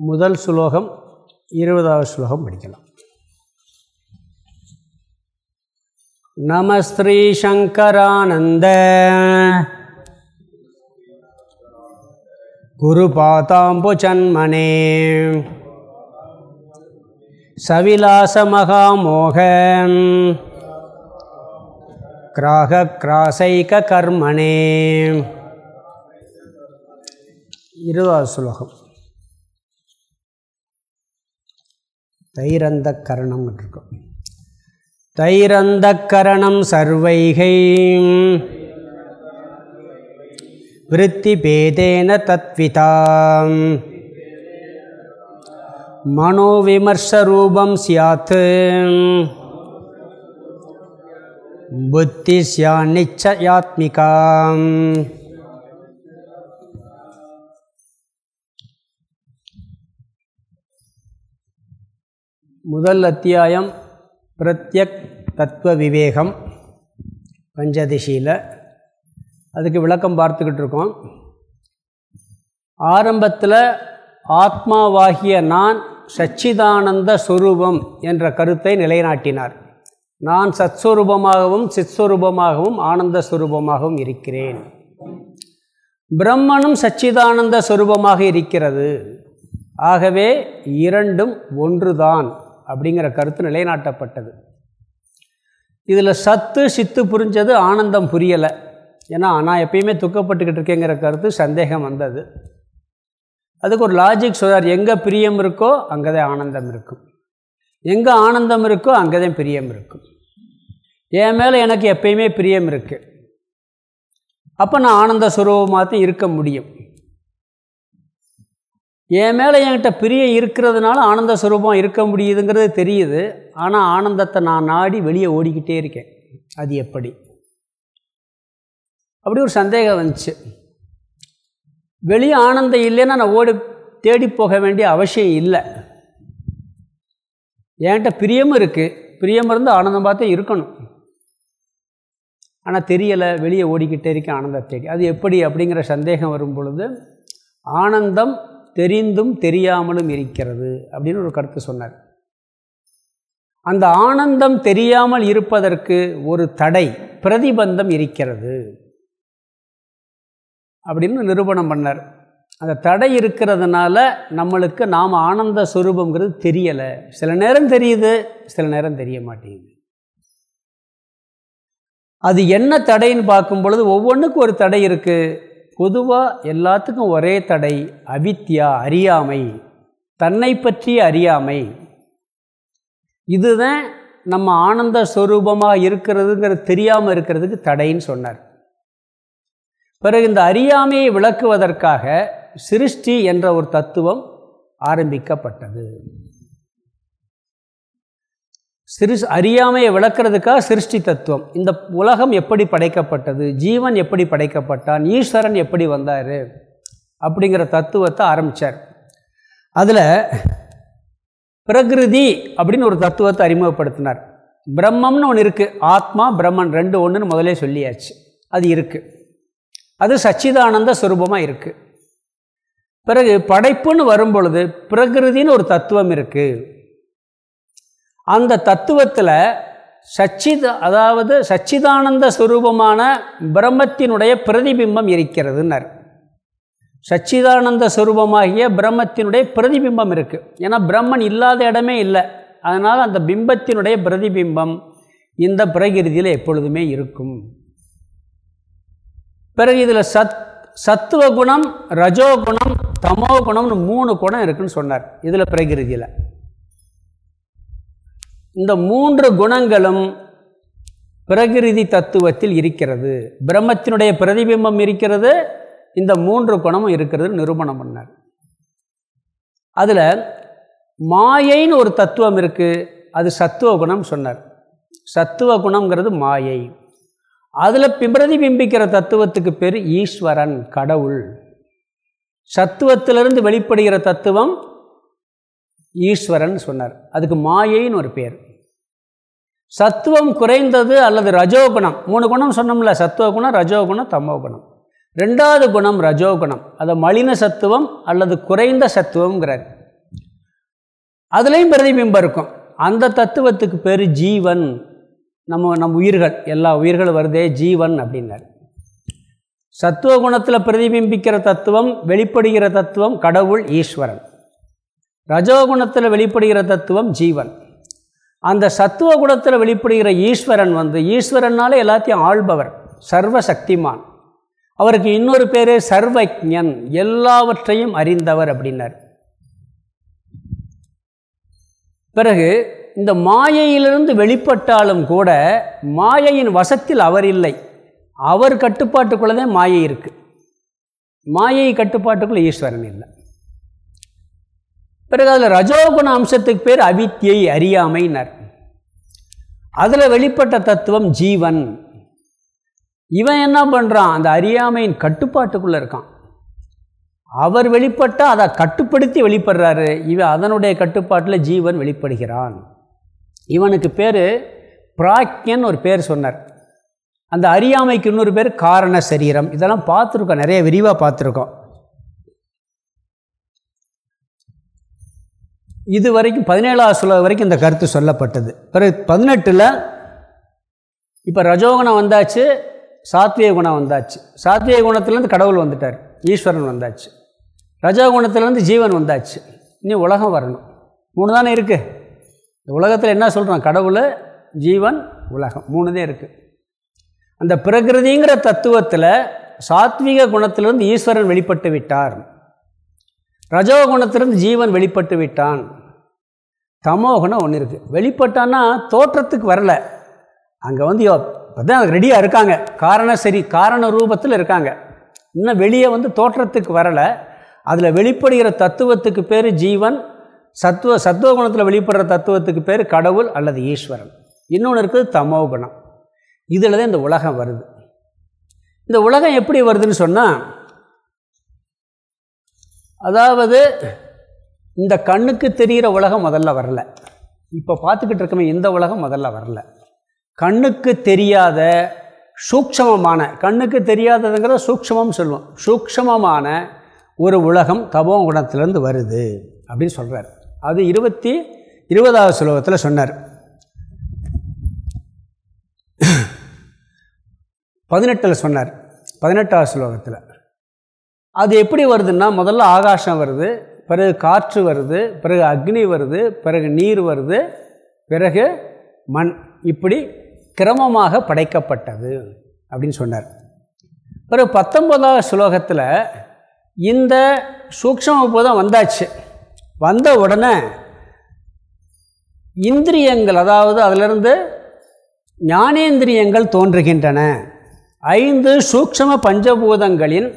முதல் ஸ்லோகம் இருபதாவது ஸ்லோகம் படிக்கலாம். நம ஸ்ரீ சங்கரானந்த. குருபாதாம்புஜன்மனே சவிலாசமகாமோக கிராக கிராசைக கர்மணே இருபதாவது ஸ்லோகம். தைரந்த கரணம் இருக்கும் தைரந்த கரணம் சர்வைகை. விருத்தி பேதேன தத்விதாம். மனோவிமர்சரூபம் சியாத். புத்தி சியா நிச்சயாத்மிகாம் முதல் அத்தியாயம் பிரத்யக் தத்துவ விவேகம் பஞ்சதிசியில் அதுக்கு விளக்கம் பார்த்துக்கிட்டு இருக்கோம். ஆரம்பத்தில் ஆத்மாவாகிய நான் சச்சிதானந்த சுரூபம் என்ற கருத்தை நிலைநாட்டினார். நான் சத்ஸ்வரூபமாகவும் சித்ஸ்வரூபமாகவும் ஆனந்த சுரூபமாகவும் இருக்கிறேன். பிரம்மனும் சச்சிதானந்த சுரூபமாக இருக்கிறது. ஆகவே இரண்டும் ஒன்றுதான். அப்படிங்கிற கருத்து நிலைநாட்டப்பட்டது. இதில் சத்து சித்து புரிஞ்சது ஆனந்தம் புரியலை. ஏன்னா நான் எப்பயுமே துக்கப்பட்டுக்கிட்டு இருக்கேங்கிற கருத்து சந்தேகம் வந்தது. அதுக்கு ஒரு லாஜிக் சொல்கிறார் எங்கே பிரியம் இருக்கோ அங்கே தான் ஆனந்தம் இருக்கும். எங்கே ஆனந்தம் இருக்கோ அங்கே தான் பிரியம் இருக்கும். என் மேலே எனக்கு எப்பயுமே பிரியம் இருக்குது அப்போ நான் ஆனந்த சுரூபமாக தான் இருக்க முடியும். என் மேலே என்கிட்ட பிரியம் இருக்கிறதுனால ஆனந்த சுரூபம் இருக்க முடியுதுங்கிறது தெரியுது. ஆனால் ஆனந்தத்தை நான் நாடி வெளியே ஓடிக்கிட்டே இருக்கேன். அது எப்படி? அப்படி ஒரு சந்தேகம் வந்துச்சு. வெளியே ஆனந்தம் இல்லைன்னா நான் ஓடி தேடி போக வேண்டிய அவசியம் இல்லை. என்கிட்ட பிரியமும் இருக்குது பிரியம் இருந்து ஆனந்தம் பார்த்தே இருக்கணும். ஆனால் தெரியலை வெளியே ஓடிக்கிட்டே இருக்கேன் ஆனந்தம் அது எப்படி அப்படிங்கிற சந்தேகம் வரும் பொழுது ஆனந்தம் தெரிந்தும் தெரியாமலும் இருக்கிறது அப்படின்னு ஒரு கருத்து சொன்னார். அந்த ஆனந்தம் தெரியாமல் இருப்பதற்கு ஒரு தடை பிரதிபந்தம் இருக்கிறது அப்படின்னு நிரூபணம் பண்ணார். அந்த தடை இருக்கிறதுனால நம்மளுக்கு நாம் ஆனந்த சுரூபங்கிறது தெரியலை. சில நேரம் தெரியுது சில நேரம் தெரிய மாட்டேங்குது. அது என்ன தடைன்னு பார்க்கும் பொழுது ஒவ்வொன்றுக்கும் ஒரு தடை இருக்குது பொதுவாக எல்லாத்துக்கும் ஒரே தடை அவித்யா அறியாமை. தன்னை பற்றிய அறியாமை. இதுதான் நம்ம ஆனந்த ஸ்வரூபமாக இருக்கிறதுங்கிறது தெரியாமல் இருக்கிறதுக்கு தடைன்னு சொன்னார். பிறகு இந்த அறியாமையை விளக்குவதற்காக சிருஷ்டி என்ற ஒரு தத்துவம் ஆரம்பிக்கப்பட்டது. சிறு அறியாமையை விளக்குறதுக்காக சிருஷ்டி தத்துவம். இந்த உலகம் எப்படி படைக்கப்பட்டது? ஜீவன் எப்படி படைக்கப்பட்டான்? ஈஸ்வரன் எப்படி வந்தார்? அப்படிங்கிற தத்துவத்தை ஆரம்பித்தார் அதில் பிரகிருதி அப்படின்னு ஒரு தத்துவத்தை அறிமுகப்படுத்தினார். பிரம்மம்னு ஒன்று இருக்குது ஆத்மா பிரம்மன் ரெண்டு ஒன்றுன்னு முதலே சொல்லியாச்சு. அது இருக்குது அது சச்சிதானந்த சுரூபமாக இருக்குது பிறகு படைப்புன்னு வரும்பொழுது பிரகிருதின்னு ஒரு தத்துவம் இருக்குது அந்த தத்துவத்தில் சச்சித அதாவது சச்சிதானந்த ஸ்வரூபமான பிரம்மத்தினுடைய பிரதிபிம்பம் இருக்கிறதுன்னார். சச்சிதானந்த ஸ்வரூபமாகிய பிரம்மத்தினுடைய பிரதிபிம்பம் இருக்குது ஏன்னா பிரம்மன் இல்லாத இடமே இல்லை. அதனால் அந்த பிம்பத்தினுடைய பிரதிபிம்பம் இந்த பிரகிருதியில் எப்பொழுதுமே இருக்கும். பிறகு இதில் சத் சத்துவ குணம் ரஜோகுணம் தமோ குணம்னு மூணு குணம் இருக்குதுன்னு சொன்னார். இதில் பிரகிருதியில். இந்த மூன்று குணங்களும் பிரகிருதி தத்துவத்தில் இருக்கிறது. பிரம்மத்தினுடைய பிரதிபிம்பம் இருக்கிறது இந்த மூன்று குணமும் இருக்கிறது நிரூபணம் பண்ணார். அதில் மாயைன்னு ஒரு தத்துவம் இருக்குது அது சத்துவ குணம் சொன்னார். சத்துவ குணங்கிறது மாயை. அதில் பிரதிபிம்பிக்கிற தத்துவத்துக்கு பேர் ஈஸ்வரன் கடவுள். சத்துவத்திலிருந்து வெளிப்படுகிற தத்துவம் ஈஸ்வரன் சொன்னார். அதுக்கு மாயைன்னு ஒரு பேர். சத்துவம் குறைந்தது அல்லது ரஜோகுணம் மூணு குணம் சொன்னோம்ல சத்துவ குணம் ரஜோகுணம் தமோ குணம். ரெண்டாவது குணம் ரஜோகுணம் அதை மலின சத்துவம் அல்லது குறைந்த சத்துவங்கிறார் அதுலேயும் பிரதிபிம்பம் இருக்கும். அந்த தத்துவத்துக்கு பேர் ஜீவன். நம்ம நம்ம உயிர்கள் எல்லா உயிர்களும் வருதே ஜீவன் அப்படின்னார். சத்துவ குணத்தில் பிரதிபிம்பிக்கிற தத்துவம் வெளிப்படுகிற தத்துவம் கடவுள் ஈஸ்வரன். ரஜோகுணத்தில் வெளிப்படுகிற தத்துவம் ஜீவன். அந்த சத்துவ குணத்தில் வெளிப்படுகிற ஈஸ்வரன் வந்து ஈஸ்வரன்னாலே எல்லாத்தையும் ஆள்பவர் சர்வ சக்திமான் அவருக்கு இன்னொரு பேர் சர்வஜன் எல்லாவற்றையும் அறிந்தவர் அப்படின்னார். பிறகு இந்த மாயையிலிருந்து வெளிப்பட்டாலும் கூட மாயையின் வசத்தில் அவர் இல்லை. அவர் கட்டுப்பாட்டுக்குள்ளே தான் மாயை இருக்குது மாயை கட்டுப்பாட்டுக்குள்ளே ஈஸ்வரன் இல்லை. பிறகு அதில் ரஜோகுண அம்சத்துக்கு பேர் அவித்தியை அறியாமைனர் அதில் வெளிப்பட்ட தத்துவம் ஜீவன். இவன் என்ன பண்ணுறான் அந்த அறியாமையின் கட்டுப்பாட்டுக்குள்ளே இருக்கான். அவர் வெளிப்பட்டால் அதை கட்டுப்படுத்தி வெளிப்படுறாரு. இவன் அதனுடைய கட்டுப்பாட்டில் ஜீவன் வெளிப்படுகிறான். இவனுக்கு பேர் பிராக்யன் ஒரு பேர் சொன்னார். அந்த அறியாமைக்கு இன்னொரு பேர் காரண சரீரம். இதெல்லாம் பார்த்துருக்கோம் நிறைய விரிவாக பார்த்துருக்கோம். இது வரைக்கும் பதினேழாவது சொல்ல வரைக்கும் இந்த கருத்து சொல்லப்பட்டது. பிறகு பதினெட்டில் இப்போ ரஜோகுணம் வந்தாச்சு சாத்விய குணம் வந்தாச்சு. சாத்விய குணத்துலேருந்து கடவுள் வந்துட்டார் ஈஸ்வரன் வந்தாச்சு. ரஜோகுணத்துலேருந்து ஜீவன் வந்தாச்சு. இனி உலகம் வரணும். மூணு தானே இருக்குது இந்த உலகத்தில் என்ன சொல்கிறோம் கடவுள் ஜீவன் உலகம். மூணு தான் இருக்குது அந்த பிரகிருதிங்கிற தத்துவத்தில் சாத்விக குணத்திலிருந்து ஈஸ்வரன் வெளிப்பட்டு விட்டார். ரஜோகுணத்திலிருந்து ஜீவன் வெளிப்பட்டு விட்டான். தமோகுணம் ஒன்று இருக்குது வெளிப்பட்டான்னா தோற்றத்துக்கு வரல. அங்கே வந்து யோ தான் ரெடியாக இருக்காங்க. காரண சரி காரண ரூபத்தில் இருக்காங்க. இன்னும் வெளியே வந்து தோற்றத்துக்கு வரலை. அதில் வெளிப்படுகிற தத்துவத்துக்கு பேர் ஜீவன் சத்துவ சத்துவ குணத்தில் வெளிப்படுற தத்துவத்துக்கு பேர் கடவுள் அல்லது ஈஸ்வரன். இன்னொன்று இருக்குது தமோகுணம். இதில் தான் இந்த உலகம் வருது. இந்த உலகம் எப்படி வருதுன்னு சொன்னால் அதாவது இந்த கண்ணுக்கு தெரிகிற உலகம் முதல்ல வரல. இப்போ பார்த்துக்கிட்டு இருக்கமே இந்த உலகம் முதல்ல வரல. கண்ணுக்கு தெரியாத சூக்ஷமமான கண்ணுக்கு தெரியாததுங்கிற சூக்ஷமம் சொல்லுவோம். சூக்ஷமமான ஒரு உலகம் தபோ குணத்திலேருந்து வருது அப்படின்னு சொல்கிறார் அது இருபத்தி இருபதாவது சுலோகத்தில் சொன்னார். பதினெட்டில் சொன்னார். பதினெட்டாவது ஸ்லோகத்தில். அது எப்படி வருதுன்னா முதல்ல ஆகாசம் வருது பிறகு காற்று வருது பிறகு அக்னி வருது பிறகு நீர் வருது பிறகு மண். இப்படி கிரமமாக படைக்கப்பட்டது அப்படின்னு சொன்னார். பிறகு பத்தொன்பதாவது ஸ்லோகத்தில் இந்த சூக்ஷம் பூதம் வந்தாச்சு. வந்த உடனே இந்திரியங்கள் அதாவது அதிலிருந்து ஞானேந்திரியங்கள் தோன்றுகின்றன. ஐந்து சூக்ஷம பஞ்சபூதங்களின்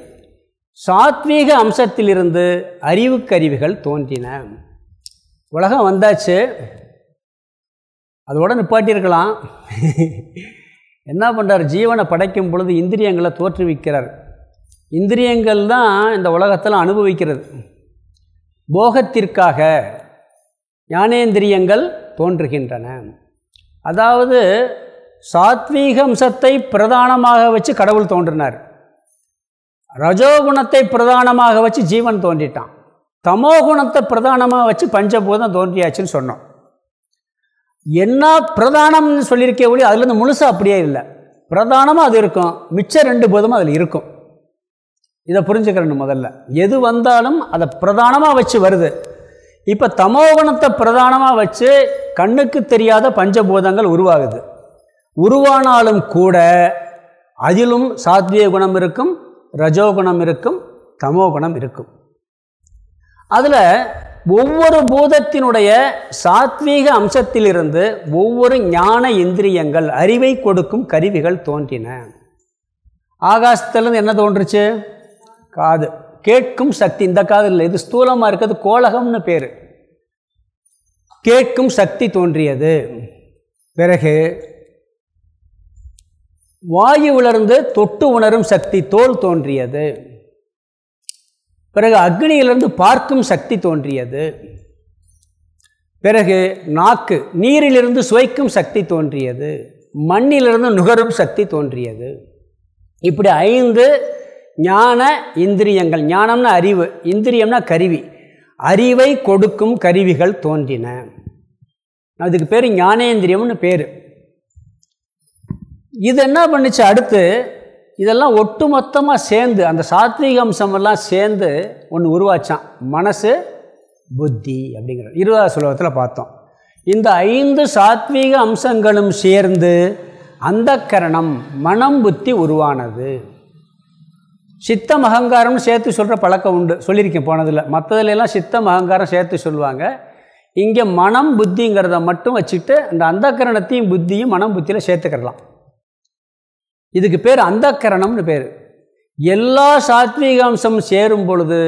சாத்வீக அம்சத்திலிருந்து அறிவுக்கருவிகள் தோன்றின. உலகம் வந்தாச்சு. அதோட நிப்பாட்டியிருக்கலாம். என்ன பண்ணுறார் ஜீவனை படைக்கும் பொழுது இந்திரியங்களை தோற்றுவிக்கிறார். இந்திரியங்கள் தான் இந்த உலகத்தில் அனுபவிக்கிறது. போகத்திற்காக ஞானேந்திரியங்கள் தோன்றுகின்றன. அதாவது சாத்வீக அம்சத்தை பிரதானமாக வச்சு கடவுள் தோன்றினார். ரஜோகுணத்தை பிரதானமாக வச்சு ஜீவன் தோன்றிட்டான். தமோ குணத்தை பிரதானமாக வச்சு பஞ்சபூதம் தோன்றியாச்சுன்னு சொன்னோம். என்ன பிரதானம்னு சொல்லியிருக்கே ஒளி அதுலேருந்து முழுசாக அப்படியே இல்லை. பிரதானமாக அது இருக்கும். மிச்சம் ரெண்டு பூதமும் அதில் இருக்கும். இதை புரிஞ்சுக்கிறேன் முதல்ல. எது வந்தாலும் அதை பிரதானமாக வச்சு வருது. இப்போ தமோகுணத்தை பிரதானமாக வச்சு கண்ணுக்கு தெரியாத பஞ்சபூதங்கள் உருவாகுது. உருவானாலும் கூட அதிலும் சாத்விய குணம் இருக்கும் ரஜோகுணம் இருக்கும் தமோகுணம் இருக்கும். அதில் ஒவ்வொரு பூதத்தினுடைய சாத்வீக அம்சத்திலிருந்து ஒவ்வொரு ஞான இந்திரியங்கள் அறிவை கொடுக்கும் கருவிகள் தோன்றின. ஆகாசத்துலேருந்து என்ன தோன்றுச்சு? காது. கேட்கும் சக்தி இந்த காது இல்லை இது ஸ்தூலமாக இருக்கிறது கோலகம்னு பேர். கேட்கும் சக்தி தோன்றியது. பிறகு வாயு உலர்ந்து தொட்டு உணரும் சக்தி தோல் தோன்றியது. பிறகு அக்னியிலிருந்து பார்க்கும் சக்தி தோன்றியது. பிறகு நாக்கு நீரிலிருந்து சுவைக்கும் சக்தி தோன்றியது. மண்ணிலிருந்து நுகரும் சக்தி தோன்றியது. இப்படி ஐந்து ஞான இந்திரியங்கள் ஞானம்னா அறிவு இந்திரியம்னா கருவி அறிவை கொடுக்கும் கருவிகள் தோன்றின. அதுக்கு பேர் ஞானேந்திரியம்னு பேர். இது என்ன பண்ணுச்சு அடுத்து? இதெல்லாம் ஒட்டுமொத்தமாக சேர்ந்து அந்த சாத்விக அம்சமெல்லாம் சேர்ந்து ஒன்று உருவாச்சான். மனசு புத்தி அப்படிங்கிற இருபதாவது சுலோகத்தில் பார்த்தோம். இந்த ஐந்து சாத்வீக அம்சங்களும் சேர்ந்து அந்த கரணம் மனம் புத்தி உருவானது. சித்தம் அகங்காரம்னு சேர்த்து சொல்கிற பழக்கம் உண்டு. சொல்லியிருக்கேன் போனதில். மற்றதுலாம் சித்தம் அகங்காரம் சேர்த்து சொல்லுவாங்க. இங்கே மனம் புத்திங்கிறத மட்டும் வச்சுட்டு அந்த அந்த கரணத்தையும் புத்தியும் மனம் புத்தியில் சேர்த்துக்கிடலாம் இதுக்கு பேர் அந்த கரணம்னு பேர். எல்லா சாத்வீக அம்சம் சேரும் பொழுது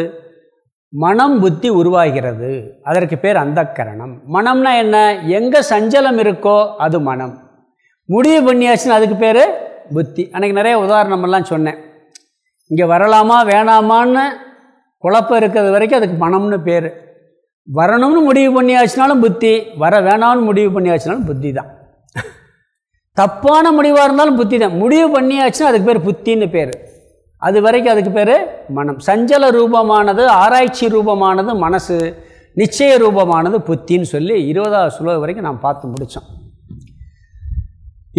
மனம் புத்தி உருவாகிறது. அதற்கு பேர் அந்த கரணம் மனம்னா என்ன? எங்கே சஞ்சலம் இருக்கோ அது மனம். முடிவு பண்ணியாச்சுன்னு அதுக்கு பேர் புத்தி. அன்றைக்கி நிறைய உதாரணமெல்லாம் சொன்னேன். இங்கே வரலாமா வேணாமான்னு குழப்பம் இருக்கிறது வரைக்கும் அதுக்கு மனம்னு பேர். வரணும்னு முடிவு பண்ணியாச்சுனாலும் புத்தி. வர வேணாம்னு முடிவு பண்ணியாச்சுனாலும் புத்தி தான் தப்பான முடிவாக இருந்தாலும் புத்தி தான் முடிவு பண்ணியாச்சுன்னா அதுக்கு பேர் புத்தின்னு பேர். அது வரைக்கும் அதுக்கு பேர் மனம். சஞ்சல ரூபமானது ஆராய்ச்சி ரூபமானது மனசு. நிச்சய ரூபமானது புத்தின்னு சொல்லி இருபதாவது ஸ்லோகம் வரைக்கும் நாம் பார்த்து முடித்தோம்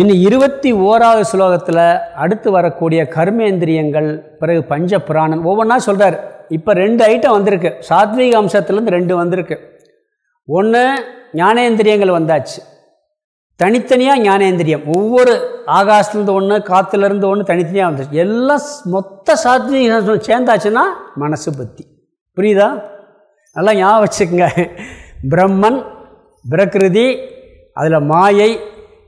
இன்னும் இருபத்தி ஓராவது ஸ்லோகத்தில் அடுத்து வரக்கூடிய கர்மேந்திரியங்கள் பிறகு பஞ்ச புராணம் ஒவ்வொன்றா சொல்கிறார் இப்போ ரெண்டு ஐட்டம் வந்திருக்கு. சாத்வீக அம்சத்துலேருந்து ரெண்டு வந்திருக்கு. ஒன்று ஞானேந்திரியங்கள் வந்தாச்சு. தனித்தனியாக ஞானேந்திரியம். ஒவ்வொரு ஆகாசத்துலேருந்து ஒன்று காற்றுலேருந்து ஒன்று தனித்தனியாக வந்துச்சு. எல்லாம் மொத்த சாத்வீக சேர்ந்தாச்சுன்னா மனசு புத்தி. புரியுதா? நல்லா ஞாபகம் வச்சுக்கோங்க. பிரம்மன் பிரகிருதி அதில் மாயை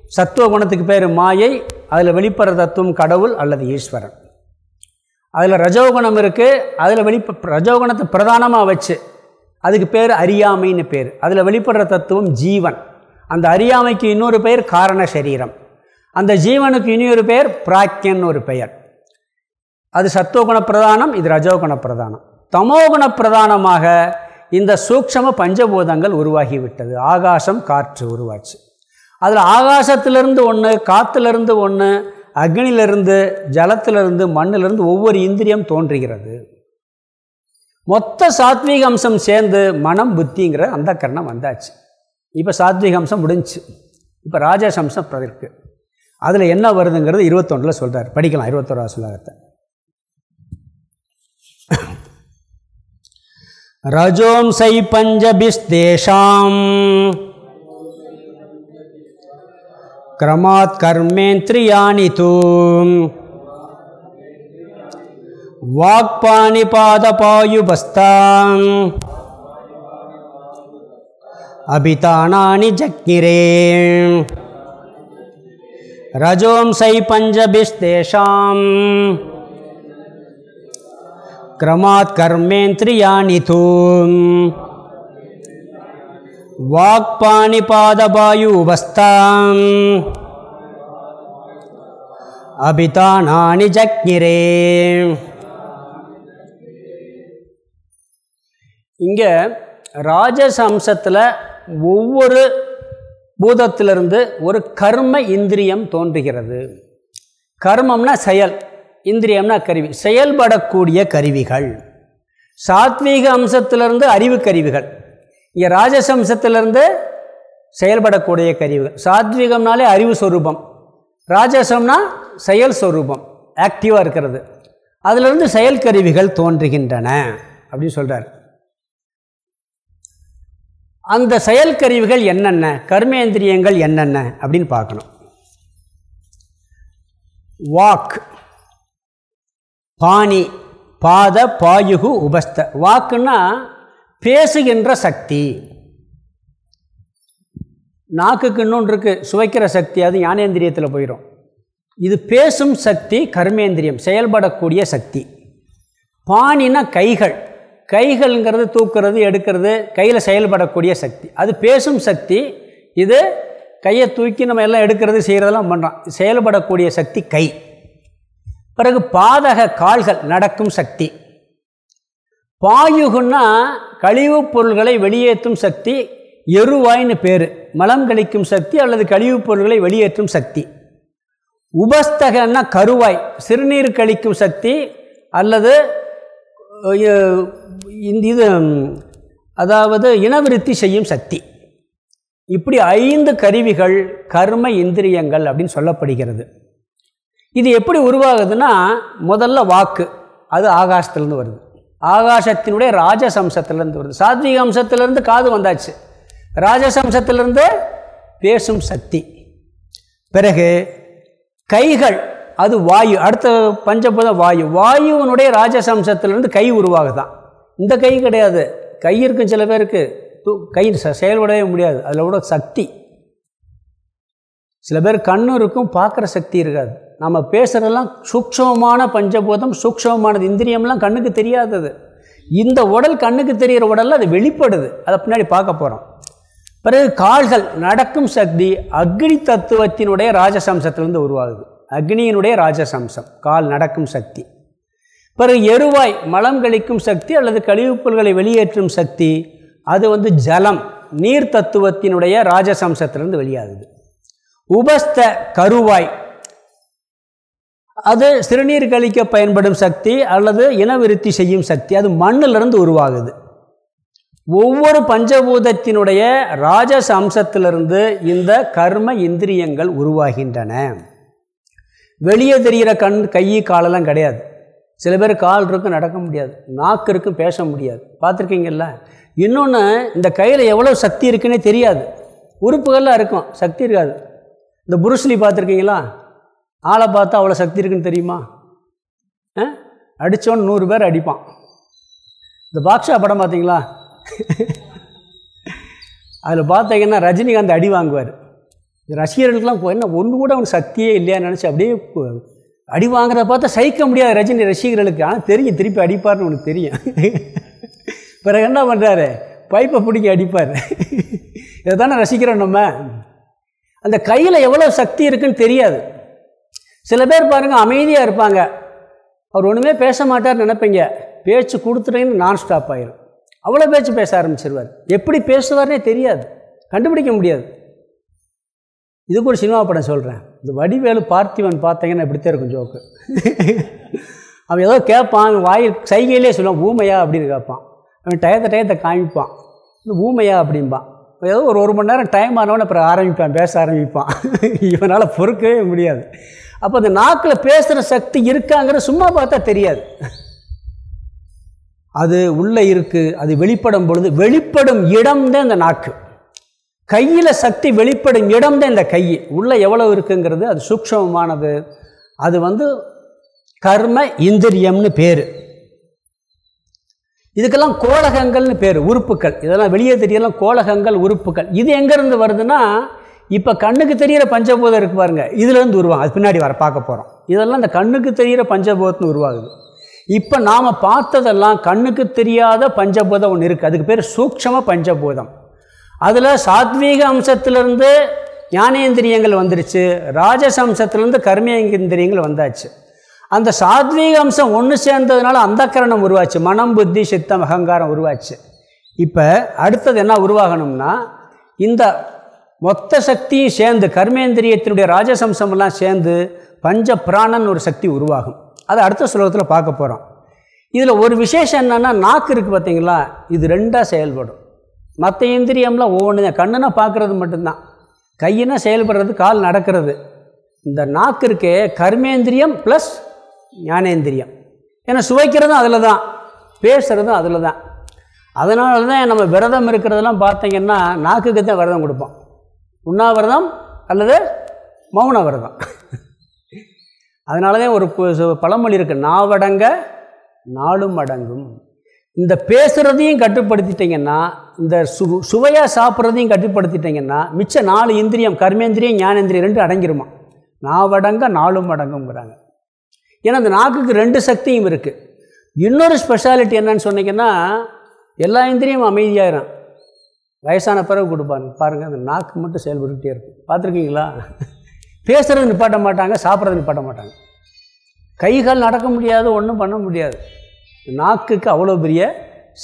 சத்துவ குணத்துக்கு பேர் மாயை அதில் வெளிப்படுற தத்துவம் கடவுள் அல்லது ஈஸ்வரன். அதில் ரஜோகுணம் இருக்குது அதில் வெளிப்ப ரஜோகுணத்தை பிரதானமாக வச்சு அதுக்கு பேர் அறியாமைன்னு பேர். அதில் வெளிப்படுற தத்துவம் ஜீவன். அந்த அறியாமைக்கு இன்னொரு பெயர் காரண சரீரம். அந்த ஜீவனுக்கு இன்னொரு பெயர் பிராக்கியன் ஒரு பெயர். அது சத்துவகுண பிரதானம் இது ரஜோகுண பிரதானம். தமோகுண பிரதானமாக இந்த சூக்ஷம பஞ்சபூதங்கள் உருவாகிவிட்டது. ஆகாசம் காற்று உருவாச்சு. அதில் ஆகாசத்திலிருந்து ஒன்று காற்றுலேருந்து ஒன்று அக்னிலிருந்து ஜலத்திலிருந்து மண்ணிலிருந்து ஒவ்வொரு இந்திரியம் தோன்றுகிறது. மொத்த சாத்வீக அம்சம் சேர்ந்து மனம் புத்திங்கிற அந்த கரணம் வந்தாச்சு. இப்போ சாத்விக அம்சம் முடிஞ்சு. இப்போ ராஜேஷ் அம்சம் இருக்குது அதில் என்ன வருதுங்கிறது இருபத்தொன்றில் சொல்கிறார் படிக்கலாம் இருபத்தொராவது சொல்லாகத்தை ரஜோம்சை பஞ்சபிஸ்தேஷாம். கிரமாத் கர்மேந்திரியாணி தூம் வாக்பாணி பாதபாயுபஸ்தாம் अभितानानि जज्ञिरे रजोंसै पञ्चभिस्तेषाम् क्रमात् कर्मेन्द्रियाणि तु वाक्पाणिपादवायुवस्ताम् அபிதானானி ஜக்ஞிரே இங்கே ராஜசம்சத்தில் ஒவ்வொரு பூதத்திலிருந்து ஒரு கர்ம இந்திரியம் தோன்றுகிறது. கர்மம்னா செயல் இந்திரியம்னா கருவி. செயல்படக்கூடிய கருவிகள். சாத்வீக அம்சத்திலிருந்து அறிவு கருவிகள். இங்கே ராஜசம்சத்திலிருந்து செயல்படக்கூடிய கருவிகள். சாத்வீகம்னாலே அறிவு சொரூபம். ராஜசம்னா செயல் சொரூபம் ஆக்டிவாக இருக்கிறது. அதிலிருந்து செயல் கருவிகள் தோன்றுகின்றன அப்படின்னு சொல்கிறார் அந்த செயல் கருவிகள் என்னென்ன? கர்மேந்திரியங்கள் என்னென்ன? அப்படின்னு பார்க்கணும். வாக். பாணி. பாத பாயுகு உபஸ்த. வாக்குன்னா பேசுகின்ற சக்தி. நாக்குக்கு இன்னொன்று இருக்குது சுவைக்கிற சக்தி அது ஞானேந்திரியத்தில் போயிடும் இது பேசும் சக்தி கர்மேந்திரியம் செயல்படக்கூடிய சக்தி. பாணினா கைகள். கைகள்ங்கிறது தூக்குறது எடுக்கிறது கையில் செயல்படக்கூடிய சக்தி. அது பேசும் சக்தி இது கையை தூக்கி நம்ம எல்லாம் எடுக்கிறது செய்கிறதெல்லாம் பண்ணுறோம் செயல்படக்கூடிய சக்தி கை. பிறகு பாதக கால்கள் நடக்கும் சக்தி. பாயுகுன்னா கழிவுப் பொருள்களை வெளியேற்றும் சக்தி எருவாய்னு பேர். மலம் கழிக்கும் சக்தி அல்லது கழிவுப் பொருள்களை வெளியேற்றும் சக்தி. உபஸ்தகன்னா கருவாய் சிறுநீர் கழிக்கும் சக்தி அல்லது இது அதாவது இனவிருத்தி செய்யும் சக்தி. இப்படி ஐந்து கருவிகள் கர்ம இந்திரியங்கள் அப்படின்னு சொல்லப்படுகிறது. இது எப்படி உருவாகுதுன்னா முதல்ல வாக்கு அது ஆகாசத்துலேருந்து வருது. ஆகாசத்தினுடைய ராஜசம்சத்துலேருந்து வருது. சாத்விக அம்சத்திலேருந்து காது வந்தாச்சு. ராஜசம்சத்திலிருந்து பேசும் சக்தி. பிறகு கைகள் அது வாயு அடுத்த பஞ்சபூத வாயு. வாயுவனுடைய ராஜசம்சத்திலிருந்து கை உருவாகுதான். இந்த கை கிடையாது. கை இருக்கும் சில பேருக்கு கை செயல்படவே முடியாது. அதில் கூட சக்தி. சில பேர் கண்ணு இருக்கும் பார்க்குற சக்தி இருக்காது. நம்ம பேசுகிறதெல்லாம் சூக்ஷமமான பஞ்சபூதம் சூக்ஷமமானது. இந்திரியம்லாம் கண்ணுக்கு தெரியாதது. இந்த உடல் கண்ணுக்கு தெரிகிற உடலில் அது வெளிப்படுது. அதை பின்னாடி பார்க்க போகிறோம் பிறகு கால்கள் நடக்கும் சக்தி அக்னி தத்துவத்தினுடைய ராஜசம்சத்திலிருந்து உருவாகுது. அக்னியினுடைய ராஜசம்சம் கால் நடக்கும் சக்தி. பிறகு எருவாய் மலம் கழிக்கும் சக்தி அல்லது கழிவுப்பொருள்களை வெளியேற்றும் சக்தி அது வந்து ஜலம் நீர் தத்துவத்தினுடைய ராஜசம்சத்திலிருந்து வெளியாகுது. உபஸ்த கருவாய் அது சிறுநீர் கழிக்க பயன்படும் சக்தி அல்லது இனவிருத்தி செய்யும் சக்தி அது மண்ணிலிருந்து உருவாகுது. ஒவ்வொரு பஞ்சபூதத்தினுடைய ராஜச அம்சத்திலிருந்து இந்த கர்ம இந்திரியங்கள் உருவாகின்றன. வெளியே தெரிகிற கண் கை காலெல்லாம் கிடையாது. சில பேர் கால் இருக்கும் நடக்க முடியாது. நாக்கு இருக்கும் பேச முடியாது. பார்த்துருக்கீங்கல்ல? இன்னொன்று இந்த கையில் எவ்வளோ சக்தி இருக்குன்னே தெரியாது. உறுப்புகள்லாம் இருக்கும். சக்தி இருக்காது. இந்த புருஷ்லி பார்த்துருக்கீங்களா? ஆளை பார்த்தா அவ்வளோ சக்தி இருக்குன்னு தெரியுமா? அடித்தோன்னு நூறு பேர் அடிப்பான். இந்த பாக்ஷா படம் பார்த்தீங்களா? அதில் பார்த்தீங்கன்னா ரஜினிகாந்த் அடி வாங்குவார். ரசிகர்களுக்கெல்லாம் என்ன ஒன்று கூட அவனுக்கு சக்தியே இல்லையான்னு நினச்சி அப்படியே அடி வாங்குறத பார்த்தா சகிக்க முடியாது ரஜினி ரசிகர்களுக்கு. ஆனால் தெரியும் திருப்பி அடிப்பார்னு உனக்கு தெரியும். பிறகு என்ன பண்ணுறாரு பைப்பை பிடிக்க அடிப்பார். இதை தானே ரசிக்கிறோம் நம்ம. அந்த கையில் எவ்வளோ சக்தி இருக்குன்னு தெரியாது. சில பேர் பாருங்கள் அமைதியாக இருப்பாங்க. அவர் ஒன்றுமே பேச மாட்டார் நினைப்பீங்க. பேச்சு கொடுத்துட்டீங்கன்னு நான் ஸ்டாப் ஆயிரும். அவ்வளோ பேச்சு பேச ஆரம்பிச்சிருவார். எப்படி பேசுவார்னே தெரியாது. கண்டுபிடிக்க முடியாது. இது கூட சினிமா படம் சொல்கிறேன் இந்த வடிவேலு பார்த்திவன் பார்த்தீங்கன்னா இப்படித்தான் இருக்கும் ஜோக்கு அவன் ஏதோ கேட்பான் வாயில் சைகையிலே சொல்லுவான் ஊமையா? அப்படின்னு கேட்பான். அவன் டயத்தை டயத்தை காமிப்பான். இந்த ஊமையா? அப்படிம்பான். ஏதோ ஒரு ஒரு மணி நேரம் டைம் ஆனவனே அப்புறம் ஆரம்பிப்பான் பேச ஆரம்பிப்பான். இவனால் பொறுக்கவே முடியாது. அப்போ அந்த நாக்கில் பேசுகிற சக்தி இருக்காங்கிற சும்மா பார்த்தா தெரியாது. அது உள்ளே இருக்குது அது வெளிப்படும் பொழுது வெளிப்படும் இடம் தான் இந்த நாக்கு. கையில் சக்தி வெளிப்படும் இடம் தான் இந்த கை. உள்ளே எவ்வளோ இருக்குங்கிறது அது சூக்ஷமமானது. அது வந்து கர்ம இந்திரியம்னு பேர். இதுக்கெல்லாம் கோலகங்கள்னு பேர் உறுப்புகள். இதெல்லாம் வெளியே தெரியலாம் கோலகங்கள் உறுப்புகள். இது எங்கேருந்து வருதுன்னா இப்போ கண்ணுக்கு தெரிகிற பஞ்சபூதம் இருக்குது பாருங்கள் இதுலேருந்து உருவாங்க அது பின்னாடி வர பார்க்க போகிறோம் இதெல்லாம் இந்த கண்ணுக்கு தெரிகிற பஞ்சபூதத்துன்னு உருவாகுது. இப்போ நாம் பார்த்ததெல்லாம் கண்ணுக்கு தெரியாத பஞ்சபூதம் ஒன்று இருக்குது அதுக்கு பேர் சூக்ஷம பஞ்சபூதம். அதில் சாத்வீக அம்சத்திலிருந்து ஞானேந்திரியங்கள் வந்துருச்சு ராஜசம்சத்திலேருந்து கர்மேந்திரியங்கள் வந்தாச்சு. அந்த சாத்வீக அம்சம் ஒன்று சேர்ந்ததுனால அந்த கரணம் உருவாச்சு மனம் புத்தி சித்தம் அகங்காரம் உருவாச்சு. இப்போ அடுத்தது என்ன உருவாகணும்னா இந்த மொத்த சக்தியும் சேர்ந்து கர்மேந்திரியத்தினுடைய ராஜசம்சமெல்லாம் சேர்ந்து பஞ்ச பிராணன் ஒரு சக்தி உருவாகும். அதை அடுத்த சுலகத்தில் பார்க்க போகிறோம் இதில் ஒரு விசேஷம் என்னென்னா நாக்கு இருக்குது பார்த்தீங்களா இது ரெண்டாக செயல்படும். மற்ற இந்திரியம்லாம் ஒவ்வொன்று தான் கண்ணுனா பார்க்குறது மட்டும்தான். கையினா செயல்படுறது கால் நடக்கிறது. இந்த நாக்கு இருக்கே கர்மேந்திரியம் ப்ளஸ் ஞானேந்திரியம். ஏன்னா சுவைக்கிறதும் அதில் தான் பேசுகிறதும் அதில் தான் அதனால தான் நம்ம விரதம் இருக்கிறதெல்லாம் பார்த்தீங்கன்னா நாக்குக்கு தான் விரதம் கொடுப்போம். உண்ணாவிரதம் அல்லது மௌன விரதம் அதனால தான் ஒரு பழமொழி இருக்குது நாவடங்க நாளும் அடங்கும் இந்த பேசுகிறதையும் கட்டுப்படுத்திட்டிங்கன்னா இந்த சு சுவையாக சாப்பிட்றதையும் கட்டுப்படுத்திட்டிங்கன்னா மிச்ச நாலு இந்திரியம் கர்மேந்திரியம் ஞானேந்திரியம் ரெண்டு அடங்கிருமா? நாவடங்க நாலும் அடங்குங்கிறாங்க ஏன்னா அந்த நாக்குக்கு ரெண்டு சக்தியும் இருக்குது இன்னொரு ஸ்பெஷாலிட்டி என்னன்னு சொன்னீங்கன்னா எல்லா இந்திரியும் அமைதியாயிரும். வயசான பிறகு கொடுப்பாங்க. பாருங்கள் அந்த நாக்கு மட்டும் செயல்பட்டுகிட்டே இருக்கும் பார்த்துருக்கீங்களா? பேசுகிறது நிப்பாட்ட மாட்டாங்க சாப்பிட்றது நிப்பாட்ட மாட்டாங்க. கைகள் நடக்க முடியாது ஒன்றும் பண்ண முடியாது. நாக்குக்கு அவ்வளோ பெரிய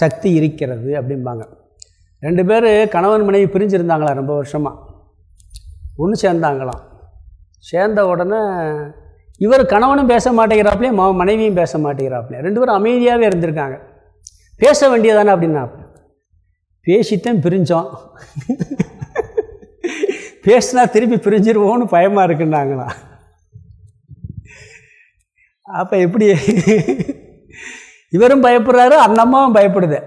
சக்தி இருக்கிறது அப்படிம்பாங்க. ரெண்டு பேர் கணவன் மனைவி பிரிஞ்சிருந்தாங்களா ரொம்ப வருஷமாக ஒன்று சேர்ந்தாங்களாம். சேர்ந்த உடனே இவர் கணவனும் பேச மாட்டேங்கிறாப்லையே ம மனைவியும் பேச மாட்டேங்கிறாப்லையே ரெண்டு பேரும் அமைதியாகவே இருந்திருக்காங்க. பேச வேண்டியதானே அப்படின்னா பேசித்தான் பிரிஞ்சோம். பேசினா திருப்பி பிரிஞ்சிருவோம்னு பயமாக இருக்குன்னாங்களாம் அப்போ எப்படி? இவரும் பயப்படுறாரு அந்த அம்மாவும் பயப்படுது.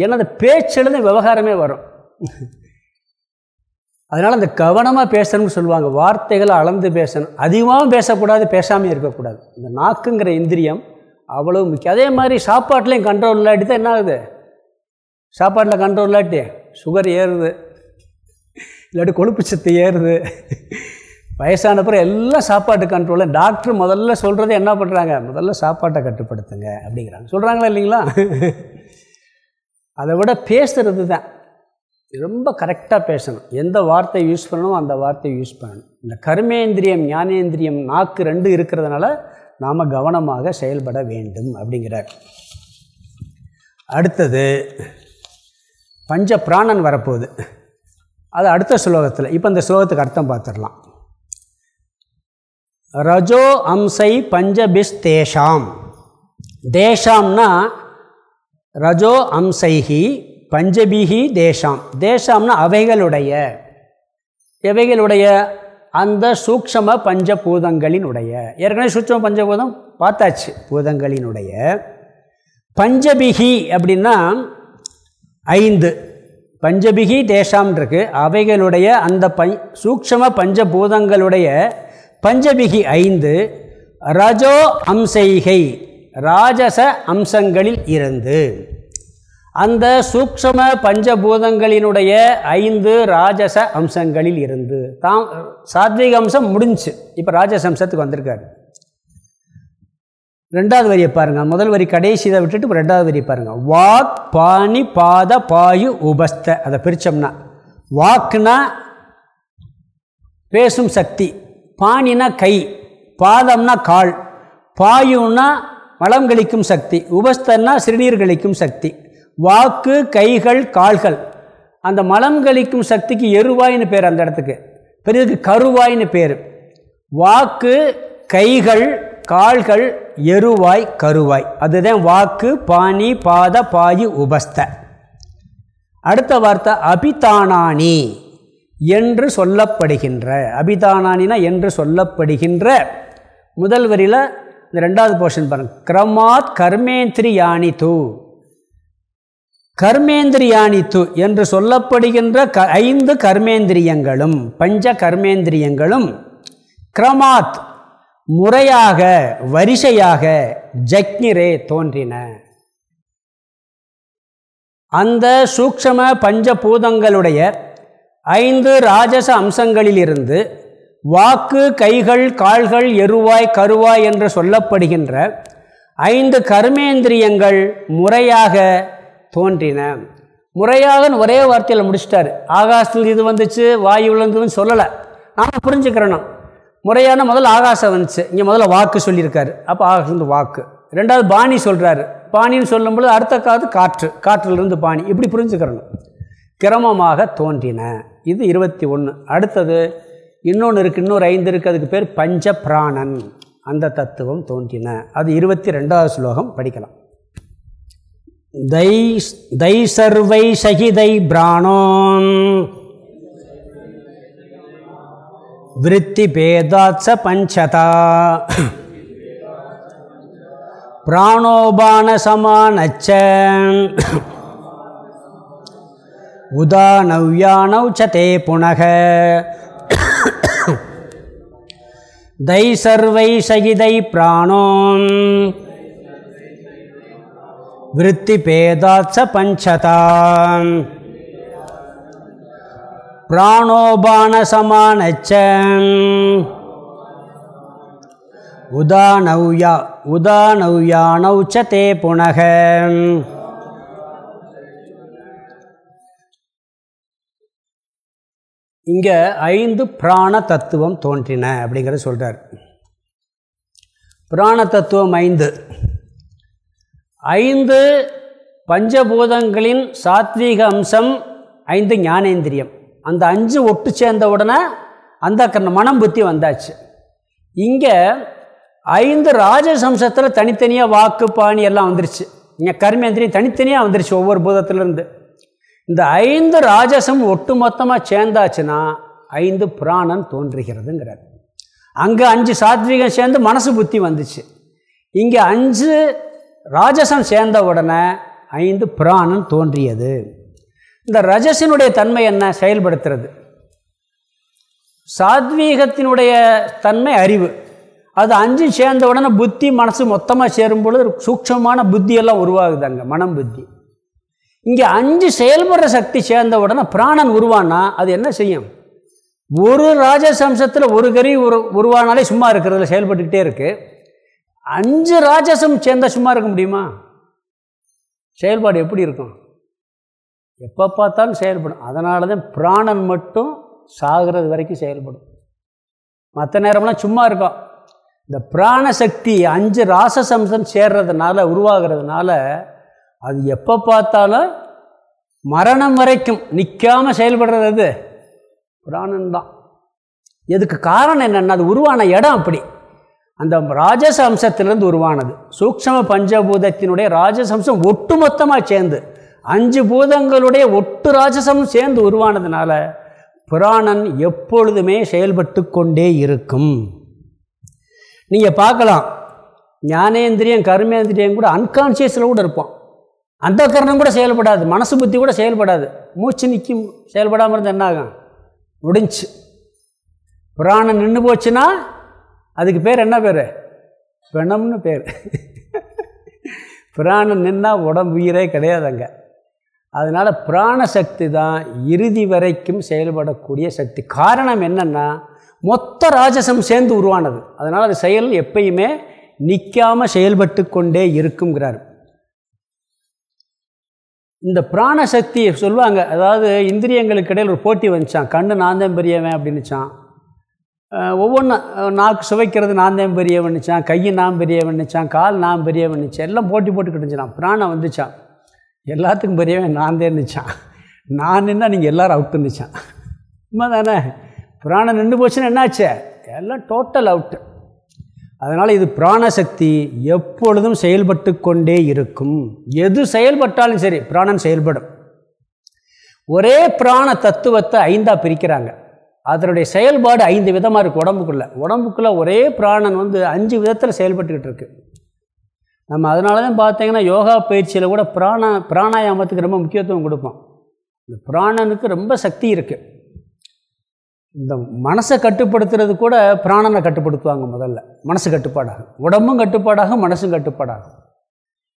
ஏன்னா அந்த பேச்சிலேருந்து விவகாரமே வரும். அதனால் அந்த கவனமாக பேசணும்னு சொல்லுவாங்க. வார்த்தைகளை அளந்து பேசணும். அதிகமாகவும் பேசக்கூடாது பேசாமல் இருக்கக்கூடாது. இந்த நாக்குங்கிற இந்திரியம் அவ்வளோ முக்கியம். அதே மாதிரி சாப்பாட்லேயும் கண்ட்ரோல் இல்லாட்டி தான் என்ன ஆகுது சாப்பாட்டில் கண்ட்ரோல் இல்லாட்டி சுகர் ஏறுது. இல்லாட்டி கொழுப்பு சத்து ஏறுது. வயசானப்புறம் எல்லாம் சாப்பாட்டு கண்ட்ரோலில் டாக்டர் முதல்ல சொல்கிறது என்ன பண்ணுறாங்க முதல்ல சாப்பாட்டை கட்டுப்படுத்துங்க அப்படிங்கிறாங்க. சொல்கிறாங்களா இல்லைங்களா? அதை விட பேசுகிறது தான். ரொம்ப கரெக்டாக பேசணும். எந்த வார்த்தை யூஸ் பண்ணணும் அந்த வார்த்தையை யூஸ் பண்ணணும். இந்த கர்மேந்திரியம் ஞானேந்திரியம் நாக்கு ரெண்டு இருக்கிறதுனால நாம் கவனமாக செயல்பட வேண்டும் அப்படிங்கிறார். அடுத்தது பஞ்ச பிராணன் வரப்போகுது. அது அடுத்த ஸ்லோகத்தில் இப்போ இந்த ஸ்லோகத்துக்கு அர்த்தம் பார்த்துடலாம் ரஜோ அம்சை பஞ்சபிஸ் தேஷாம் தேஷாம்னா ரஜோ அம்சைஹி பஞ்சபிஹி தேஷாம். தேஷாம்னா அவைகளுடைய எவைகளுடைய அந்த சூக்ஷம பஞ்சபூதங்களினுடைய ஏற்கனவே சூட்சம பஞ்சபூதம் பார்த்தாச்சு பூதங்களினுடைய. பஞ்சபிகி அப்படின்னா ஐந்து. பஞ்சபிகி தேஷாம் இருக்கு. அவைகளுடைய அந்த பஞ் சூக்ஷம பஞ்சபூதங்களுடைய பஞ்சபிகி ஐந்து. ரஜோ அம்சைகை ராஜச அம்சங்களில் இருந்து. அந்த சூக்ஷம பஞ்சபூதங்களினுடைய ஐந்து ராஜச அம்சங்களில் இருந்து. தாம் சாத்விக அம்சம் முடிஞ்சு. இப்போ ராஜச அம்சத்துக்கு வந்திருக்காரு. ரெண்டாவது வரியை பாருங்கள் முதல் வரி கடைசி இதை விட்டுட்டு இப்போ ரெண்டாவது வரி பாருங்கள் வாக் பாணி பாத பாயு உபஸ்த. அதை பிரித்தோம்னா வாக்குனா பேசும் சக்தி. பாணினா கை. பாதம்னா கால். பாயுன்னா மலம் கழிக்கும் சக்தி உபஸ்தன்னா சிறுநீர் கழிக்கும் சக்தி வாக்கு கைகள் கால்கள். அந்த மலம் கழிக்கும் சக்திக்கு எருவாயின்னு பேர் அந்த இடத்துக்கு. பெரியதுக்கு கருவாயின்னு பேர். வாக்கு கைகள் கால்கள் எருவாய் கருவாய். அதுதான் வாக்கு பாணி பாத பாயு உபஸ்த. அடுத்த வார்த்தை அபிதானானி என்று சொல்லப்படுகின்ற அபிதானானினா என்று சொல்லப்படுகின்ற முதல் வரியில் இந்த ரெண்டாவது போர்ஷன் பாருங்கள் கிரமாத் கர்மேந்திரியாணி தூ கர்மேந்திரியாணி து என்று சொல்லப்படுகின்ற க ஐந்து கர்மேந்திரியங்களும் பஞ்ச கர்மேந்திரியங்களும் கிரமாத் முறையாக வரிசையாக ஜக்னிரே தோன்றின. அந்த சூக்ஷம பஞ்சபூதங்களுடைய ஐந்து ராஜச அம்சங்களிலிருந்து வாக்கு கைகள் கால்கள் எருவாய் கருவாய் என்று சொல்லப்படுகின்ற ஐந்து கர்மேந்திரியங்கள் முறையாக தோன்றின. முறையாக ஒரே வார்த்தையில் முடிச்சிட்டார். ஆகாசத்தில் இது வந்துச்சு வாயு விழுந்ததுன்னு சொல்லலை. நாம் புரிஞ்சுக்கிறணும். முறையான முதல்ல ஆகாசம் வந்துச்சு. இங்கே முதல்ல வாக்கு சொல்லியிருக்காரு. அப்போ ஆகாசம் வாக்கு. ரெண்டாவது பாணி சொல்கிறாரு பாணின்னு சொல்லும்பொழுது அடுத்த காது காற்று. காற்றிலிருந்து பாணி. இப்படி புரிஞ்சுக்கிறணும். கிரமமாக தோன்றின. இது இருபத்தி ஒன்று அடுத்தது இன்னொன்று இருக்குது இன்னொரு ஐந்து இருக்குது அதுக்கு பேர் பஞ்ச பிராணன் அந்த தத்துவம் தோன்றின. அது இருபத்தி ரெண்டாவது ஸ்லோகம் படிக்கலாம். தை தை சர்வை சகிதை பிராணோம் விருத்தி பேதாச்ச பஞ்சதா. பிராணோபான பிராணோபானசமானச்ச. உதானவ்யானவ் ச தே புனக. தை சர்வை சகிதை பிராணோம் விருத்தி பேதாச்ச பஞ்சதாம். பிராணோபான சமானச்சம். உதானவ்யா உதானவ்யானௌ ச தே புனகம் இங்கே ஐந்து பிராண தத்துவம் தோன்றின அப்படிங்கிறத சொல்கிறார் பிராண தத்துவம் ஐந்து. ஐந்து பஞ்சபூதங்களின் சாத்வீக அம்சம் ஐந்து ஞானேந்திரியம். அந்த அஞ்சு ஒட்டு சேர்ந்த உடனே அந்த மனம் புத்தி வந்தாச்சு. இங்கே ஐந்து ராஜசம்சத்தில் தனித்தனியாக வாக்கு பாணி எல்லாம் வந்துருச்சு. இங்கே கர்மேந்திரியம் தனித்தனியாக வந்துருச்சு ஒவ்வொரு பூதத்துலேருந்து. இந்த ஐந்து ராஜசம் ஒட்டுமொத்தமாக சேர்ந்தாச்சுன்னா ஐந்து புராணன் தோன்றுகிறதுங்கிறார். அங்கே அஞ்சு சாத்விகம் சேர்ந்து மனசு புத்தி வந்துச்சு. இங்கே அஞ்சு ராஜசம் சேர்ந்த உடனே ஐந்து புராணன் தோன்றியது. இந்த ரஜசினுடைய தன்மை என்ன? செயல்படுத்துறது. சாத்வீகத்தினுடைய தன்மை அறிவு. அது அஞ்சு சேர்ந்த உடனே புத்தி மனசு மொத்தமாக சேரும் பொழுது சூட்சமான புத்தியெல்லாம் உருவாகுது அங்கே மனம் புத்தி. இங்கே அஞ்சு செயல்படுற சக்தி சேர்ந்த உடனே பிராணன் உருவானா? அது என்ன செய்யும்? ஒரு ராஜசம்சத்தில் ஒரு கறி உரு உருவானாலே சும்மா இருக்கிறதுல செயல்பட்டுக்கிட்டே இருக்குது அஞ்சு ராஜசம் சேர்ந்தால் சும்மா இருக்க முடியுமா? செயல்பாடு எப்படி இருக்கும்? எப்போ பார்த்தாலும் செயல்படும். அதனால தான் பிராணன் மட்டும் சாகிறது வரைக்கும் செயல்படும். மற்ற நேரம்லாம் சும்மா இருக்கும். இந்த பிராணசக்தி அஞ்சு ராசசம்சம் சேர்றதுனால உருவாகிறதுனால அது எப்போ பார்த்தாலும் மரணம் வரைக்கும் நிற்காமல் செயல்படுறது அது. பிராணன் தான். எதுக்கு காரணம் என்னென்னா அது உருவான இடம் அப்படி. அந்த ராஜச அம்சத்திலிருந்து உருவானது. சூக்ஷம பஞ்சபூதத்தினுடைய ராஜசம்சம் ஒட்டுமொத்தமாக சேர்ந்து அஞ்சு பூதங்களுடைய ஒட்டு ராஜசம் சேர்ந்து உருவானதுனால புராணன் எப்பொழுதுமே செயல்பட்டு கொண்டே இருக்கும். நீங்கள் பார்க்கலாம். ஞானேந்திரியம் கர்மேந்திரியம் கூட அன்கான்சியஸில் கூட இருப்போம் அந்த கரணம் கூட செயல்படாது மனசு புத்தி கூட செயல்படாது. மூச்சு நிற்கும் செயல்படாமல் இருந்தால் என்ன ஆகும்? முடிஞ்சு. புராணம் நின்று போச்சுன்னா அதுக்கு பேர் என்ன பேர்? பிணம்னு பேர். பிராணம் நின்னால் உடம்பு உயிரே கிடையாது அங்கே. அதனால் பிராணசக்தி தான் இறுதி வரைக்கும் செயல்படக்கூடிய சக்தி. காரணம் என்னென்னா மொத்த ராஜசம் சேர்ந்து உருவானது. அதனால் அது செயல் எப்பயுமே நிற்காமல் செயல்பட்டு கொண்டே இருக்குங்கிறார் இந்த பிராணசக்தி சொல்லுவாங்க. அதாவது இந்திரியங்களுக்கு இடையில் ஒரு போட்டி வந்துச்சான் கண்ணு நான் தான் பெரியவன் அப்படின்னுச்சான் ஒவ்வொன்று நாக்கு சுவைக்கிறது நான் தான் பெரியவன்னுச்சான் கையை நான் பெரியவன்னுச்சான் கால் நான் பெரியவன்னுச்சான் எல்லாம் போட்டி போட்டுக்கிட்டுச்சான் பிராணம் வந்துச்சான் எல்லாத்துக்கும் பெரியவன் நான் தான் இருந்துச்சான் நான் நின்னா நீங்கள் எல்லோரும் அவுட் இருந்துச்சான் உண்மை தானே பிராணம் நின்று போச்சுன்னா என்னாச்சு? எல்லாம் டோட்டல் அவுட்டு அதனால் இது பிராணசக்தி எப்பொழுதும் செயல்பட்டு கொண்டே இருக்கும். எது செயல்பட்டாலும் சரி பிராணன் செயல்படும். ஒரே பிராண தத்துவத்தை ஐந்தாக பிரிக்கிறாங்க. அதனுடைய செயல்பாடு ஐந்து விதமாக இருக்குது உடம்புக்குள்ளே. உடம்புக்குள்ளே ஒரே பிராணன் வந்து அஞ்சு விதத்தில் செயல்பட்டுக்கிட்டு இருக்கு. நம்ம அதனால தான் பார்த்தீங்கன்னா யோகா பயிற்சியில் கூட பிராண பிராணாயாமத்துக்கு ரொம்ப முக்கியத்துவம் கொடுப்போம். இந்த பிராணனுக்கு ரொம்ப சக்தி இருக்குது இந்த மனசை கட்டுப்படுத்துறது கூட பிராணனை கட்டுப்படுத்துவாங்க முதல்ல. மனசு கட்டுப்பாடாகும். உடம்பும் கட்டுப்பாடாகும் மனசும் கட்டுப்பாடாகும்.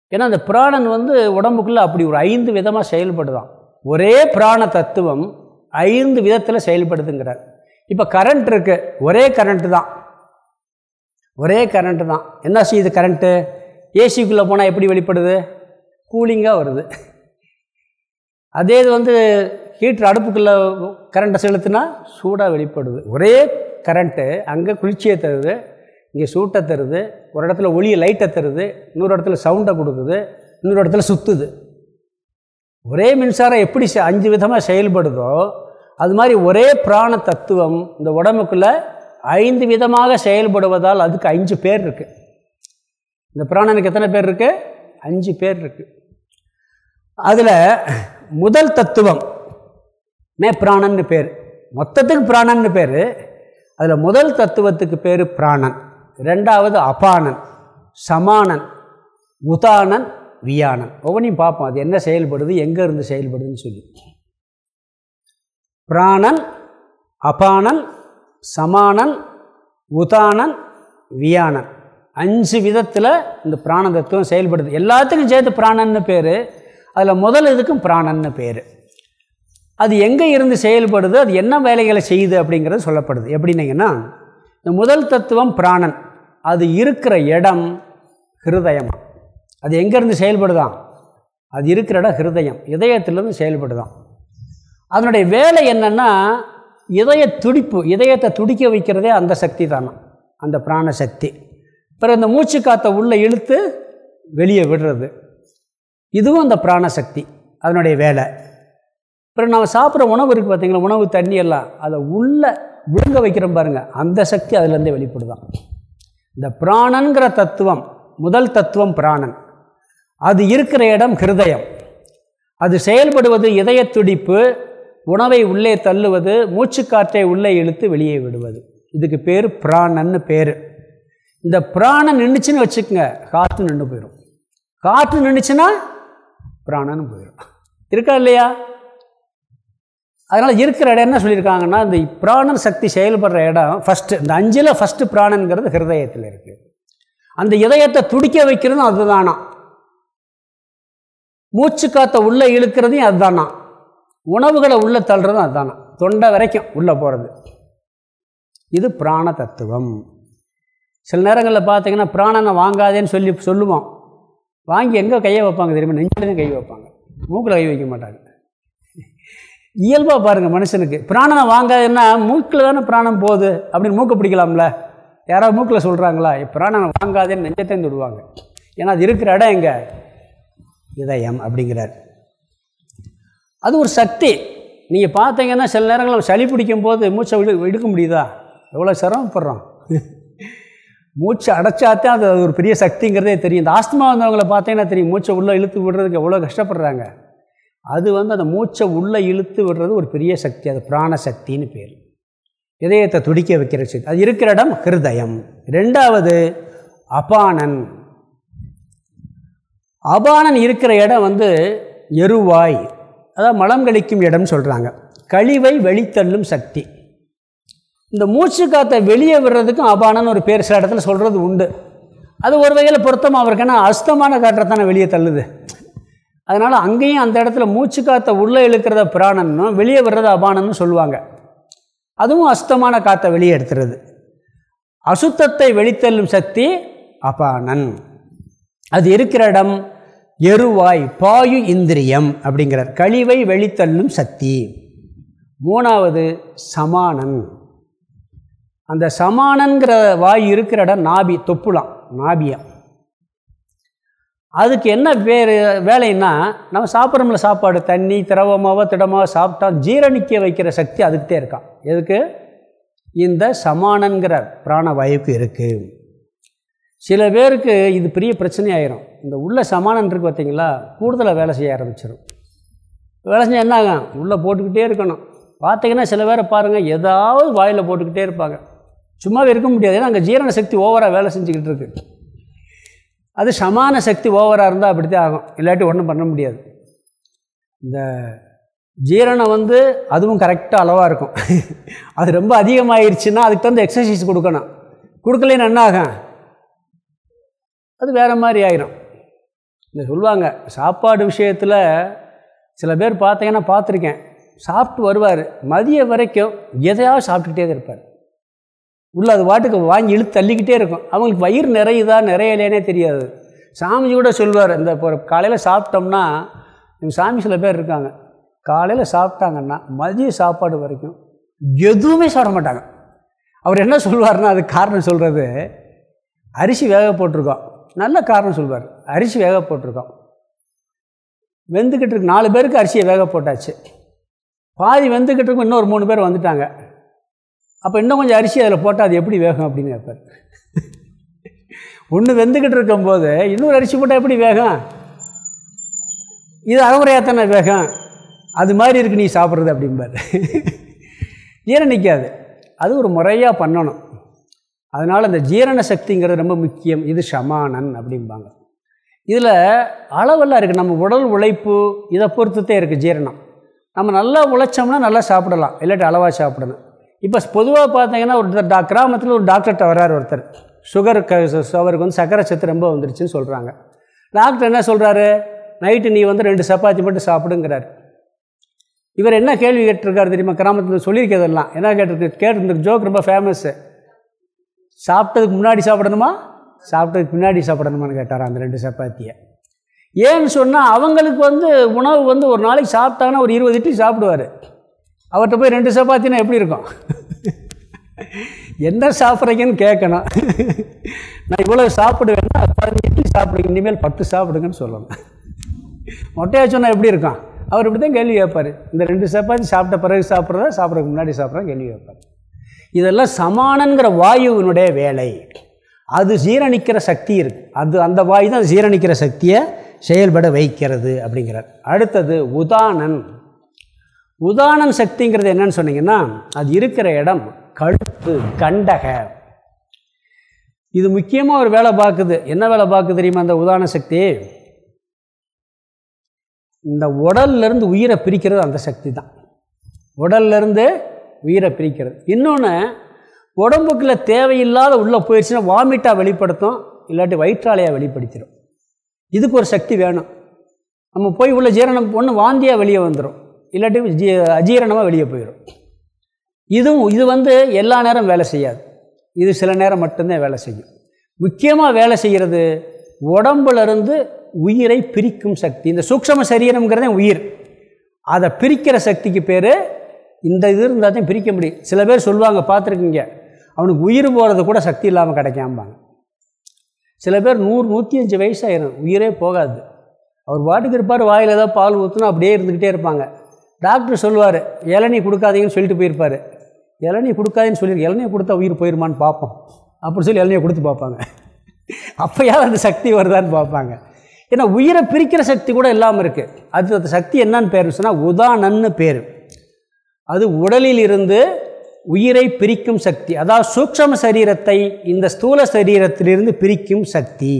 ஏன்னா அந்த பிராணன் வந்து உடம்புக்குள்ளே அப்படி ஒரு ஐந்து விதமாக செயல்படுதான். ஒரே பிராண தத்துவம் ஐந்து விதத்தில் செயல்படுதுங்கிறார். இப்போ கரண்ட் இருக்குது ஒரே கரண்ட்டு தான். ஒரே கரண்ட்டு தான். என்ன செய்யுது கரண்ட்டு ஏசிக்குள்ளே போனால் எப்படி வெளிப்படுது? கூலிங்காக வருது. அதே இது வந்து ஹீட்ரு அடுப்புக்குள்ளே கரண்ட்டை செலுத்தினா சூடாக வெளிப்படுது. ஒரே கரண்ட்டு அங்கே குளிர்ச்சியை தருது இங்கே சூட்டை தருது ஒரு இடத்துல ஒளியை லைட்டை தருது இன்னொரு இடத்துல சவுண்டை கொடுக்குது இன்னொரு இடத்துல சுற்றுது ஒரே மின்சாரம் எப்படி அஞ்சு விதமாக செயல்படுதோ அது மாதிரி ஒரே பிராண தத்துவம் இந்த உடம்புக்குள்ளே ஐந்து விதமாக செயல்படுவதால் அதுக்கு அஞ்சு பேர் இருக்குது இந்த பிராணனுக்கு எத்தனை பேர் இருக்குது அஞ்சு பேர் இருக்குது அதில் முதல் தத்துவம் மே பிராணன்னு பேர். மொத்தத்துக்கு பிராணன்னு பேர். அதில் முதல் தத்துவத்துக்கு பேர் பிராணன். ரெண்டாவது அபானன் சமானன் உதானன் வியானன். ஒவ்வொன்றையும் பார்ப்போம். அது என்ன செயல்படுது எங்கே இருந்து செயல்படுதுன்னு சொல்லி. பிராணன் அபானன் சமானன் உதானன் வியானன். அஞ்சு விதத்தில் இந்த பிராண தத்துவம் செயல்படுது. எல்லாத்துக்கும் சேர்த்து பிராணன்னு பேர். அதில் முதல் இதுக்கும் பிராணன்னு பேர். அது எங்கே இருந்து செயல்படுது அது என்ன வேலைகளை செய்யுது அப்படிங்கிறது சொல்லப்படுது. எப்படின்னீங்கன்னா இந்த முதல் தத்துவம் பிராணன். அது இருக்கிற இடம் ஹிருதயம். அது எங்கேருந்து செயல்படுதான்? அது இருக்கிற இடம் ஹிருதயம். இதயத்திலிருந்து செயல்படுதான். அதனுடைய வேலை என்னென்னா இதய துடிப்பு இதயத்தை துடிக்க வைக்கிறதே அந்த சக்தி தானே. அந்த பிராணசக்தி பிறகு இந்த மூச்சு காற்றை உள்ளே இழுத்து வெளியே விடுறது. இதுவும் அந்த பிராணசக்தி அதனுடைய வேலை. அப்புறம் நம்ம சாப்பிட்ற உணவு இருக்குது பார்த்திங்களா உணவு தண்ணி எல்லாம். அதை உள்ளே விழுங்க வைக்கிறோம் பாருங்கள் அந்த சக்தி அதுலேருந்தே வெளிப்படுதான். இந்த பிராணங்கிற தத்துவம் முதல் தத்துவம் பிராணன். அது இருக்கிற இடம் ஹிருதயம். அது செயல்படுவது இதய துடிப்பு உணவை உள்ளே தள்ளுவது மூச்சுக்காற்றை உள்ளே இழுத்து வெளியே விடுவது. இதுக்கு பேர் பிராணன்னு பேர். இந்த பிராணம் நின்றுச்சுன்னு வச்சுக்கோங்க காற்று நின்று போயிடும் காற்று நின்றுச்சுன்னா பிராணன்னு போயிடும் இருக்கா இல்லையா? அதனால் இருக்கிற இடம் என்ன சொல்லியிருக்காங்கன்னா இந்த பிராணன் சக்தி செயல்படுற இடம் ஃபஸ்ட்டு இந்த அஞ்சில் ஃபஸ்ட்டு பிராணங்கிறது ஹிருதயத்தில் இருக்குது அந்த இதயத்தை துடிக்க வைக்கிறதும் அதுதானா? மூச்சு காற்றை உள்ளே இழுக்கிறதையும் அதுதானா? உணவுகளை உள்ளே தள்ளுறதும் அதுதானா? தொண்டை வரைக்கும் உள்ளே போகிறது இது பிராண தத்துவம். சில நேரங்களில் பார்த்தீங்கன்னா பிராணனை வாங்காதேன்னு சொல்லி சொல்லுவோம். வாங்கி எங்கே கையை வைப்பாங்க தெரியுமா? நெஞ்சில் கை வைப்பாங்க. மூக்கில் கை வைக்க மாட்டாங்க. இயல்பாக பாருங்கள் மனுஷனுக்கு. பிராணனை வாங்காதுன்னா மூக்கில் தானே பிராணம் போகுது அப்படின்னு மூக்கை பிடிக்கலாம்ல? யாராவது மூக்கில் சொல்கிறாங்களா பிராணனை வாங்காதேன்னு நெஞ்சத்தையும் விடுவாங்க ஏன்னா அது இருக்கிற இடம் எங்கே? இதயம் அப்படிங்கிறார். அது ஒரு சக்தி. நீங்கள் பார்த்தீங்கன்னா சில நேரங்களில் சளி பிடிக்கும் போது மூச்சை விடு எடுக்க முடியுதா? எவ்வளோ சிரமப்படுறோம் மூச்சு அடைச்சாத்தான் அது ஒரு பெரிய சக்திங்கிறதே தெரியும். இந்த ஆஸ்துமா வந்தவங்களை பார்த்தீங்கன்னா தெரியும். மூச்சை உள்ளே இழுத்து விடுறதுக்கு எவ்வளோ கஷ்டப்படுறாங்க. அது வந்து அந்த மூச்சை உள்ளே இழுத்து விடுறது ஒரு பெரிய சக்தி அது பிராண சக்தின்னு பேர். இதயத்தை துடிக்க வைக்கிற சக்தி. அது இருக்கிற இடம் ஹிருதயம் ரெண்டாவது அபானன். அபானன் இருக்கிற இடம் வந்து எருவாய். அதாவது மலம் கழிக்கும் இடம்னு சொல்கிறாங்க கழிவை வெளித்தள்ளும் சக்தி. இந்த மூச்சு காற்றை வெளியே விடுறதுக்கும் அபானன்னு ஒரு பேர் சில இடத்துல சொல்கிறது உண்டு. அது ஒரு வகையில் பொருத்தமாக அவருக்குன்னா அஸ்தமான காற்றை தானே வெளியே தள்ளுது. அதனால் அங்கேயும் அந்த இடத்துல மூச்சு காற்றை உள்ளே இழுக்கிறத பிராணன்னும் வெளியே விடுறத அபானன்னு சொல்லுவாங்க. அதுவும் அஸ்தமான காற்றை வெளியே எடுத்துறது. அசுத்தத்தை வெளித்தள்ளும் சக்தி அபானன். அது இருக்கிற இடம் எருவாய் பாயு இந்திரியம் அப்படிங்கிறார். கழிவை வெளித்தள்ளும் சக்தி. மூணாவது சமானன். அந்த சமானங்கிற வாய் இருக்கிற இடம் நாபி தொப்புலாம் நாபியம். அதுக்கு என்ன வேறு வேலைன்னா நம்ம சாப்பிட்றோம்ல சாப்பாடு தண்ணி திரவமாவோ திடமாக சாப்பிட்டா ஜீரணிக்க வைக்கிற சக்தி அதுக்கிட்டே இருக்கான். எதுக்கு? இந்த சமானங்கிற பிராணவாயுக்கு இருக்குது சில பேருக்கு இது பெரிய பிரச்சனையாயிரும். இந்த உள்ள சமானன் இருக்குது பார்த்தீங்களா கூடுதலாக வேலை செய்ய ஆரம்பிச்சிடும் வேலை செஞ்சால் என்னாங்க உள்ளே போட்டுக்கிட்டே இருக்கணும். பார்த்தீங்கன்னா சில பேரை பாருங்கள் ஏதாவது வாயில் போட்டுக்கிட்டே இருப்பாங்க. சும்மாவே இருக்க முடியாது. ஏன்னா அங்கே ஜீரண சக்தி ஓவராக வேலை செஞ்சுக்கிட்டு இருக்கு. அது சமான சக்தி ஓவராக இருந்தால் அப்படித்தான் ஆகும். இல்லாட்டி ஒன்றும் பண்ண முடியாது. இந்த ஜீரணம் வந்து அதுவும் கரெக்டாக அளவாக இருக்கும். அது ரொம்ப அதிகமாகிருச்சுன்னா அதுக்கு தகுந்த எக்ஸசைஸ் கொடுக்கணும். கொடுக்கலன்னு என்ன ஆகும்? அது வேறு மாதிரி ஆயிரும். இந்த சொல்லுவாங்க. சாப்பாடு விஷயத்தில் சில பேர் பார்த்தீங்கன்னா பார்த்துருக்கேன். சாப்பிட்டு வருவார். மதிய வரைக்கும் எதையாவது சாப்பிட்டுக்கிட்டே தான் இருப்பார். உள்ளே அது வாட்டுக்கு வாங்கி இழுத்து தள்ளிக்கிட்டே இருக்கும். அவங்களுக்கு வயிறு நிறையுதா நிறையலேனே தெரியாது. சாமிஜி கூட சொல்வார் இந்த இப்போ காலையில் சாப்பிட்டோம்னா சாமி சில பேர் இருக்காங்க. காலையில் சாப்பிட்டாங்கன்னா மதிய சாப்பாடு வரைக்கும் எதுவுமே சாப்பிட மாட்டாங்க. அவர் என்ன சொல்வார்னா அது காரணம் சொல்கிறது அரிசி வேக போட்டிருக்கோம். நல்ல காரணம் சொல்வார் அரிசி வேக போட்டிருக்கோம். வெந்துக்கிட்டு இருக்கு நாலு பேருக்கு அரிசியை வேக போட்டாச்சு. பாதி வெந்துக்கிட்டு இருக்கும் இன்னொரு மூணு பேர் வந்துட்டாங்க. அப்போ இன்னும் கொஞ்சம் அரிசி அதில் போட்டால் அது எப்படி வேகும் அப்படின்னு கேட்பார். ஒன்று வெந்துக்கிட்டு இருக்கும்போது இன்னொரு அரிசி போட்டால் எப்படி வேகம்? இது அறமுறையாக தானே வேகம்? அது மாதிரி இருக்கு நீ சாப்பிட்றது அப்படிம்பார். ஜீரணிக்காது அது ஒரு முறையாக பண்ணணும். அதனால் இந்த ஜீரண சக்திங்கிறது ரொம்ப முக்கியம். இது சமானன் அப்படிம்பாங்க. இதில் அளவெல்லாம் இருக்குது நம்ம உடல் உழைப்பு இதை பொறுத்துத்தே இருக்குது ஜீரணம். நம்ம நல்லா உழைச்சோம்னா நல்லா சாப்பிடலாம். இல்லாட்டி அளவாக சாப்பிடணும். இப்போ பொதுவாக பார்த்தீங்கன்னா ஒரு டா கிராமத்தில் ஒரு டாக்டர்கிட்ட வர்றார் ஒருத்தர். சுகர் க அவருக்கு வந்து சக்கரை சத்து ரொம்ப வந்துருச்சுன்னு சொல்கிறாங்க டாக்டர் என்ன சொல்கிறாரு நைட்டு நீ வந்து ரெண்டு சப்பாத்தி மட்டும் சாப்பிடுங்கிறார். இவர் என்ன கேள்வி கேட்டிருக்காரு தெரியுமா? கிராமத்தில் சொல்லியிருக்கிறதெல்லாம். என்ன கேட்டிருக்கு? கேட்டிருந்த ஜோக் ரொம்ப ஃபேமஸ்ஸு சாப்பிட்டதுக்கு முன்னாடி சாப்பிடணுமா? சாப்பிட்டதுக்கு பின்னாடி சாப்பிடணுமான்னு கேட்டார் அந்த ரெண்டு சப்பாத்தியை. ஏன்னு சொன்னால் அவங்களுக்கு வந்து உணவு வந்து ஒரு நாளைக்கு சாப்பிட்டாங்கன்னா ஒரு இருபது இட்லி சாப்பிடுவார். அவர்கிட்ட போய் ரெண்டு சப்பாத்தினா எப்படி இருக்கும்? என்ன சாப்பிட்றீங்கன்னு கேட்கணும். நான் இவ்வளோ சாப்பிடுவேன்னா பதினஞ்சு இட்லி சாப்பிடுங்க இனிமேல் பத்து சாப்பிடுங்கன்னு சொல்லணும். மொட்டையாக சொன்னால் எப்படி இருக்கும்? அவர் இப்படி தான் கேள்வி கேட்பார். இந்த ரெண்டு சப்பாத்தி சாப்பிட்ட பிறகு சாப்பிட்றதா சாப்பிட்றதுக்கு முன்னாடி சாப்பிட்றதா கேள்வி கேட்பார். இதெல்லாம் சமானங்கிற வாயுவினுடைய வேலை. அது ஜீரணிக்கிற சக்தி இருக்குது அது அந்த வாயு தான் ஜீரணிக்கிற சக்தியை செயல்பட வைக்கிறது அப்படிங்கிறார். அடுத்தது உதானன் உதானம் சக்திங்கிறது என்னன்னு சொன்னீங்கன்னா அது இருக்கிற இடம் கழுத்து கண்டக. இது முக்கியமாக ஒரு வேலை பார்க்குது. என்ன வேலை பார்க்குது தெரியுமா அந்த உதான சக்தி? இந்த உடல்லேருந்து உயிரை பிரிக்கிறது அந்த சக்தி தான். உடல்லேருந்து உயிரை பிரிக்கிறது. இன்னொன்று உடம்புக்குள்ள தேவையில்லாத உள்ளே போயிடுச்சுன்னா வாமிட்டாக வெளிப்படுத்தும் இல்லாட்டி வயிற்றாலையாக வெளிப்படுத்திடும் இதுக்கு ஒரு சக்தி வேணும். நம்ம போய் உள்ள ஜீரணம் ஒன்று வாந்தியாக வெளியே வந்துடும் இல்லாட்டி ஜீ அஜீரணமாக வெளியே போயிடும். இதுவும் இது வந்து எல்லா நேரம் வேலை செய்யாது. இது சில நேரம் மட்டும்தான் வேலை செய்யும். முக்கியமாக வேலை செய்கிறது உடம்புலேருந்து உயிரை பிரிக்கும் சக்தி. இந்த சூக்ஷம சரீரம்ங்கிறதே உயிர். அதை பிரிக்கிற சக்திக்கு பேர் இந்த இது இருந்தால் தான் பிரிக்க முடியும். சில பேர் சொல்லுவாங்க பார்த்துருக்கீங்க அவனுக்கு உயிர் போகிறது கூட சக்தி இல்லாமல் கிடைக்காம்பாங்க. சில பேர் நூறு நூற்றி அஞ்சு வயசாயிரும் உயிரே போகாது. அவர் பாட்டுக்கு இருப்பார் வாயில் ஏதாவது பால் ஊற்றுனா அப்படியே இருந்துக்கிட்டே இருப்பாங்க. டாக்டர் சொல்லுவார் இளநீ கொடுக்காதீங்கன்னு சொல்லிட்டு போயிருப்பார். இளநீ கொடுக்காதுன்னு சொல்லி இளநீ கொடுத்தா உயிர் போயிருமான்னு பார்ப்போம். அப்படி சொல்லி இளநியை கொடுத்து பார்ப்பாங்க. அப்போயாவது அந்த சக்தி வருதான்னு பார்ப்பாங்க. ஏன்னா உயிரை பிரிக்கிற சக்தி கூட இல்லாமல் இருக்குது அது அந்த சக்தி என்னன்னு பேர் சொன்னால் உதானன்னு பேர். அது உடலில் இருந்து உயிரை பிரிக்கும் சக்தி. அதாவது சூக்ஷம சரீரத்தை இந்த ஸ்தூல சரீரத்திலிருந்து பிரிக்கும் சக்தி.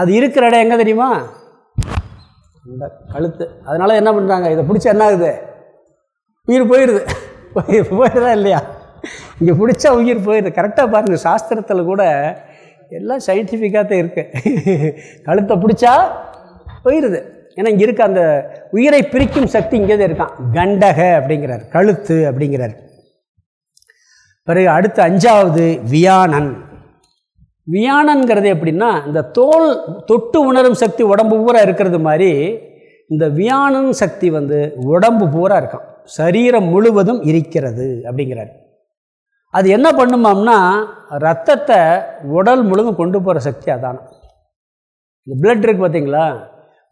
அது இருக்கிற இடம் எங்கே தெரியுமா? இந்த கழுத்து. அதனால் என்ன பண்ணுறாங்க இதை பிடிச்ச என்ன ஆகுது உயிர் போயிடுது போயிடுதா இல்லையா? இங்கே பிடிச்சா உயிர் போயிடுது கரெக்டாக பாருங்கள் சாஸ்திரத்தில் கூட எல்லாம் சயின்டிஃபிக்காக தான் இருக்குது கழுத்தை பிடிச்சா போயிடுது ஏன்னா இங்கே இருக்க அந்த உயிரை பிரிக்கும் சக்தி இங்கே தான் இருக்கான். கண்டக அப்படிங்கிறார் கழுத்து அப்படிங்கிறார். பிறகு அடுத்து அஞ்சாவது வியானன். வியானன்கிறது எப்படின்னா இந்த தோல் தொட்டு உணரும் சக்தி உடம்பு பூரா இருக்கிறது மாதிரி இந்த வியானன் சக்தி வந்து உடம்பு பூரா இருக்கான். சரீரம் முழுவதும் இருக்கிறது அப்படிங்கிறார். அது என்ன பண்ணுமாம்னா ரத்தத்தை உடல் முழுதும் கொண்டு போகிற சக்தி அதான இந்த பிளட் இருக்குது பார்த்தீங்களா?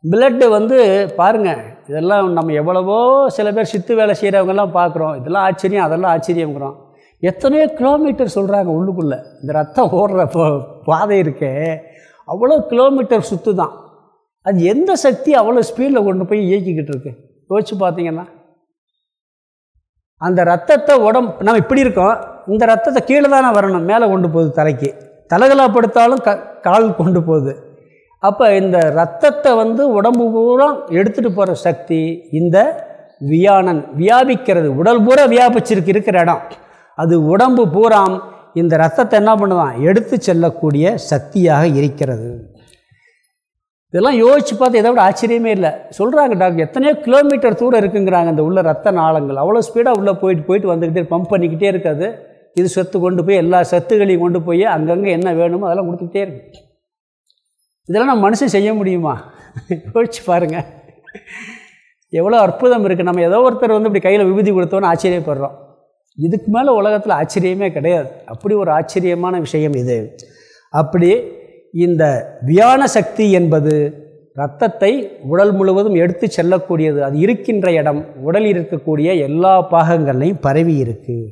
பிளட்டு வந்து பாருங்கள் இதெல்லாம் நம்ம எவ்வளவோ சில பேர் சித்து வேலை செய்கிறவங்கெல்லாம் பார்க்குறோம். இதெல்லாம் ஆச்சரியம் அதெல்லாம் ஆச்சரியங்கிறோம் எத்தனையோ கிலோமீட்டர் சொல்கிறாங்க உள்ளுக்குள்ளே. இந்த ரத்தம் ஓடுற பாதை இருக்கே அவ்வளோ கிலோமீட்டர் சுற்று தான் அது எந்த சக்தி அவ்வளோ ஸ்பீடில் கொண்டு போய் இயக்கிக்கிட்டு இருக்கு? யோசிச்சு பார்த்தீங்கன்னா அந்த ரத்தத்தை உடம்பு நம்ம இப்படி இருக்கோம் இந்த ரத்தத்தை கீழே தானே வரணும் மேலே கொண்டு போகுது தலைக்கு. தலைகளாப்படுத்தாலும் க கால் கொண்டு போகுது. அப்போ இந்த ரத்தத்தை வந்து உடம்பு பூரா எடுத்துகிட்டு போகிற சக்தி இந்த வியானன். வியாபிக்கிறது உடல் பூரா வியாபிச்சிருக்கு இருக்கிற இடம். அது உடம்பு பூராம் இந்த ரத்தத்தை என்ன பண்ணுவான் எடுத்து செல்லக்கூடிய சக்தியாக இருக்கிறது. இதெல்லாம் யோசித்து பார்த்து எதை விட ஆச்சரியமே இல்லை. சொல்கிறாங்க டாக்டர் எத்தனையோ கிலோமீட்டர் தூரம் இருக்குங்கிறாங்க இந்த உள்ள ரத்த நாளங்கள். அவ்வளோ ஸ்பீடாக உள்ளே போயிட்டு போயிட்டு வந்துக்கிட்டே பம்ப் பண்ணிக்கிட்டே இருக்காது. இது சத்து கொண்டு போய் எல்லா சத்துகளையும் கொண்டு போய் அங்கங்கே என்ன வேணுமோ அதெல்லாம் கொடுத்துக்கிட்டே இருக்கு. இதெல்லாம் நம்ம மனுஷன் செய்ய முடியுமா? யோசிச்சு பாருங்கள் எவ்வளோ அற்புதம் இருக்குது நம்ம ஏதோ ஒருத்தர் வந்து இப்படி கையில் விபூதி கொடுத்தோன்னு ஆச்சரியப்படுறோம். இதுக்கு மேலே உலகத்தில் ஆச்சரியமே கிடையாது. அப்படி ஒரு ஆச்சரியமான விஷயம் இது. அப்படி இந்த வியான சக்தி என்பது இரத்தத்தை உடல் முழுவதும் எடுத்து செல்லக்கூடியது. அது இருக்கின்ற இடம் உடலில் இருக்கக்கூடிய எல்லா பாகங்கள்லையும் பரவி இருக்குது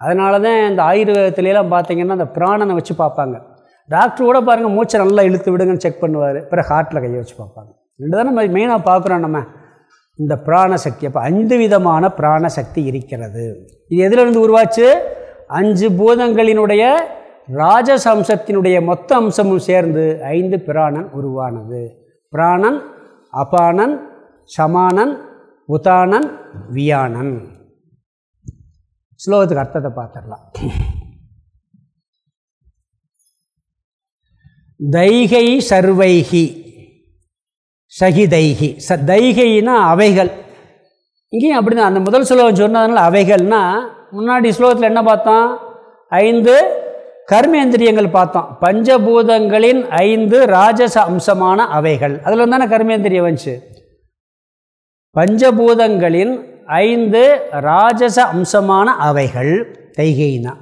அதனால தான் இந்த ஆயுர்வேதத்துலலாம் பார்த்திங்கன்னா அந்த பிராணனை வச்சு பார்ப்பாங்க. டாக்டர் கூட பாருங்கள் மூச்சை நல்லா இழுத்து விடுங்கன்னு செக் பண்ணுவார். பிறகு ஹார்ட்டில் கையை வச்சு பார்ப்பாங்க. ரெண்டு தானே நம்ம மெயினாக பார்க்குறோம் நம்ம. இந்த பிராணசக்தி அப்போ அஞ்சு விதமான பிராணசக்தி இருக்கிறது. இது எதிலிருந்து உருவாச்சு? அஞ்சு பூதங்களினுடைய ராஜசம்சத்தினுடைய மொத்த அம்சமும் சேர்ந்து ஐந்து பிராணன் உருவானது. பிராணன் அபானன் சமானன் உதானன் வியானன். ஸ்லோகத்துக்கு அர்த்தத்தை பார்த்துடலாம். தைகை சர்வைகி சகிதைகி. ச தைகைனா அவைகள். இங்கேயும் அப்படி தான் அந்த முதல் ஸ்லோகம் சொன்னதுனால அவைகள்னா முன்னாடி ஸ்லோகத்தில் என்ன பார்த்தோம்? ஐந்து கர்மேந்திரியங்கள் பார்த்தோம். பஞ்சபூதங்களின் ஐந்து ராஜச அம்சமான அவைகள். அதில் தானே கர்மேந்திரியம் வந்துச்சு. பஞ்சபூதங்களின் ஐந்து ராஜச அம்சமான அவைகள் தைகைனா.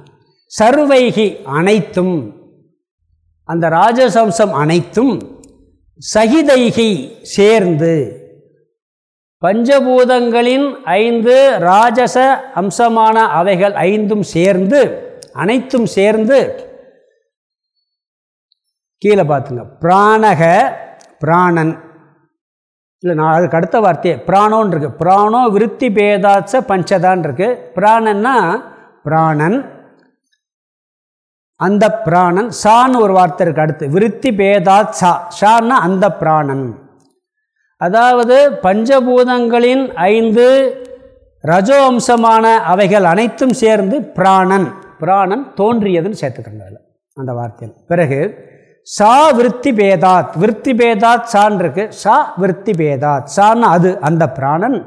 சர்வைகி அனைத்தும் அந்த ராஜசம்சம் அனைத்தும் சகிதைகை சேர்ந்து பஞ்சபூதங்களின் ஐந்து ராஜச அம்சமான அவைகள் ஐந்தும் சேர்ந்து அனைத்தும் சேர்ந்து கீழே பார்த்துங்க. பிராணக பிராணன். இல்லை நான் அதுக்கு அடுத்த வார்த்தையே பிராணோன்னு இருக்குது பிராணோ விருத்தி பேதாச்ச பஞ்சதான் இருக்குது பிராணன்னா பிராணன். அந்த பிராணன் சான்னு ஒரு வார்த்தை இருக்குது அடுத்து. விருத்தி பேதாத் சா ஷான்னா அந்த பிராணன். அதாவது பஞ்சபூதங்களின் ஐந்து ரஜோ அம்சமான அவைகள் அனைத்தும் சேர்ந்து பிராணன். பிராணன் தோன்றியதுன்னு சேர்த்துக்கிறாங்க அந்த வார்த்தையில். பிறகு சா விற்பி பேதாத் விற்பி பேதாத் சான் இருக்கு. சா விற்பி பேதாத் சான்னு அது அந்த பிராணன்.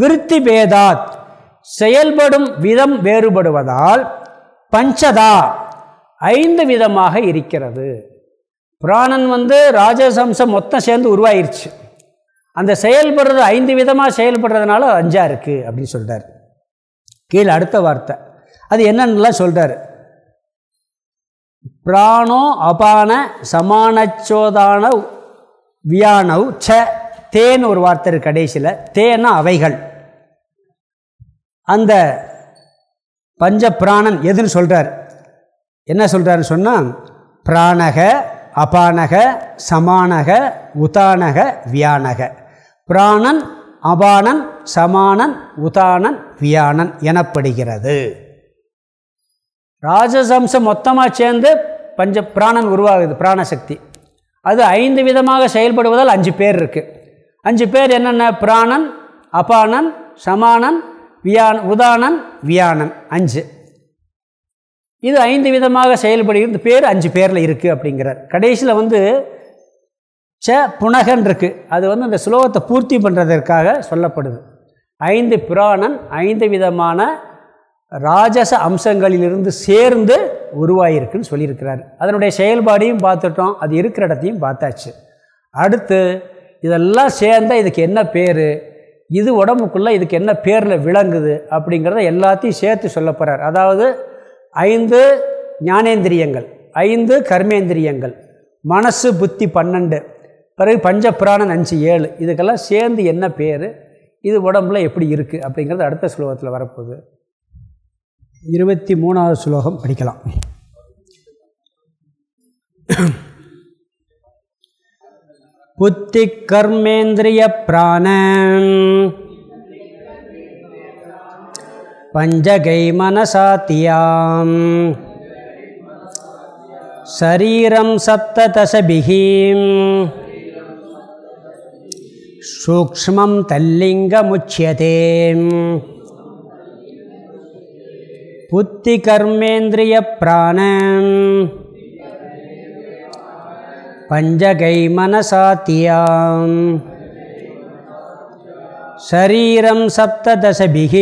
விருத்தி பேதாத் செயல்படும் விதம் வேறுபடுவதால் பஞ்சதா ஐந்து விதமாக இருக்கிறது. பிராணன் வந்து ராஜசம்சம் மொத்தம் சேர்ந்து உருவாயிருச்சு. அந்த செயல்படுறது ஐந்து விதமாக செயல்படுறதுனால அஞ்சா இருக்குது அப்படின்னு சொல்கிறார் கீழே அடுத்த வார்த்தை. அது என்னென்னலாம் சொல்கிறார் பிராணோ அபான சமானச்சோதான வியானவ் ச. தேன்னு ஒரு வார்த்தை கடைசியில். தேனா அவைகள். அந்த பஞ்ச பிராணன் எதுன்னு சொல்கிறார் என்ன சொல்கிறாருன்னு சொன்னால் பிராணக அபானக சமானக உதானக வியானக. பிராணன் அபானன் சமானன் உதானன் வியானன் எனப்படுகிறது. ராஜசம்சம் மொத்தமாக சேர்ந்து பஞ்ச பிராணன் உருவாகுது பிராணசக்தி. அது ஐந்து விதமாக செயல்படுவதால் அஞ்சு பேர் இருக்குது அஞ்சு பேர் என்னென்ன? பிராணன் அபானன் சமானன் வியான் உதானன் வியானன். அஞ்சு. இது ஐந்து விதமாக செயல்படுகிறது. பேர் அஞ்சு பேரில் இருக்குது அப்படிங்கிறார். கடைசியில் வந்து ச புனகன் இருக்குது அது வந்து அந்த சுலோகத்தை பூர்த்தி பண்ணுறதற்காக சொல்லப்படுது. ஐந்து புராணன் ஐந்து விதமான ராஜச அம்சங்களிலிருந்து சேர்ந்து உருவாயிருக்குன்னு சொல்லியிருக்கிறார். அதனுடைய செயல்பாடையும் பார்த்துட்டோம் அது இருக்கிற இடத்தையும் பார்த்தாச்சு. அடுத்து இதெல்லாம் சேர்ந்தால் இதுக்கு என்ன பேர்? இது உடம்புக்குள்ளே இதுக்கு என்ன பேரில் விளங்குது? அப்படிங்கிறத எல்லாத்தையும் சேர்த்து சொல்ல போகிறார் அதாவது ஐந்து ஞானேந்திரியங்கள் ஐந்து கர்மேந்திரியங்கள் மனசு புத்தி பன்னெண்டு பிறகு பஞ்ச புராணன் அஞ்சு ஏழு இதுக்கெல்லாம் சேர்ந்து என்ன பேர்? இது உடம்புல எப்படி இருக்குது அப்படிங்கிறது அடுத்த ஸ்லோகத்தில் வரப்போகுது. இருபத்தி மூணாவது ஸ்லோகம் படிக்கலாம் புத்தி கர்மேந்திரிய பிராண பஞ்சகை மனசாத்தியாம் शरीरं सप्तदशभिः सूक्ष्मं तल्लिङ्गमुच्यते पुत्तिकर्मेन्द्रियप्राण पञ्चगैमनसात्यां शरीरं सप्तदशभिः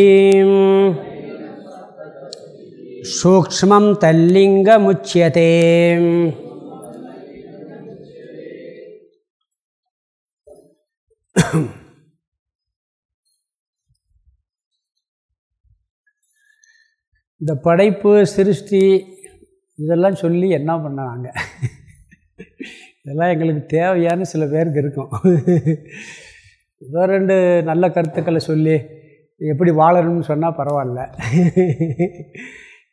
சூக்மம் தல்லிங்கமுச்சியதே இந்த படைப்பு சிருஷ்டி இதெல்லாம் சொல்லி என்ன பண்ணாங்க? இதெல்லாம் எங்களுக்கு தேவையான சில பேருக்கு இருக்கும். ஏதோ ரெண்டு நல்ல கருத்துக்களை சொல்லி எப்படி வாழணும்னு சொன்னால் பரவாயில்ல.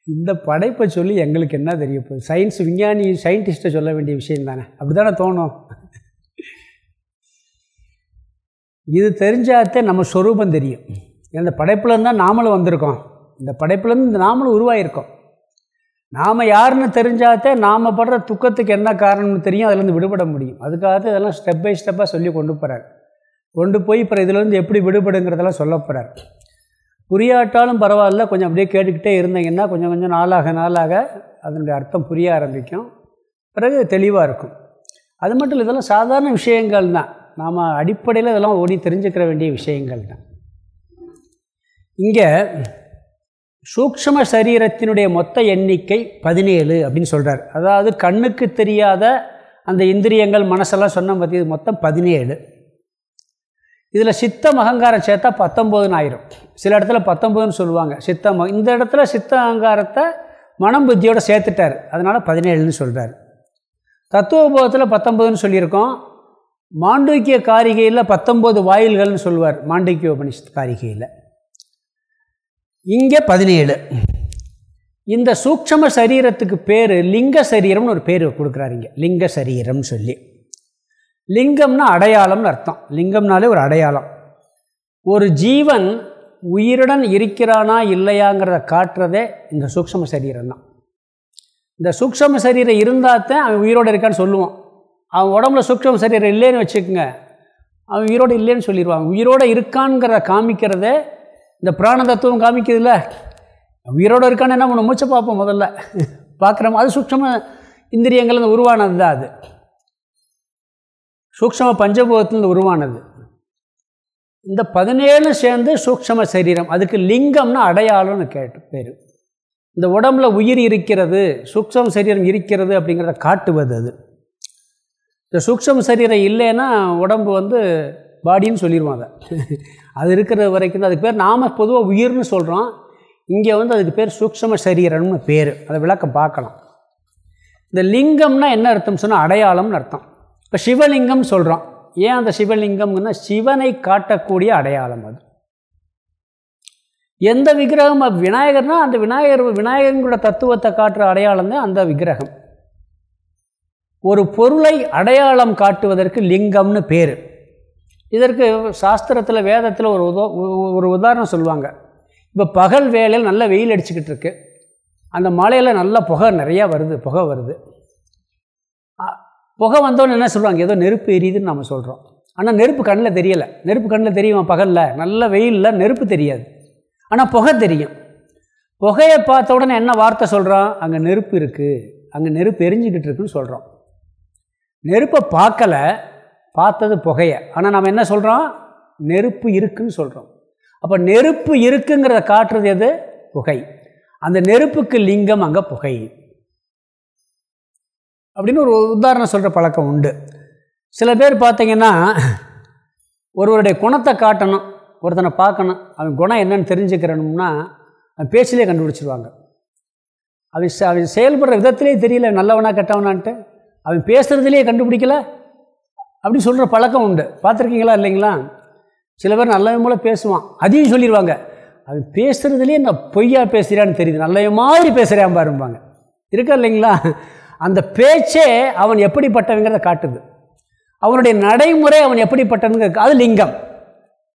இந்த படைப்பை சொல்லி எங்களுக்கு என்ன தெரிய போகுது? சயின்ஸ் விஞ்ஞானி சயின்டிஸ்ட்டை சொல்ல வேண்டிய விஷயம் தானே? அப்படி தானே தோணும்? இது தெரிஞ்சாத்தே நம்ம ஸ்வரூபம் தெரியும். இந்த படைப்புலேருந்து நாமளும் வந்திருக்கோம். இந்த படைப்புலேருந்து நாமளும் உருவாகியிருக்கோம் நாம் யாருன்னு தெரிஞ்சாத்தே நாம் படுற துக்கத்துக்கு என்ன காரணம்னு தெரியும் அதுலேருந்து விடுபட முடியும். அதுக்காக இதெல்லாம் ஸ்டெப் பை ஸ்டெப்பாக சொல்லி கொண்டு போகிறார் கொண்டு போய் இப்போ இதுலேருந்து எப்படி விடுபடுங்கிறதெல்லாம் சொல்ல போகிறார் புரியாட்டாலும் பரவாயில்ல கொஞ்சம் அப்படியே கேட்டுக்கிட்டே இருந்தீங்கன்னா கொஞ்சம் கொஞ்சம் நாளாக நாளாக அதனுடைய அர்த்தம் புரிய ஆரம்பிக்கும். பிறகு தெளிவாக இருக்கும். அது மட்டும் இல்லை இதெல்லாம் சாதாரண விஷயங்கள் தான். நாம் அடிப்படையில் இதெல்லாம் ஓடி தெரிஞ்சுக்கிற வேண்டிய விஷயங்கள் தான். இங்கே சூக்ஷம சரீரத்தினுடைய மொத்த எண்ணிக்கை பதினேழு அப்படின்னு சொல்கிறார் அதாவது கண்ணுக்கு தெரியாத அந்த இந்திரியங்கள் மனசெல்லாம் சொன்ன பற்றி மொத்தம் பதினேழு. இதில் சித்தம் அகங்காரம் சேர்த்தா பத்தொம்போதுன்னு ஆயிரும். சில இடத்துல பத்தொம்போதுன்னு சொல்லுவாங்க. சித்தம் இந்த இடத்துல சித்த அகங்காரத்தை மனம் புத்தியோடு சேர்த்துட்டார். அதனால் பதினேழுன்னு சொல்கிறார் தத்துவபோதத்தில் பத்தொம்போதுன்னு சொல்லியிருக்கோம். மாண்டூக்கிய காரிகையில் பத்தொம்போது வாயில்கள்னு சொல்லுவார். மாண்டூக்கிய உபனிஷத் காரிகையில். இங்கே பதினேழு. இந்த சூக்ஷம சரீரத்துக்கு பேர் லிங்க சரீரம்னு ஒரு பேர் கொடுக்குறாருங்க லிங்க சரீரம்னு சொல்லி. லிங்கம்னா அடையாளம்னு அர்த்தம். லிங்கம்னாலே ஒரு அடையாளம். ஒரு ஜீவன் உயிருடன் இருக்கிறானா இல்லையாங்கிறத காட்டுறதே இந்த சூக்ஷம சரீரம் தான். இந்த சூக்ஷம சரீரம் இருந்தால் தான் அவன் உயிரோடு இருக்கான்னு சொல்லுவான். அவன் உடம்புல சூக்ஷம சரீரம் இல்லைன்னு வச்சுக்கோங்க. அவன் உயிரோடு இல்லைன்னு சொல்லிடுவான். உயிரோடு இருக்கான்ங்கிறத காமிக்கிறதே இந்த பிராண தத்துவம் காமிக்கிறதுல உயிரோடு இருக்கான்னு என்ன பண்ண மூச்சை பார்ப்போம் முதல்ல. பார்க்குறோம் அது சூக்ஷம இந்திரியங்கள்லேருந்து உருவானது தான் அது. சூக்ஷம பஞ்சபூதத்துலேருந்து உருவானது. இந்த பதினேழு சேர்ந்து சூக்ஷம சரீரம். அதுக்கு லிங்கம்னு அடையாளம்னு கேட்டு பேர். இந்த உடம்புல உயிர் இருக்கிறது சூக்ஷம சரீரம் இருக்கிறது அப்படிங்கிறத காட்டுவது அது. இந்த சூக்ஷம சரீரம் இல்லைன்னா உடம்பு வந்து பாடின்னு சொல்லிடுவோம் அது இருக்கிற வரைக்கும் அதுக்கு பேர் நாம் பொதுவாக உயிர்னு சொல்கிறோம் இங்கே வந்து அதுக்கு பேர் சூக்ஷம சரீரம்னு பேர். அதை விளக்கம் பார்க்கலாம். இந்த லிங்கம்னா என்ன அர்த்தம் சொன்னால் அடையாளம்னு அர்த்தம். இப்போ சிவலிங்கம் சொல்கிறோம் ஏன் அந்த சிவலிங்கம்னா சிவனை காட்டக்கூடிய அடையாளம் அது. எந்த விக்கிரகம்? விநாயகர்னா அந்த விநாயகர் விநாயகர்களோட தத்துவத்தை காட்டுற அடையாளம் தான் அந்த விக்கிரகம். ஒரு பொருளை அடையாளம் காட்டுவதற்கு லிங்கம்னு பேர். இதற்கு சாஸ்திரத்தில் வேதத்தில் ஒரு உதோ ஒரு உதாரணம் சொல்லுவாங்க. இப்போ பகல் வேலையில் நல்ல வெயில் அடிச்சுக்கிட்டு இருக்கு. அந்த மலையில் நல்ல புகை நிறையா வருது புகை வருது. புகை வந்தோன்னு என்ன சொல்லுவாங்க? ஏதோ நெருப்பு எரியுதுன்னு நம்ம சொல்கிறோம் ஆனால் நெருப்பு கண்ணில் தெரியலை. நெருப்பு கண்ணில் தெரியுமா பகலில்? நல்ல வெயிலில் நெருப்பு தெரியாது. ஆனால் புகை தெரியும். புகையை பார்த்த உடனே என்ன வார்த்தை சொல்கிறோம் அங்கே நெருப்பு இருக்குது அங்கே நெருப்பு எரிஞ்சிக்கிட்டு இருக்குன்னு சொல்கிறோம் நெருப்பை பார்க்கல. பார்த்தது புகையை. ஆனால் நம்ம என்ன சொல்கிறோம் நெருப்பு இருக்குன்னு சொல்கிறோம் அப்போ நெருப்பு இருக்குங்கிறத காட்டுறது எது? புகை. அந்த நெருப்புக்கு லிங்கம் அங்கே புகை. அப்படின்னு ஒரு உதாரணம் சொல்கிற பழக்கம் உண்டு. சில பேர் பார்த்திங்கன்னா ஒருவருடைய குணத்தை காட்டணும் ஒருத்தனை பார்க்கணும். அவன் குணம் என்னன்னு தெரிஞ்சுக்கிறணும்னா அவன் பேச்சிலே கண்டுபிடிச்சிருவாங்க. அவன் அவன் செயல்படுற விதத்திலே தெரியல நல்லவனா கெட்டவனான்ட்டு. அவன் பேசுகிறதுலேயே கண்டுபிடிக்கல? அப்படி சொல்கிற பழக்கம் உண்டு. பார்த்துருக்கீங்களா இல்லைங்களா? சில பேர் நல்லவன் மூலம் பேசுவான். அதையும் சொல்லிடுவாங்க அது பேசுகிறதுலேயே நான் பொய்யா பேசுகிறான்னு தெரியுது. நல்ல மாதிரி பேசுகிறேன் பாருப்பாங்க இருக்கா இல்லைங்களா? அந்த பேச்சே அவன் எப்படிப்பட்டவங்கிறத காட்டுது. அவனுடைய நடைமுறை அவன் எப்படிப்பட்டவங்க அது லிங்கம்.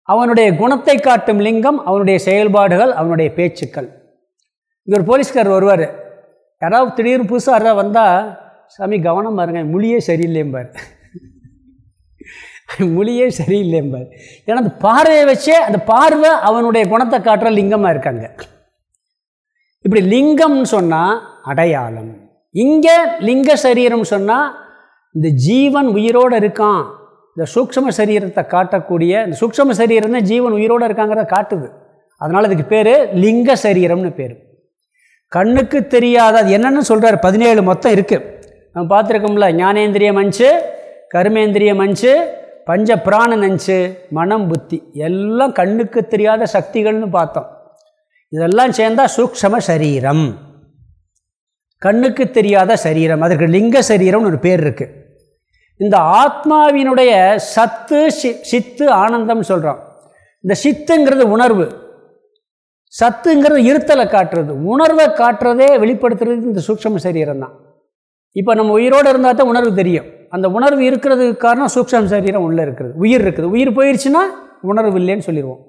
அவனுடைய குணத்தை காட்டும் லிங்கம் அவனுடைய செயல்பாடுகள் அவனுடைய பேச்சுக்கள். இங்கே ஒரு போலீஸ்கார் வருவார். யாராவது திடீர்னு புதுசாக யாராவது வந்தால் சாமி கவனம் பாருங்க மொழியே சரியில்லையம்பார் மொழியே சரியில்லையம்பார் ஏன்னா அந்த பார்வையை வச்சே அந்த பார்வை அவனுடைய குணத்தை காட்டுற லிங்கமாக இருக்காங்க. இப்படி லிங்கம்னு சொன்னால் அடையாளம். இங்கே லிங்க சரீரம் சொன்னால் இந்த ஜீவன் உயிரோடு இருக்கான். இந்த சூக்ஷம சரீரத்தை காட்டக்கூடிய இந்த சூக்ஷம சரீரம் தான் ஜீவன் உயிரோடு இருக்காங்கிறத காட்டுது. அதனால் இதுக்கு பேர் லிங்க சரீரம்னு பேர். கண்ணுக்கு தெரியாத அது என்னென்னு சொல்கிறார் பதினேழு மொத்தம் இருக்குது நம்ம பார்த்துருக்கோம்ல ஞானேந்திரிய மஞ்சு கருமேந்திரிய மஞ்சு பஞ்ச பிராண நஞ்சு மனம் புத்தி எல்லாம் கண்ணுக்கு தெரியாத சக்திகள்னு பார்த்தோம். இதெல்லாம் சேர்ந்தால் சூக்ஷம சரீரம். கண்ணுக்கு தெரியாத சரீரம் அதற்கு லிங்க சரீரம்னு ஒரு பேர் இருக்குது இந்த ஆத்மாவினுடைய சத்து சி சித்து ஆனந்தம் சொல்கிறோம் இந்த சித்துங்கிறது உணர்வு. சத்துங்கிறது இருத்தலை காட்டுறது. உணர்வை காட்டுறதே வெளிப்படுத்துறது இந்த சூக்ஷம சரீரம் தான் இப்போ நம்ம உயிரோடு இருந்தால் தான் உணர்வு தெரியும். அந்த உணர்வு இருக்கிறதுக்கு காரணம் சூக்ஷம சரீரம் உள்ளே இருக்கிறது உயிர் இருக்குது. உயிர் போயிடுச்சுன்னா உணர்வு இல்லைன்னு சொல்லிடுவோம்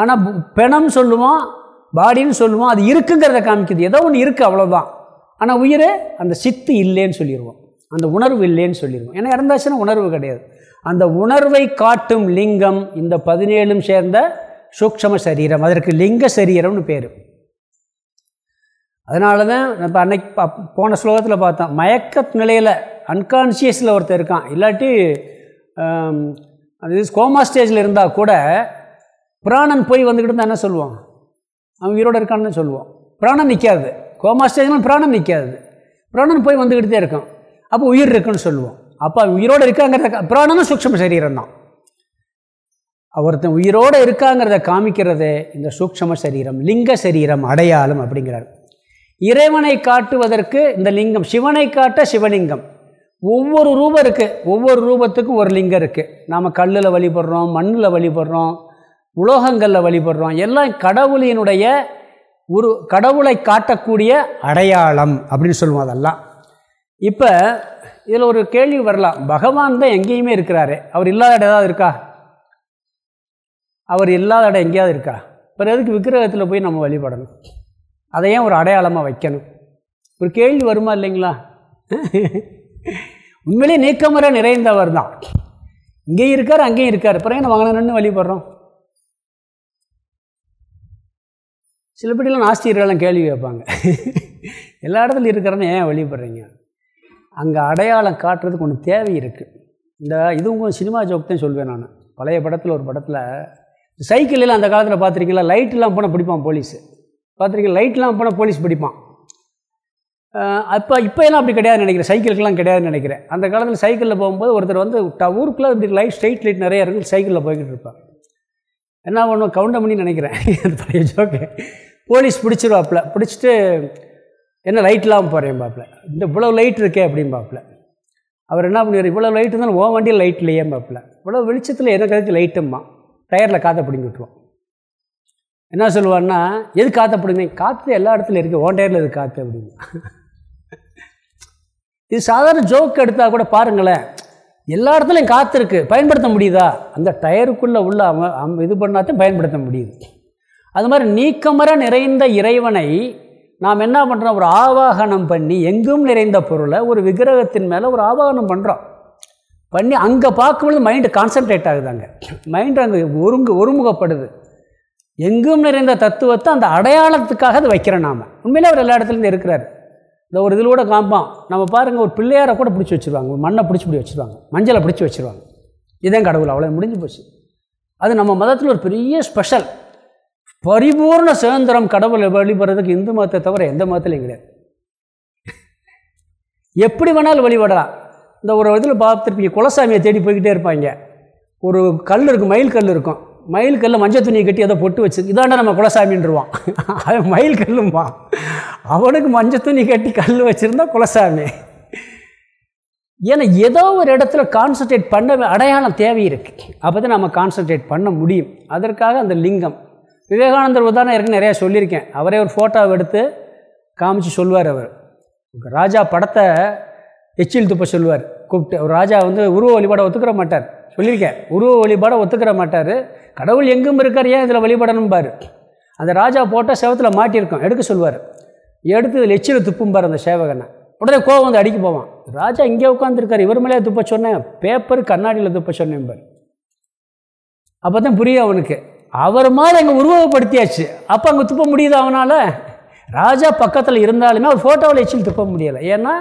ஆனால் பிணம் சொல்லுவோம் பாடின்னு சொல்லுவோம் அது இருக்குங்கிறத காமிக்குது. ஏதோ ஒன்று இருக்குது அவ்வளோதான் ஆனால் உயிர் அந்த சித்து இல்லைன்னு சொல்லிடுவோம் அந்த உணர்வு இல்லைன்னு சொல்லிடுவோம் ஏன்னா இறந்தாச்சுன்னா உணர்வு கிடையாது. அந்த உணர்வை காட்டும் லிங்கம் இந்த பதினேழும் சேர்ந்த சூக்ஷம சரீரம். அதற்கு லிங்க சரீரம்னு பேர். அதனால தான் இப்போ அன்னைக்கு போன ஸ்லோகத்தில் பார்த்தோம் மயக்க நிலையில் அன்கான்சியஸில் ஒருத்தர் இருக்கான். இல்லாட்டி அது கோமா ஸ்டேஜில் இருந்தால் கூட பிராணன் போய் வந்துக்கிட்டு தான் என்ன சொல்லுவான்? அவன் உயிரோடு இருக்கான்னு சொல்லுவோம் பிராணம் நிற்காது கோமா ஸ்டேஜ்னால் பிராணம் நிற்காது பிராணன் போய் வந்துக்கிட்டே இருக்கும் அப்போ உயிர் இருக்குன்னு சொல்லுவோம் அப்போ உயிரோடு இருக்காங்கிறத பிராணனும் சூக்ஷம சரீரம் தான். ஒருத்தன் உயிரோடு இருக்காங்கிறத காமிக்கிறதே இந்த சூக்ஷம சரீரம் லிங்க சரீரம் அடையாளம் அப்படிங்கிறார். இறைவனை காட்டுவதற்கு இந்த லிங்கம் சிவனை காட்ட சிவலிங்கம். ஒவ்வொரு ரூபம் இருக்குது ஒவ்வொரு ரூபத்துக்கும் ஒரு லிங்கம் இருக்குது நாம் கல்லில் வழிபடுறோம் மண்ணில் வழிபடுறோம் உலோகங்களில் வழிபடுறோம். எல்லாம் கடவுளினுடைய ஒரு கடவுளை காட்டக்கூடிய அடையாளம் அப்படின்னு சொல்லுவோம் அதெல்லாம். இப்போ இதில் ஒரு கேள்வி வரலாம். பகவான் தான் எங்கேயுமே இருக்கிறாரு. அவர் இல்லாத இடம் ஏதாவது இருக்கா? அவர் இல்லாத இடம் எங்கேயாவது இருக்கா? அப்புறம் எதுக்கு விக்கிரகத்தில் போய் நம்ம வழிபடணும்? அதை ஏன் ஒரு அடையாளமாக வைக்கணும்? ஒரு கேள்வி வருமா இல்லைங்களா? உண்மையிலே நீக்கமர நிறைந்தவர் தான். இங்கேயும் இருக்கார் அங்கேயும் இருக்கார். அப்புறம் என்ன வாங்கணும்னு வழிபடுறோம்? சில பேர்லாம் நாஸ்திகர்கள்லாம் கேள்வி கேட்பாங்க. எல்லா இடத்துலையும் இருக்கிறன்னு ஏன் வழிபடுறீங்க? அங்கே அடையாளம் காட்டுறதுக்கு ஒன்று தேவை இருக்குது இந்த இதுவும் சினிமா ஜோக் தான் சொல்வேன் நான். பழைய படத்தில் ஒரு படத்தில் சைக்கிளில் அந்த காலத்தில் பார்த்துருக்கீங்களா? லைட்லாம் போனால் பிடிப்பான் போலீஸு. பார்த்துருக்கீங்க லைட்லாம் போனால் போலீஸ் பிடிப்பான். அப்போ இப்போ எல்லாம் அப்படி கிடையாது நினைக்கிறேன். சைக்கிளுக்கெல்லாம் கிடையாதுன்னு நினைக்கிறேன். அந்த காலத்தில் சைக்கிளில் போகும்போது ஒருத்தர் வந்து ஊருக்குள்ளே இப்படி லைட் ஸ்ட்ரெயிட் லைட் நிறையா இருக்குது சைக்கிளில் போய்கிட்டு இருப்பார். என்ன பண்ணுவோம் கவுண்டமணி நினைக்கிறேன். அது பழைய ஜோக்கு போலீஸ் பிடிச்சிருவாப்புல. பிடிச்சிட்டு என்ன லைட்லாம் போகிறேன் பாப்பில். இந்த இவ்வளோ லைட் இருக்கே அப்படின்பாப்பில் அவர் என்ன பண்ணுவார்? இவ்வளோ லைட் இருந்தாலும் ஓ வண்டியில் லைட் இல்லையே பாப்பில். இவ்வளோ வெளிச்சத்தில் என்ன கருத்து லைட்டும்மா. டயரில் காற்றை பிடிங்கி விட்டுருவோம் என்ன சொல்லுவான்னா எது காற்றை பிடிங்க காற்று எல்லா இடத்துலையும் இருக்குது ஓன் டயரில் இது காற்று அப்படின்னு. இது சாதாரண ஜோக் எடுத்தால் கூட பாருங்களேன். எல்லா இடத்துலையும் காற்று இருக்குது பயன்படுத்த முடியுதா? அந்த டயருக்குள்ளே உள்ள அவன் இது பண்ணாதான் பயன்படுத்த முடியுது. அது மாதிரி நீக்கமர நிறைந்த இறைவனை நாம் என்ன பண்ணுறோம் ஒரு ஆவாகனம் பண்ணி எங்கும் நிறைந்த பொருளை ஒரு விக்கிரகத்தின் மேலே ஒரு ஆவாகனம் பண்ணுறோம் பண்ணி அங்கே பார்க்கும்பொழுது மைண்டு கான்சன்ட்ரேட் ஆகுதாங்க. மைண்டு அங்கே ஒருங்கு ஒருமுகப்படுது. எங்கும் நிறைந்த தத்துவத்தை அந்த அடையாளத்துக்காக அதை வைக்கிறோம் நாம். உண்மையிலே அவர் எல்லா இடத்துலேருந்து இருக்கிறார். இந்த ஒரு இதில் கூட காம்பான் நம்ம பாருங்கள் ஒரு பிள்ளையாரை கூட பிடிச்சி வச்சுருவாங்க. ஒரு மண்ணை பிடிச்சி பிடி வச்சுருவாங்க. மஞ்சளை பிடிச்சி வச்சுருவாங்க. இதே கடவுள் அவ்வளோ முடிஞ்சு போச்சு. அது நம்ம மதத்தில் ஒரு பெரிய ஸ்பெஷல் பரிபூர்ண சுதந்திரம் கடவுளை வழிபடுறதுக்கு இந்து மதத்தை தவிர எந்த மதத்துலையும் கிடையாது. எப்படி வேணாலும் வழிபடலாம். இந்த ஒரு இதில் பார்த்துருப்பீங்க குலசாமியை தேடி போய்கிட்டே இருப்பாங்க. ஒரு கல் இருக்கும் மயில் கல் இருக்கும். மயில் கல்லில் மஞ்சள் துணியை கட்டி அதை பொட்டு வச்சு இதாண்டா நம்ம குலசாமின்றுவான். அவன் மயில் கல்லும்பா அவனுக்கு மஞ்சள் துணி கட்டி கல் வச்சுருந்தா குலசாமி. ஏன்னா ஏதோ ஒரு இடத்துல கான்சன்ட்ரேட் பண்ண அடையாளம் தேவை இருக்குது அப்போ தான் நம்ம கான்சன்ட்ரேட் பண்ண முடியும். அதற்காக அந்த லிங்கம். விவேகானந்தர் உதாரணம் இருக்கு நிறையா சொல்லியிருக்கேன். அவரே ஒரு ஃபோட்டோவை எடுத்து காமிச்சு சொல்லுவார் அவர். ராஜா படத்தை எச்சில் துப்ப சொல்வார் கூப்பிட்டு. ஒரு ராஜா வந்து உருவ வழிபாடை ஒத்துக்கிற மாட்டார். சொல்லியிருக்கேன். உருவ வழிபாடை ஒத்துக்கிற மாட்டார். கடவுள் எங்கும் இருக்கார் ஏன் இதில் வழிபடணும் பாரு அந்த ராஜா போட்டால் சேவத்தில் மாட்டியிருக்கோம் எடுக்க சொல்லுவார். எடுத்து இதில் எச்சில் துப்பும்பார் அந்த சேவகனை. உடனே கோவம் வந்து அடிக்க போவான். ராஜா இங்கே உட்காந்துருக்கார் இவர் மேலே துப்ப சொன்னேன். பேப்பர் கண்ணாடியில் துப்ப சொன்னேன் பார். அப்போ தான் புரியும் அவனுக்கு. அவர் மாதிரி அங்கே உருவகப்படுத்தியாச்சு. அப்போ அங்கே துப்ப முடியுது அவனால்? ராஜா பக்கத்தில் இருந்தாலுமே அவர் ஃபோட்டோவில் எச்சில் துப்ப முடியலை. ஏன்னா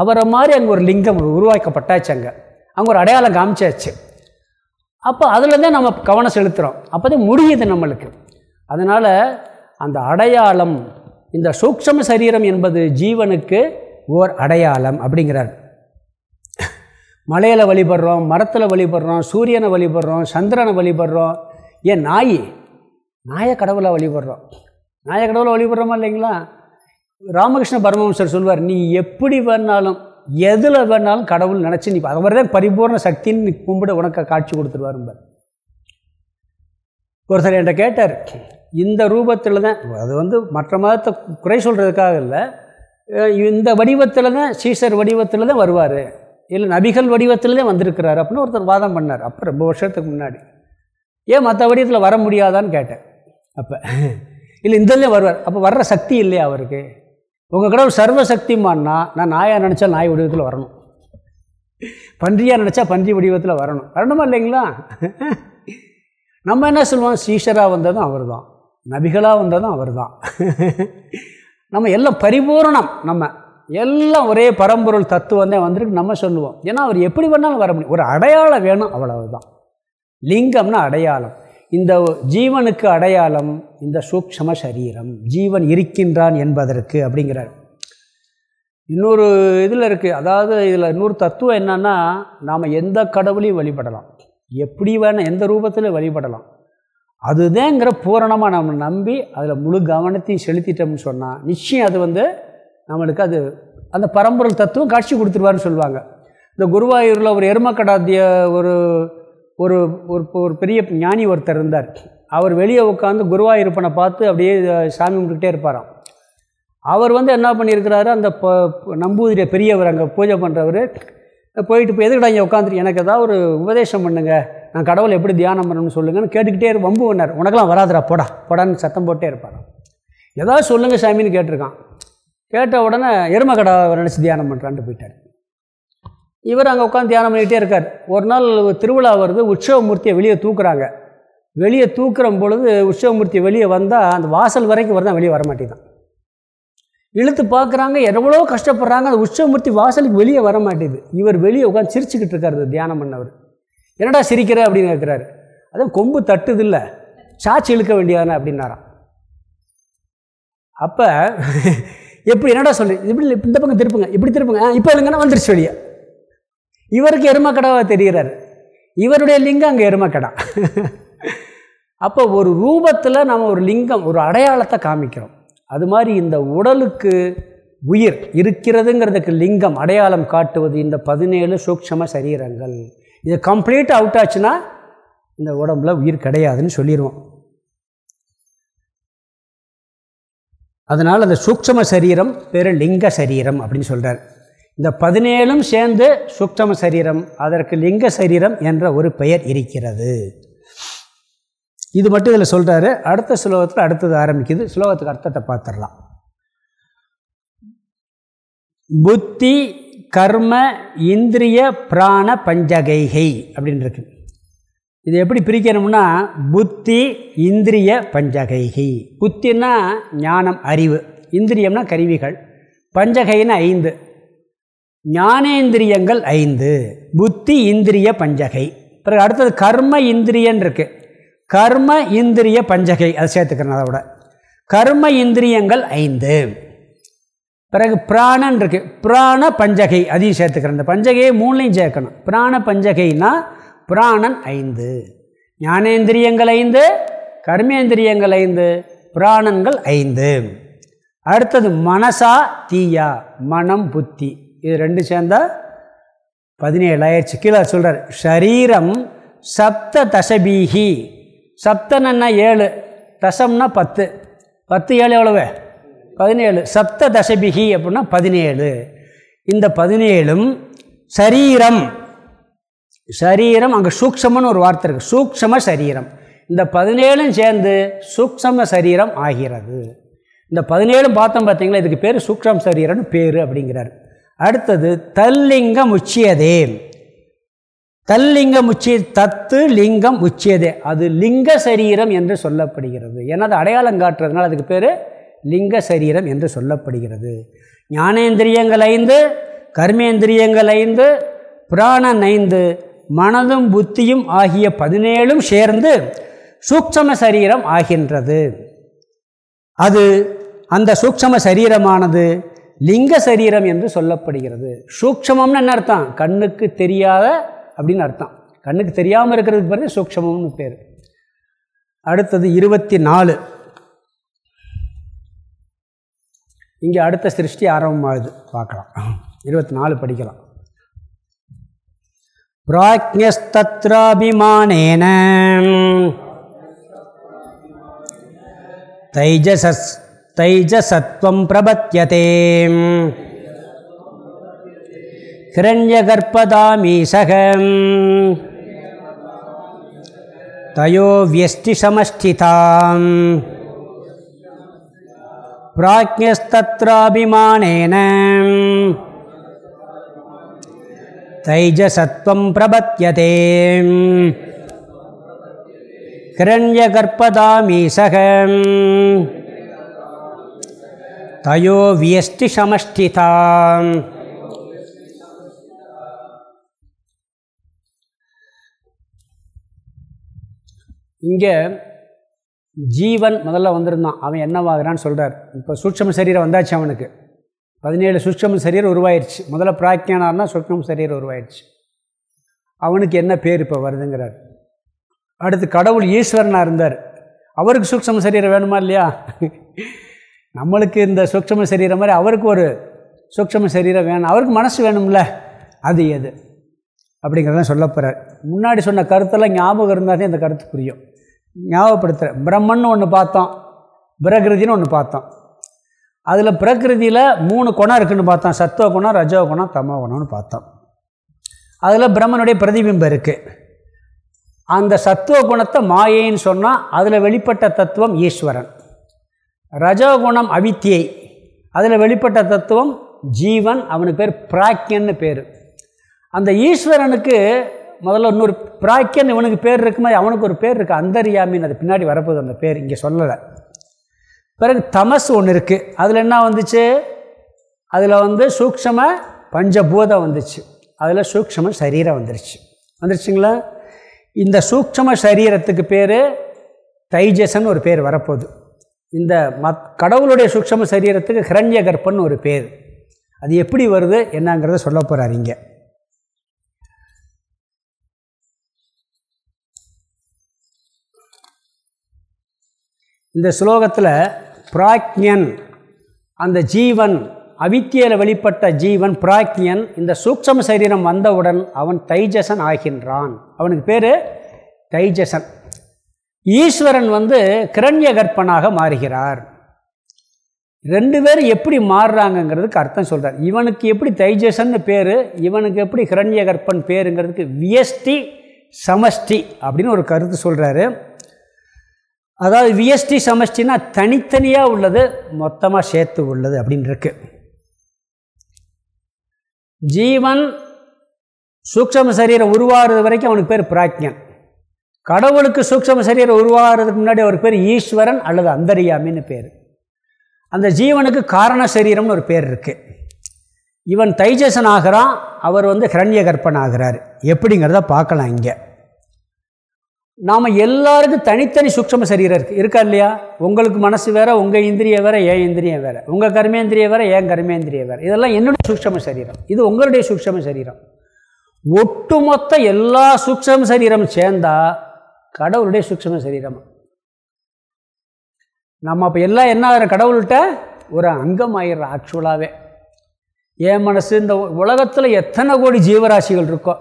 அவரை மாதிரி அங்கே ஒரு லிங்கம் உருவாக்கப்பட்டாச்சு அங்கே. அங்கே ஒரு அடையாளம் காமிச்சாச்சு. அப்போ அதில் நம்ம கவனம் செலுத்துகிறோம் அப்போ தான் முடியுது நம்மளுக்கு. அதனால் அந்த அடையாளம் இந்த சூக்ஷம சரீரம் என்பது ஜீவனுக்கு ஓர் அடையாளம் அப்படிங்கிறார். மலையில் வழிபடுறோம் மரத்தில் வழிபடுறோம் சூரியனை வழிபடுறோம் சந்திரனை வழிபடுறோம். ஏன் நாய்? நாயை கடவுளை வழிபடுறோம். நாயை கடவுளை வழிபடுறோமா இல்லைங்களா? ராமகிருஷ்ண பரமஹம்சர் சொல்வார் நீ எப்படி வேணாலும் எதில் வேணாலும் கடவுள் நினச்சி நீ அவர் தான் பரிபூர்ண சக்தின்னு நீ கும்பிட உனக்கு காட்சி கொடுத்துருவாரும்பார் ஒருத்தர் என்கிட்ட கேட்டார் இந்த ரூபத்தில் தான் அது வந்து மற்ற மதத்தை குறை சொல்கிறதுக்காக இல்லை இந்த வடிவத்தில் தான் சீசர் வடிவத்தில் தான் வருவார் இல்லை நபிகள் வடிவத்தில் தான் வந்திருக்கிறார் அப்படின்னு ஒருத்தர் வாதம் பண்ணார் அப்போ ரொம்ப வருஷத்துக்கு முன்னாடி. ஏன் மற்ற வடிவத்தில் வர முடியாதான்னு கேட்டேன் அப்போ இல்லை இந்தலேயே வருவார் அப்போ வர்ற சக்தி இல்லையா அவருக்கு? உங்கள் கடவுள் சர்வ சக்திமான்னா நான் நாயாக நினச்சா நாய் வடிவத்தில் வரணும். பன்றியாக நினச்சா பன்றி வடிவத்தில் வரணும். வரணுமா இல்லைங்களா? நம்ம என்ன சொல்லுவோம்? சீஷராக வந்ததும் அவர் தான் நபிகளாக வந்ததும் அவர் தான் நம்ம எல்லாம் பரிபூர்ணம். நம்ம எல்லாம் ஒரே பரம்பொருள் தத்துவம் தான் நம்ம சொல்லுவோம். ஏன்னா அவர் எப்படி வேணாலும் வர முடியும். ஒரு அடையாளம் வேணும். அவ்வளவுதான். லிங்கம்னா அடையாளம். இந்த ஜீவனுக்கு அடையாளம் இந்த சூக்ஷம சரீரம். ஜீவன் இருக்கின்றான் என்பதற்கு அப்படிங்கிறார். இன்னொரு இதில் இருக்குது அதாவது இதில் இன்னொரு தத்துவம் என்னன்னா நாம் எந்த கடவுளையும் வழிபடலாம். எப்படி வேணால் எந்த ரூபத்தில் வழிபடலாம். அதுதேங்கிற பூரணமாக நம்ம நம்பி அதில் முழு கவனத்தையும் செலுத்திட்டோம்னு சொன்னால் நிச்சயம் அது வந்து நம்மளுக்கு அது அந்த பரம்பொருள் தத்துவம் காட்சி கொடுத்துருவாருன்னு சொல்லுவாங்க. இந்த குருவாயூரில் ஒரு எருமக்கடாத்திய ஒரு ஒரு ஒரு ஒரு பெரிய ஞானி ஒருத்தர் இருந்தார். அவர் வெளியே உட்காந்து குருவாயூரப்பனை பார்த்து அப்படியே சாமி கும்பிட்டுக்கிட்டே இருப்பாராம். அவர் வந்து என்ன பண்ணியிருக்கிறாரு அந்த ப நம்பூதிரிய பெரியவர் அங்கே பூஜை பண்ணுறவர் போயிட்டு இப்போ எதுக்கடா இங்கே உட்காந்துட்டு எனக்கு ஏதாவது ஒரு உபதேசம் பண்ணுங்க. நான் கடவுளை எப்படி தியானம் பண்ணணும்னு சொல்லுங்கன்னு கேட்டுக்கிட்டே இரு வம்பு பண்ணார். உனக்கெல்லாம் வராதுடா போடா போடான்னு சத்தம் போட்டே இருப்பார் ஏதாவது சொல்லுங்கள் சாமின்னு கேட்டிருக்கான். கேட்ட உடனே எருமை கடை நினச்சி தியானம் பண்ணுறான்ட்டு போயிட்டார். இவர் அங்கே உட்காந்து தியானம் பண்ணிகிட்டே இருக்கார். ஒரு நாள் திருவிழா வருது உற்சவமூர்த்தியை வெளியே தூக்குறாங்க. வெளியே தூக்குற பொழுது உற்சவமூர்த்தி வெளியே வந்தால் அந்த வாசல் வரைக்கும் வருதான் வெளியே வர மாட்டேதான் இழுத்து பார்க்குறாங்க எவ்வளோ கஷ்டப்படுறாங்க அந்த உற்சவமூர்த்தி வாசலுக்கு வெளியே வர மாட்டேது இவர் வெளியே உட்காந்து சிரிச்சுக்கிட்டு இருக்காரு தியானம் பண்ணவர். என்னடா சிரிக்கிற? அப்படின்னு கேட்குறாரு அதான் கொம்பு தட்டுது இல்லை சாட்சி இழுக்க வேண்டியதானே? அப்படின்னாராம். அப்போ எப்படி என்னடா சொல்லு இப்படி இந்த பக்கம் திருப்புங்க இப்படி திருப்புங்க. இப்போ இல்லைங்கன்னா வந்துருச்சு வெளியே. இவருக்கு எருமக்கடாவாக தெரிகிறார். இவருடைய லிங்கம் அங்கே எருமக்கடா. அப்போ ஒரு ரூபத்தில் நம்ம ஒரு லிங்கம் ஒரு அடையாளத்தை காமிக்கிறோம். அது மாதிரி இந்த உடலுக்கு உயிர் இருக்கிறதுங்கிறதுக்கு லிங்கம் அடையாளம் காட்டுவது இந்த பதினேழு சூக்ஷம சரீரங்கள். இது கம்ப்ளீட் அவுட் ஆச்சுன்னா இந்த உடம்புல உயிர் கிடையாதுன்னு சொல்லிடுவோம் அதனால் அந்த சூக்ஷம சரீரம் பெரு லிங்க சரீரம் அப்படின்னு சொல்கிறார் இந்த பதினேழும் சேர்ந்து சுக்தம சரீரம் அதற்கு லிங்க சரீரம் என்ற ஒரு பெயர் இருக்கிறது. இது மட்டும் இதில் சொல்கிறாரு அடுத்த ஸ்லோகத்தில் அடுத்தது ஆரம்பிக்குது. ஸ்லோகத்துக்கு அர்த்தத்தை பார்த்துடலாம். புத்தி கர்ம இந்திரிய பிராண பஞ்சகைகை அப்படின்னு இருக்கு. இது எப்படி பிரிக்கணும்னா புத்தி இந்திரிய பஞ்சகைகை. புத்தின்னா ஞானம் அறிவு. இந்திரியம்னா கருவிகள். பஞ்சகைன்னு ஐந்து. ஞானேந்திரியங்கள் ஐந்து புத்தி இந்திரிய பஞ்சகை. பிறகு அடுத்தது கர்ம இந்திரியன் இருக்குது கர்ம இந்திரிய பஞ்சகை அதை சேர்த்துக்கிறேன் அதோட கர்ம இந்திரியங்கள் ஐந்து. பிறகு பிராணன் இருக்குது பிராண பஞ்சகை அதையும் சேர்த்துக்கிறேன். இந்த பஞ்சகையை மூணுலையும் சேர்க்கணும். பிராண பஞ்சகைனா பிராணன் ஐந்து. ஞானேந்திரியங்கள் ஐந்து கர்மேந்திரியங்கள் ஐந்து பிராணங்கள் ஐந்து. அடுத்தது மனசா தீயா மனம் புத்தி. இது ரெண்டு சேர்ந்தால் பதினேழு ஆயிடுச்சு கீழே சொல்கிறார் ஷரீரம் சப்த தசபீகி சப்தனன்னா ஏழு தசம்னா பத்து. பத்து ஏழு எவ்வளவு? பதினேழு. சப்த தசபிகி அப்படின்னா பதினேழு. இந்த பதினேழும் சரீரம் சரீரம் அங்கே சூக்ஷமன்னு ஒரு வார்த்தை இருக்குது சூக்ஷம சரீரம் இந்த பதினேழும் சேர்ந்து சூக்ஷம சரீரம் ஆகிறது. இந்த பதினேழும் பார்த்தோம் பார்த்தீங்களா? இதுக்கு பேர் சூக்ஷம் சரீரம்னு பேர் அப்படிங்கிறார். அடுத்தது தல்லிங்கம் உச்சியதே தல்லிங்கம் உச்சி தத்து லிங்கம் உச்சியதே அது லிங்க சரீரம் என்று சொல்லப்படுகிறது. ஏன்னா அது அடையாளம் காட்டுறதுனால அதுக்கு பேர் லிங்க சரீரம் என்று சொல்லப்படுகிறது. ஞானேந்திரியங்கள் ஐந்து கர்மேந்திரியங்கள் ஐந்து புராணன் ஐந்து மனதும் புத்தியும் ஆகிய பதினேழும் சேர்ந்து சூக்ஷம சரீரம் ஆகின்றது. அது அந்த சூக்ஷம சரீரமானது லிங்க சரீரம் என்று சொல்லப்படுகிறது. சூக்ஷமம்னு என்ன அர்த்தம்? கண்ணுக்கு தெரியாத அப்படின்னு அர்த்தம். கண்ணுக்கு தெரியாமல் இருக்கிறதுக்கு பிறகு சூக்ஷமம்னு பேர். அடுத்தது இருபத்தி நாலு இங்கே அடுத்த சிருஷ்டி ஆரம்பமாகுது. பார்க்கலாம். இருபத்தி நாலு படிக்கலாம். பிராக்ஞஸ்தத்ராபிமானேன. தைஜசஸ் தைஜசத்வம் பிரபத்தியதே ஹிரண்யகர்பதாமீசகம் தயோ வியஷ்டிசமஷ்டிதாம் பிராஜ்யஸ்தத்ராபிமானேன. தைஜசத்வம் பிரபத்தியதே ஹிரண்யகர்பதாமீசகம் தயோ வியஸ்டி சமஷ்டிதாம் இங்கே ஜீவன் முதல்ல வந்திருந்தான். அவன் என்னவாகிறான்னு சொல்கிறார் இப்போ சூட்சம சரீரம் வந்தாச்சு அவனுக்கு. பதினேழு சூட்சம சரீரம் உருவாயிடுச்சு முதல்ல பிராக்கியானார்னா சூட்சம சரீரம் உருவாயிடுச்சு அவனுக்கு என்ன பேர் இப்போ வருதுங்கிறார். அடுத்து கடவுள் ஈஸ்வரனாக இருந்தார். அவருக்கு சூட்சம சரீரம் வேணுமா இல்லையா? நம்மளுக்கு இந்த சூக்ஷம சரீரம் மாதிரி அவருக்கு ஒரு சூக்ஷம சரீரம் வேணும். அவருக்கு மனசு வேணும்ல. அது எது? அப்படிங்கிறதான் சொல்ல போகிறார் முன்னாடி சொன்ன கருத்தெல்லாம் ஞாபகம் இருந்தாலே அந்த கருத்து புரியும். ஞாபகப்படுத்துகிற பிரம்மன் ஒன்று பார்த்தோம். பிரகிருதின்னு ஒன்று பார்த்தோம். அதில் பிரகிருதியில் மூணு குணம் இருக்குதுன்னு பார்த்தோம். சத்துவ குணம் ரஜோ குணம் தமோ குணம்னு பார்த்தோம். அதில் பிரம்மனுடைய பிரதிபிம்பம் இருக்குது அந்த சத்துவ குணத்தை மாயைன்னு சொன்னால் அதில் வெளிப்பட்ட தத்துவம் ஈஸ்வரன். ரஜோகுணம் அவித்தியை அதில் வெளிப்பட்ட தத்துவம் ஜீவன் அவனுக்கு பேர் பிராக்கியன்னு பேர். அந்த ஈஸ்வரனுக்கு முதல்ல இன்னொரு பிராக்கியன் இவனுக்கு பேர் இருக்கு மாதிரி அவனுக்கு ஒரு பேர் இருக்குது அந்தரியாமின்னு அது பின்னாடி வரப்போகுது அந்த பேர் இங்கே சொல்லலை. பிறகு தமஸ் ஒன்று இருக்குது அதில் என்ன வந்துச்சு? அதில் வந்து சூக்ஷம பஞ்சபூதம் வந்துச்சு. அதில் சூக்ஷம சரீரம் வந்துருச்சு. வந்துருச்சுங்களா? இந்த சூக்ஷம சரீரத்துக்கு பேர் தைஜசன் ஒரு பேர் வரப்போகுது. இந்த மத் கடவுளுடைய சூக்ஷம சரீரத்துக்கு ஹிரண்ய கர்ப்பன் ஒரு பேர். அது எப்படி வருது என்னங்கிறத சொல்ல போகிறார் இங்கே. இந்த ஸ்லோகத்தில் பிராக்ஞன் அந்த ஜீவன் அவித்தியில் வெளிப்பட்ட ஜீவன் பிராக்ஞன் இந்த சூக்ஷம சரீரம் வந்தவுடன் அவன் தைஜசன் ஆகின்றான். அவனுக்கு பேர் தைஜசன். ஈஸ்வரன் வந்து கிரண்ய கற்பனாக மாறுகிறார். ரெண்டு பேரும் எப்படி மாறுறாங்கங்கிறதுக்கு அர்த்தம் சொல்கிறார் இவனுக்கு எப்படி தைஜசன்னு பேர் இவனுக்கு எப்படி கிரண்ய கற்பன் பேருங்கிறதுக்கு வியஸ்டி சமஷ்டி அப்படின்னு ஒரு கருத்து சொல்கிறாரு அதாவது விஎஸ்டி சமஷ்டினா தனித்தனியாக உள்ளது மொத்தமாக சேர்த்து உள்ளது அப்படின்னு இருக்கு. ஜீவன் சூக்ஷம சரீரம் உருவாகிறது வரைக்கும் அவனுக்கு பேர் பிராஜ்யன் கடவுளுக்கு சூக்ஷம சரீரம் உருவாகிறதுக்கு முன்னாடி ஒரு பேர் ஈஸ்வரன் அல்லது அந்தரியாமின்னு பேர். அந்த ஜீவனுக்கு காரண சரீரம்னு ஒரு பேர் இருக்குது இவன் தைஜசன் ஆகிறான் அவர் வந்து ஹிரண்ய கற்பன் ஆகிறார் எப்படிங்கிறத பார்க்கலாம் இங்கே. நாம் எல்லாருக்கும் தனித்தனி சூக்ஷம சரீரம் இருக்குது இருக்கா இல்லையா? உங்களுக்கு மனசு வேறு உங்கள் இந்திரியம் வேறு ஏன் இந்திரியம் வேறு. உங்கள் கர்மேந்திரியம் வேறு ஏன் கர்மேந்திரியம் வேறு. இதெல்லாம் என்னுடைய சூக்ஷம சரீரம். இது உங்களுடைய சூக்ஷம சரீரம். ஒட்டுமொத்த எல்லா சூக்ஷம சரீரம் சேர்ந்தால் கடவுளுடைய சூக்ஷம சரீரம். நம்ம அப்போ எல்லாம் என்ன ஆகிற கடவுள்கிட்ட? ஒரு அங்கம் ஆயிடுற ஆக்சுவலாகவே என் மனசு இந்த உலகத்தில் எத்தனை கோடி ஜீவராசிகள் இருக்கோ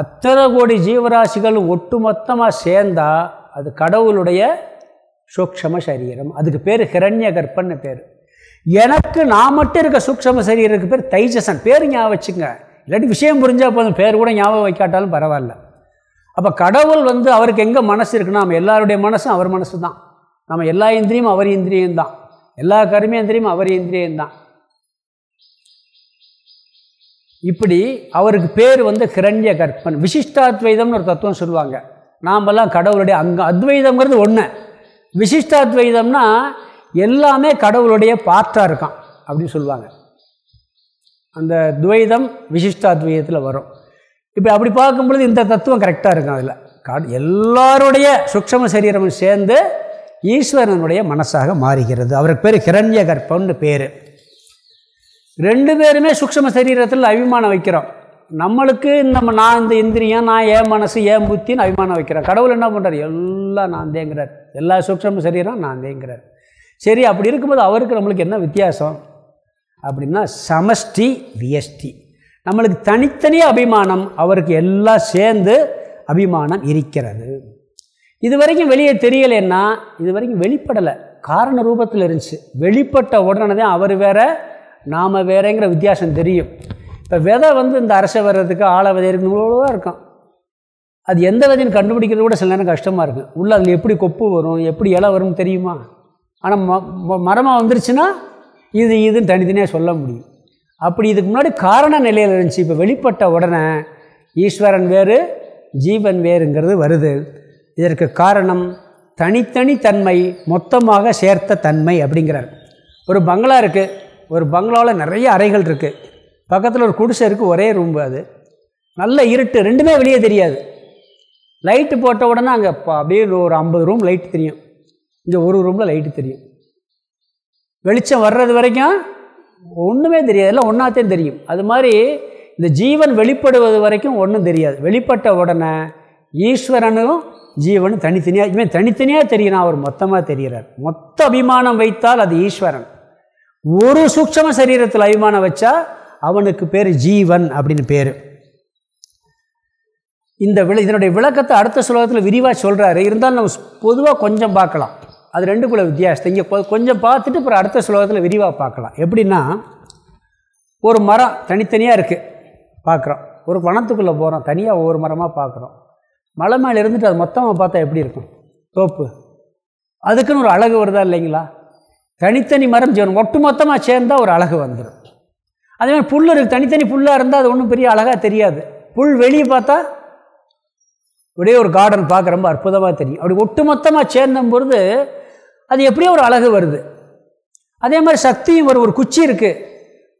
அத்தனை கோடி ஜீவராசிகள் ஒட்டுமொத்தமாக சேர்ந்தால் அது கடவுளுடைய சூக்ஷம சரீரம். அதுக்கு பேர் ஹிரண்ய கற்பன்னு பேர். எனக்கு நான் மட்டும் இருக்க சூக்ஷம சரீரத்துக்கு பேர் தைஜசன் பேர் ஞாபகம் வச்சுங்க இல்லாட்டி விஷயம் புரிஞ்சால் போதும். பேர் கூட ஞாபகம் வைக்காட்டாலும் பரவாயில்ல. அப்போ கடவுள் வந்து அவருக்கு எங்கே மனசு இருக்குன்னா நம்ம எல்லாருடைய மனசும் அவர் மனசு தான் நம்ம எல்லா இந்திரியும் அவர் இந்திரியம் தான் எல்லா கருமேந்திரியும் அவர் இந்திரியம் தான் இப்படி அவருக்கு பேர் வந்து கிரண்ய கற்பன் விசிஷ்டாத்வைதம்னு ஒரு தத்துவம் சொல்லுவாங்க. நாமெல்லாம் கடவுளுடைய அங்கே அத்வைதம்ங்கிறது ஒன்று விசிஷ்டாத்வைதம்னா எல்லாமே கடவுளுடைய பார்ட்டாக இருக்கான் அப்படின்னு சொல்லுவாங்க. அந்த துவைதம் விசிஷ்டாத்வைதத்தில் வரும். இப்போ அப்படி பார்க்கும்பொழுது இந்த தத்துவம் கரெக்டாக இருக்கும் அதில். எல்லாருடைய சுக்ஷம சரீரமும் சேர்ந்து ஈஸ்வரனுடைய மனசாக மாறுகிறது. அவருக்கு பேர் ஹிரண்ய கற்பம்னு பேர். ரெண்டு பேருமே சுக்ஷம சரீரத்தில் அபிமானம் வைக்கிறோம். நம்மளுக்கு நம்ம நான் இந்த இந்திரியம் நான் ஏன் மனசு ஏன் புத்தின்னு அபிமானம் வைக்கிறேன் கடவுள் என்ன பண்ணுறார் எல்லாம் நான் தேங்கிறார். எல்லா சூக்ஷம சரீரம் நான் தேங்கிறார். சரி அப்படி இருக்கும்போது அவருக்கு நம்மளுக்கு என்ன வித்தியாசம்? அப்படின்னா சமஷ்டி வியஷ்டி. நம்மளுக்கு தனித்தனியாக அபிமானம் அவருக்கு எல்லாம் சேர்ந்து அபிமானம் இருக்கிறது. இது வரைக்கும் வெளியே தெரியலைன்னா இது வரைக்கும் வெளிப்படலை. காரண ரூபத்தில் இருந்துச்சு. வெளிப்பட்ட உடனே தான் அவர் வேற நாம் வேறேங்கிற வித்தியாசம் தெரியும். இப்போ விதை வந்து இந்த அரசை வர்றதுக்கு ஆளை விதை இருக்கணும் இருக்கும். அது எந்த விதைன்னு கண்டுபிடிக்கிறது கூட சில நேரம் கஷ்டமாக இருக்குது உள்ளே அதில் எப்படி கொப்பு வரும் எப்படி இலை வரும்னு தெரியுமா? ஆனால் ம மரமாக வந்துருச்சுன்னா இது இதுன்னு தனித்தனியாக சொல்ல முடியும். அப்படி இதுக்கு முன்னாடி காரண நிலையில் இருந்துச்சு. இப்போ வெளிப்பட்ட உடனே ஈஸ்வரன் வேறு ஜீவன் வேறுங்கிறது வருது. இதற்கு காரணம் தனித்தனி தன்மை மொத்தமாக சேர்த்த தன்மை அப்படிங்கிறார். ஒரு பங்களா இருக்குது ஒரு பங்களாவில் நிறைய அறைகள் இருக்குது பக்கத்தில் ஒரு குடிசை இருக்குது ஒரே ரூம் அது. நல்ல இருட்டு ரெண்டுமே வெளியே தெரியாது. லைட்டு போட்ட உடனே அங்கே அப்படியே ஒரு ஐம்பது ரூம் லைட்டு தெரியும். இங்கே ஒரு ரூமில் லைட்டு தெரியும். வெளிச்சம் வர்றது வரைக்கும் ஒன்றுமே தெரியாது. எல்லாம் ஒன்றாத்தையும் தெரியும். அது மாதிரி இந்த ஜீவன் வெளிப்படுவது வரைக்கும் ஒன்றும் தெரியாது. வெளிப்பட்ட உடனே ஈஸ்வரனும் ஜீவனும் தனித்தனியாக இவன் தனித்தனியாக தெரியணும் அவர் மொத்தமாக தெரிகிறார். மொத்த அபிமானம் வைத்தால் அது ஈஸ்வரன். ஒரு சூக்ஷம சரீரத்தில் அபிமானம் வச்சா அவனுக்கு பேர் ஜீவன் அப்படின்னு பேர். இந்த விளை இதனுடைய விளக்கத்தை அடுத்த சுலகத்தில் விரிவாக சொல்கிறாரு இருந்தாலும் நம்ம பொதுவாக கொஞ்சம் பார்க்கலாம். அது ரெண்டுக்குள்ள வித்தியாசத்தை. இங்கே கொஞ்சம் பார்த்துட்டு அப்புறம் அடுத்த ஸ்லோகத்தில் விரிவாக பார்க்கலாம். எப்படின்னா ஒரு மரம் தனித்தனியாக இருக்குது பார்க்குறோம். ஒரு வனத்துக்குள்ளே போகிறோம் தனியாக ஒவ்வொரு மரமாக பார்க்குறோம். மலை மேலே இருந்துட்டு அது மொத்தமாக பார்த்தா எப்படி இருக்கும்? தோப்பு. அதுக்குன்னு ஒரு அழகு வருதா இல்லைங்களா? தனித்தனி மரம் ஜீவன். ஒட்டு மொத்தமாக சேர்ந்தால் ஒரு அழகு வந்துடும் அதேமாதிரி புல் இருக்குது தனித்தனி புல்லாக இருந்தால் அது ஒன்றும் பெரிய அழகாக தெரியாது. புல் வெளியே பார்த்தா அப்படியே ஒரு கார்டன் பார்க்க ரொம்ப அற்புதமாக தெரியும். அப்படி ஒட்டு மொத்தமாக சேர்ந்தும் பொழுது அது எப்படியோ ஒரு அழகு வருது. அதே மாதிரி சக்தியும் ஒரு ஒரு குச்சி இருக்குது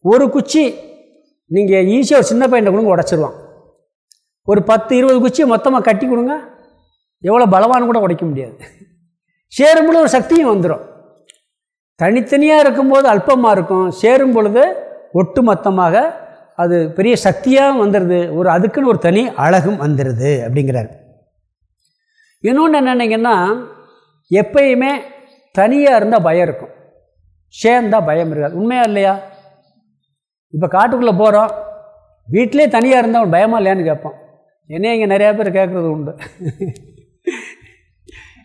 ஒரு குச்சி நீங்கள் ஈஸியாக ஒரு சின்ன பையனை கொடுங்க உடச்சிருவான். ஒரு பத்து இருபது குச்சியை மொத்தமாக கட்டி கொடுங்க. எவ்வளோ பலவான் கூட உடைக்க முடியாது. சேரும் பொழுது ஒரு சக்தியும் வந்துடும் தனித்தனியாக இருக்கும்போது அல்பமாக இருக்கும். சேரும் பொழுது ஒட்டு மொத்தமாக அது பெரிய சக்தியாக வந்துடுது ஒரு அதுக்குன்னு ஒரு தனி அழகும் வந்துடுது அப்படிங்கிறார். இன்னொன்று என்னென்னீங்கன்னா எப்பயுமே தனியாக இருந்தால் பயம் இருக்கும். சேர்ந்தால் பயம் இருக்காது. உண்மையாக இல்லையா? இப்போ காட்டுக்குள்ளே போகிறோம் வீட்டிலே தனியாக இருந்தால் பயமாக இல்லையான்னு கேட்போம் என்ன இங்கே நிறையா பேர் கேட்குறது உண்டு.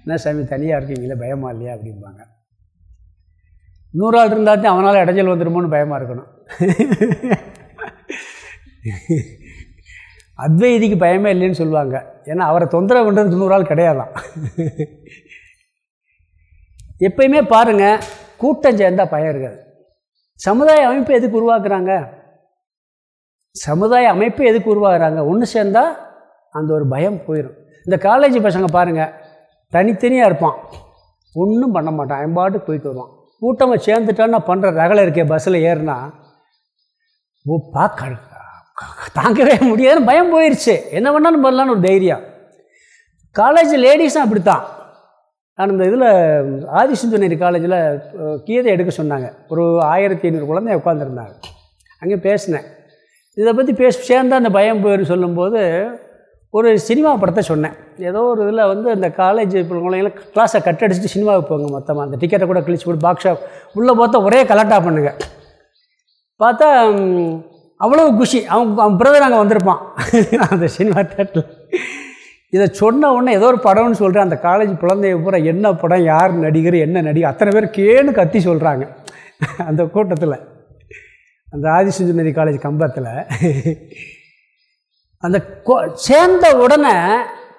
என்ன சாமி தனியாக இருக்கீங்களே பயமா இல்லையா அப்படிம்பாங்க. நூறு ஆள் இருந்தால் தான் அவனால் இடைஞ்சல் வந்துடுமோன்னு பயமாக இருக்கணும். அத்வைதிக்கு பயமே இல்லைன்னு சொல்லுவாங்க. ஏன்னா அவரை தொந்தரவு பண்ணுறது நூறு ஆள் கிடையாதான். எப்பயுமே பாருங்கள் கூட்டம் சேர்ந்தால் பயம் இருக்காது சமுதாய அமைப்பு எதுக்கு உருவாக்குறாங்க? சமுதாய அமைப்பு எதுக்கு உருவாக்குறாங்க? ஒன்று சேர்ந்தால் அந்த ஒரு பயம் போயிடும் இந்த காலேஜ் பசங்க பாருங்கள் தனித்தனியாக இருப்பான். ஒன்றும் பண்ண மாட்டான். அயன்பாட்டு போயிட்டு வருவான். கூட்டமாக சேர்ந்துட்டான்னா பண்ணுற ரகலை இருக்கே பஸ்ஸில் ஏறுனா ஓ பார்க்க தாங்கவே முடியாதுன்னு பயம் போயிடுச்சு என்ன பண்ணாலும் பண்ணலான்னு ஒரு தைரியம். காலேஜ் லேடிஸும் அப்படித்தான். நான் இந்த இதில் ஆதிசுந்தனரி காலேஜில் கீதை எடுக்க சொன்னாங்க. ஒரு ஆயிரத்தி ஐநூறு குழந்தை உட்காந்துருந்தாங்க அங்கே பேசினேன். இதை பற்றி பேச சேர்ந்தால் அந்த பயம் போயிடும் சொல்லும்போது ஒரு சினிமா படத்தை சொன்னேன். ஏதோ ஒரு இதில் வந்து அந்த காலேஜ் குழந்தைங்களாம் கிளாஸை கட் அடிச்சுட்டு சினிமாவுக்கு போங்க மொத்தமாக. அந்த டிக்கெட்டை கூட கிழிச்சு போட்டு பாக்ஸ் ஷாப் உள்ளே பார்த்தா ஒரே கலட்டாக பண்ணுங்க. பார்த்தா அவ்வளோ குஷி. அவங்க அவன் பிரதர் நாங்கள் வந்திருப்பான். அந்த சினிமா தேட்டரில் இதை சொன்ன உடனே ஏதோ ஒரு படம்னு சொல்கிறேன் அந்த காலேஜ் குழந்தைய பூரா என்ன படம் யார் நடிகர் என்ன நடிகர் அத்தனை பேர் கேன்னு கத்தி சொல்கிறாங்க அந்த கூட்டத்தில் அந்த ஆதிசுந்தரி காலேஜ் கம்பத்தில் அந்த சேர்ந்த உடனே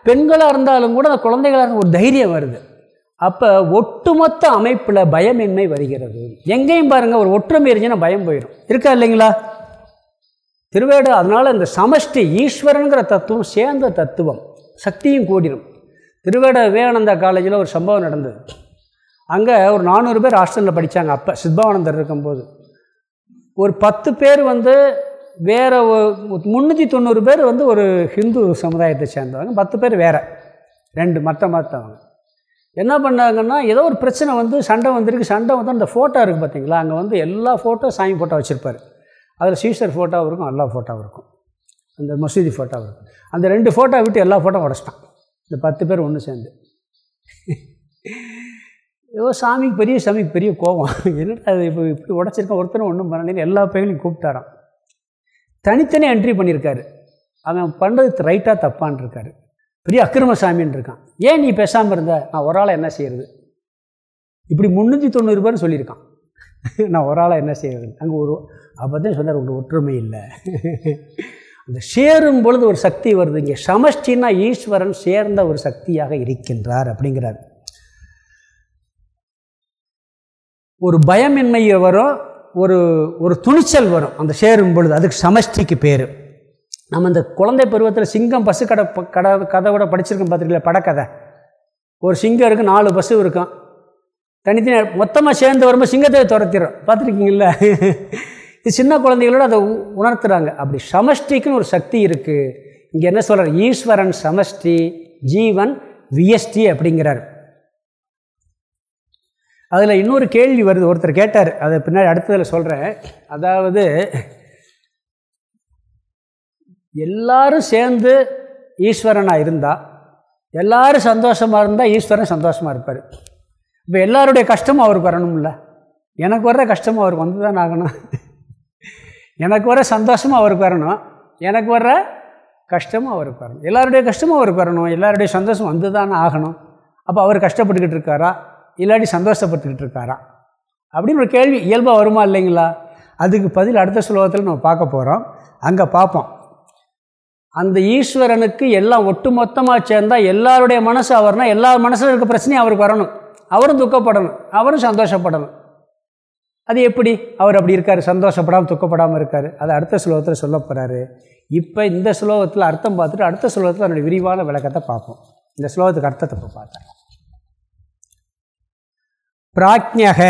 பெண்களாக இருந்தாலும் கூட அந்த குழந்தைகளாக ஒரு தைரியம் வருது. அப்போ ஒட்டுமொத்த அமைப்பில் பயமின்மை வருகிறது. எங்கேயும் பாருங்கள் ஒரு ஒற்றுமை இருந்துச்சுன்னா பயம் போயிடும் இருக்கா இல்லைங்களா? திருவேடு அதனால் இந்த சமஷ்டி ஈஸ்வரனுங்கிற தத்துவம் சேர்ந்த தத்துவம். சக்தியும் கூடிடும் திருவேட விவேகானந்தா காலேஜில் ஒரு சம்பவம் நடந்தது. அங்கே ஒரு நானூறு பேர் ஹாஸ்டலில் படித்தாங்க அப்போ சித்பானந்தர் இருக்கும்போது. ஒரு பத்து பேர் வந்து வேறு முந்நூற்றி தொண்ணூறு பேர் வந்து ஒரு ஹிந்து சமுதாயத்தை சேர்ந்தவங்க பத்து பேர் வேறு. ரெண்டு மற்ற மற்றவங்க என்ன பண்ணாங்கன்னா ஏதோ ஒரு பிரச்சனை வந்து சண்டை வந்திருக்கு சண்டை வந்து அந்த ஃபோட்டோ இருக்குது பார்த்தீங்களா அங்கே வந்து எல்லா ஃபோட்டோ சாமி ஃபோட்டோ வச்சுருப்பார். அதில் சீசர் ஃபோட்டோவும் இருக்கும் எல்லா ஃபோட்டோவும் இருக்கும். அந்த மசூதி ஃபோட்டோ இருக்கும் அந்த ரெண்டு ஃபோட்டோ விட்டு எல்லா ஃபோட்டோ உடச்சிட்டான். இந்த பத்து பேர் ஒன்று சேர்ந்து. ஏதோ சாமிக்கு பெரிய சாமிக்கு பெரிய கோபம். என்னடா அது இப்போ இப்படி உடச்சிருக்கேன் ஒருத்தனை ஒன்றும் பண்ணலன்னு எல்லா பையனையும் கூப்பிட்டாரான் தனித்தனி என்ட்ரி பண்ணியிருக்காரு. அவன் பண்ணுறது ரைட்டாக தப்பான் இருக்காரு. பெரிய அக்கிரம சாமின்னு இருக்கான். ஏன் நீ பேசாமல் இருந்த? நான் ஒரு ஆளை என்ன செய்கிறது இப்படி முந்நூற்றி தொண்ணூறு சொல்லியிருக்கான். நான் ஒரு ஆளாக என்ன செய்கிறது அங்கே ஒரு அப்போ தான் சொன்னார் உங்களுக்கு ஒற்றுமை இல்லை. அந்த சேரும் பொழுது ஒரு சக்தி வருது. இங்கே சமஷ்டினா ஈஸ்வரன் சேர்ந்த ஒரு சக்தியாக இருக்கின்றார் அப்படிங்கிறார். ஒரு பயமின்மை வரும் ஒரு ஒரு துணிச்சல் வரும் அந்த சேரும் பொழுது. அதுக்கு சமஷ்டிக்கு பேர். நம்ம இந்த குழந்தை பருவத்தில் சிங்கம் பஸ்ஸு கடை கடை கதை கூட படிச்சிருக்கோம் பார்த்துருக்கீங்களா? படக்கதை. ஒரு சிங்கம் இருக்குது நாலு பஸ்ஸு இருக்கும். தனித்தனி மொத்தமாக சேர்ந்து வரும்போது சிங்கத்தை துரத்திடும் பார்த்துருக்கீங்களா? இது சின்ன குழந்தைகளோட அதை உணர்த்துறாங்க. அப்படி சமஷ்டிக்குன்னு ஒரு சக்தி இருக்குது இங்கே என்ன சொல்கிறார் ஈஸ்வரன் சமஷ்டி ஜீவன் விஎஸ்டி அப்படிங்கிறார். அதில் இன்னொரு கேள்வி வருது. ஒருத்தர் கேட்டார். அதை பின்னாடி அடுத்ததில் சொல்கிறேன் அதாவது எல்லாரும் சேர்ந்து ஈஸ்வரனாக இருந்தால் எல்லோரும் சந்தோஷமாக இருந்தால் ஈஸ்வரன் சந்தோஷமாக இருப்பார். இப்போ எல்லாருடைய கஷ்டமும் அவருக்கு வரணும்ல? எனக்கு வர்ற கஷ்டமும் அவருக்கு வந்து தான் ஆகணும். எனக்கு வர சந்தோஷமும் அவருக்கு வரணும். எனக்கு வர்ற கஷ்டமும் அவருக்கு வரணும். எல்லாருடைய கஷ்டமும் அவருக்கு வரணும். எல்லாருடைய சந்தோஷம் வந்து தானே ஆகணும். அப்போ அவர் கஷ்டப்பட்டுக்கிட்டு இருக்காரா? இல்லாட்டி சந்தோஷப்பட்டுக்கிட்டு இருக்காரா? அப்படின்னு ஒரு கேள்வி இயல்பாக வருமா இல்லைங்களா? அதுக்கு பதில் அடுத்த ஸ்லோகத்தில் நம்ம பார்க்க போகிறோம் அங்கே பார்ப்போம். அந்த ஈஸ்வரனுக்கு எல்லாம் ஒட்டு மொத்தமாக சேர்ந்தால் எல்லாருடைய மனசு அவர்னால் எல்லா மனசில் இருக்க பிரச்சனையும் அவருக்கு வரணும். அவரும் துக்கப்படணும். அவரும் சந்தோஷப்படணும். அது எப்படி? அவர் அப்படி இருக்கார் சந்தோஷப்படாமல் துக்கப்படாமல் இருக்கார். அது அடுத்த ஸ்லோகத்தில் சொல்ல போகிறாரு இப்போ இந்த ஸ்லோகத்தில் அர்த்தம் பார்த்துட்டு அடுத்த ஸ்லோகத்தில் அதனுடைய விரிவான விளக்கத்தை பார்ப்போம். இந்த ஸ்லோகத்துக்கு அர்த்தத்தை இப்போ பார்த்தேன் பிராக்ஞக.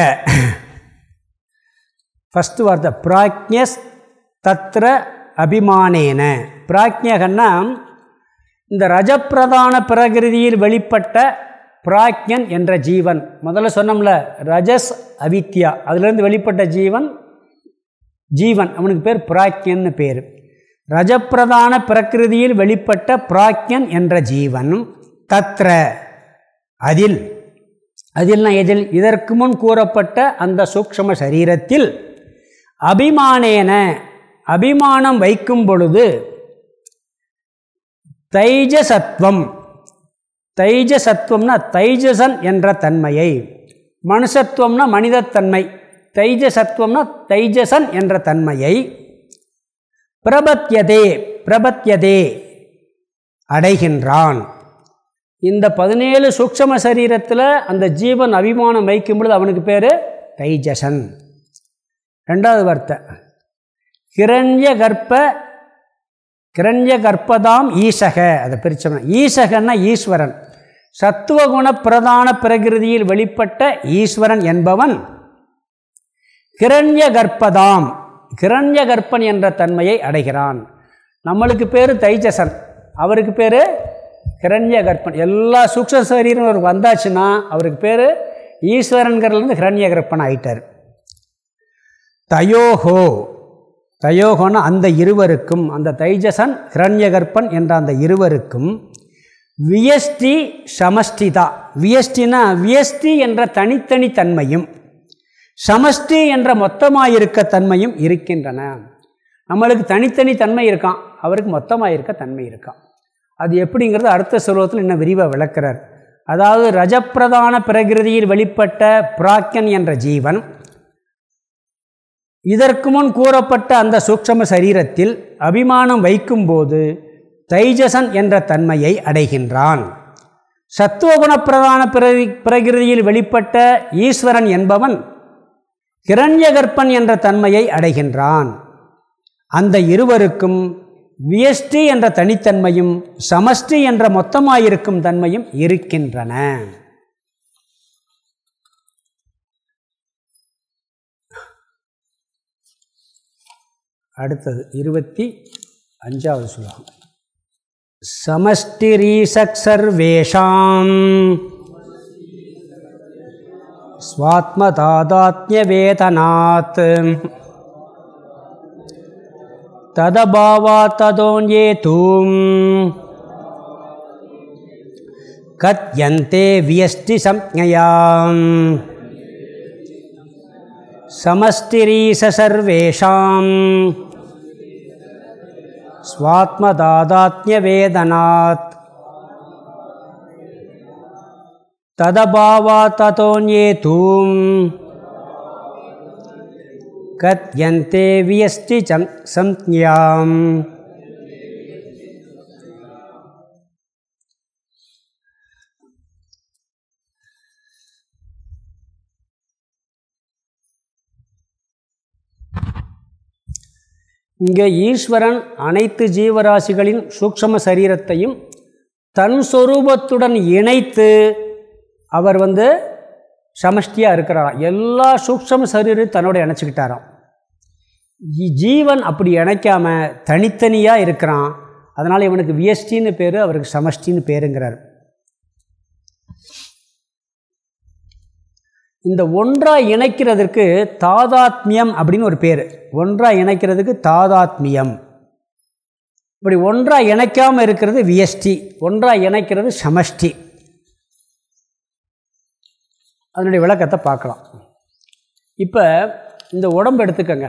ஃபஸ்ட்டு வார்த்தை பிராக்ஞஸ் தத்ர அபிமானேன. பிராக்ஞகன்னா இந்த ரஜப்பிரதான பிரகிருதியில் வெளிப்பட்ட பிராக்ஞன் என்ற ஜீவன். முதல்ல சொன்னோம்ல ரஜஸ் அவித்யா. அதுலேருந்து வெளிப்பட்ட ஜீவன் ஜீவன். அவனுக்கு பேர் பிராக்யன்னு பேர். ரஜப்பிரதான பிரகிருதியில் வெளிப்பட்ட பிராக்யன் என்ற ஜீவன். தத்ர அதில். அதில்னா எதில்? இதற்கு முன் கூறப்பட்ட அந்த சூக்ஷம சரீரத்தில். அபிமானேன. அபிமானம் வைக்கும் பொழுது தைஜசத்வம். தைஜசத்துவம்னா தைஜசன் என்ற தன்மையை. மனுஷத்துவம்னா மனிதத்தன்மை. தைஜசத்துவம்னா தைஜசன் என்ற தன்மையை. பிரபத்தியதே பிரபத்தியதே அடைகின்றான். இந்த பதினேழு சூக்ஷம சரீரத்தில் அந்த ஜீவன் அபிமானம் வைக்கும் பொழுது அவனுக்கு பேர் தைஜசன். ரெண்டாவது வார்த்தை. கிரண்ய கர்ப்ப கிரண்ய கர்ப்பதாம் ஈசக. அதை பிரிச்சோம்னா ஈசகன்னா ஈஸ்வரன். சத்துவகுண பிரதான பிரகிருதியில் வெளிப்பட்ட ஈஸ்வரன் என்பவன் கிரண்ய கர்ப்பதாம் கிரண்ய கர்ப்பன் என்ற தன்மையை அடைகிறான். நம்மளுக்கு பேர் தைஜசன். அவருக்கு பேர் கிரண்ய கர்ப்பன் எல்லா சூக்ஷ சரீரம் அவருக்கு வந்தாச்சுன்னா அவருக்கு பேர் ஈஸ்வரன்கிறதுலேருந்து கிரண்ய கர்ப்பன் ஆயிட்டார். தயோஹோ தயோகன அந்த இருவருக்கும் அந்த தைஜசன் ஹிரண்யகற்பன் என்ற அந்த இருவருக்கும் வியஸ்டி சமஷ்டிதா வியஸ்டினா வியஸ்டி என்ற தனித்தனி தன்மையும் சமஷ்டி என்ற மொத்தமாயிருக்க தன்மையும் இருக்கின்றன. நம்மளுக்கு தனித்தனி தன்மை இருக்கான் அவருக்கு மொத்தமாக இருக்க தன்மை இருக்கான் அது எப்படிங்கிறது அடுத்த சுலோகத்தில் இன்னும் விரிவாக விளக்கிறார். அதாவது ரஜப்பிரதான பிரகிருதியில் வெளிப்பட்ட பிராக்கன் என்ற ஜீவன் இதற்கு முன் கூறப்பட்ட அந்த சூக்ஷம சரீரத்தில் அபிமானம் வைக்கும்போது தைஜசன் என்ற தன்மையை அடைகின்றான். சத்துவகுணப்பிரதான பிரதி பிரகிருதியில் வெளிப்பட்ட ஈஸ்வரன் என்பவன் கிரண்யகற்பன் என்ற தன்மையை அடைகின்றான். அந்த இருவருக்கும் வியஷ்டி என்ற தனித்தன்மையும் சமஷ்டி என்ற மொத்தமாயிருக்கும் தன்மையும் இருக்கின்றன. அடுத்தது இருபத்தி அஞ்சாவது ஸ்லோகம் சமஷ்டிரீசக் சர்வேஷாம் स्वात्मतादात्म्यवेतनात् तदभावात् तदोन्येतुं कथ्यन्ते व्यष्टिसंज्ञयाम् समष्टिरीश सर्वेषां स्वात्मदादात्म्यवेदनात् तदभावात् ततोऽन्येतुं कथ्यन्ते वियष्टि संज्ञाम् இங்கே ஈஸ்வரன் அனைத்து ஜீவராசிகளின் சூக்ஷம சரீரத்தையும் தன் சொரூபத்துடன் இணைத்து அவர் வந்து சமஷ்டியாக இருக்கிறாராம். எல்லா சூக்ஷம சரீரம் தன்னோட இணைச்சிக்கிட்டாராம். ஜீவன் அப்படி இணைக்காமல் தனித்தனியாக இருக்கிறான். அதனால் இவனுக்கு வியஷ்டின்னு பேர் அவருக்கு சமஷ்டின்னு பேருங்கிறார். இந்த ஒன்றாக இணைக்கிறதுக்கு தாதாத்மியம் அப்படின்னு ஒரு பேர். ஒன்றாக இணைக்கிறதுக்கு தாதாத்மியம். இப்படி ஒன்றாக இணைக்காமல் இருக்கிறது விஎஸ்டி ஒன்றாக இணைக்கிறது சமஷ்டி. அதனுடைய விளக்கத்தை பார்க்கலாம். இப்போ இந்த உடம்பு எடுத்துக்கங்க.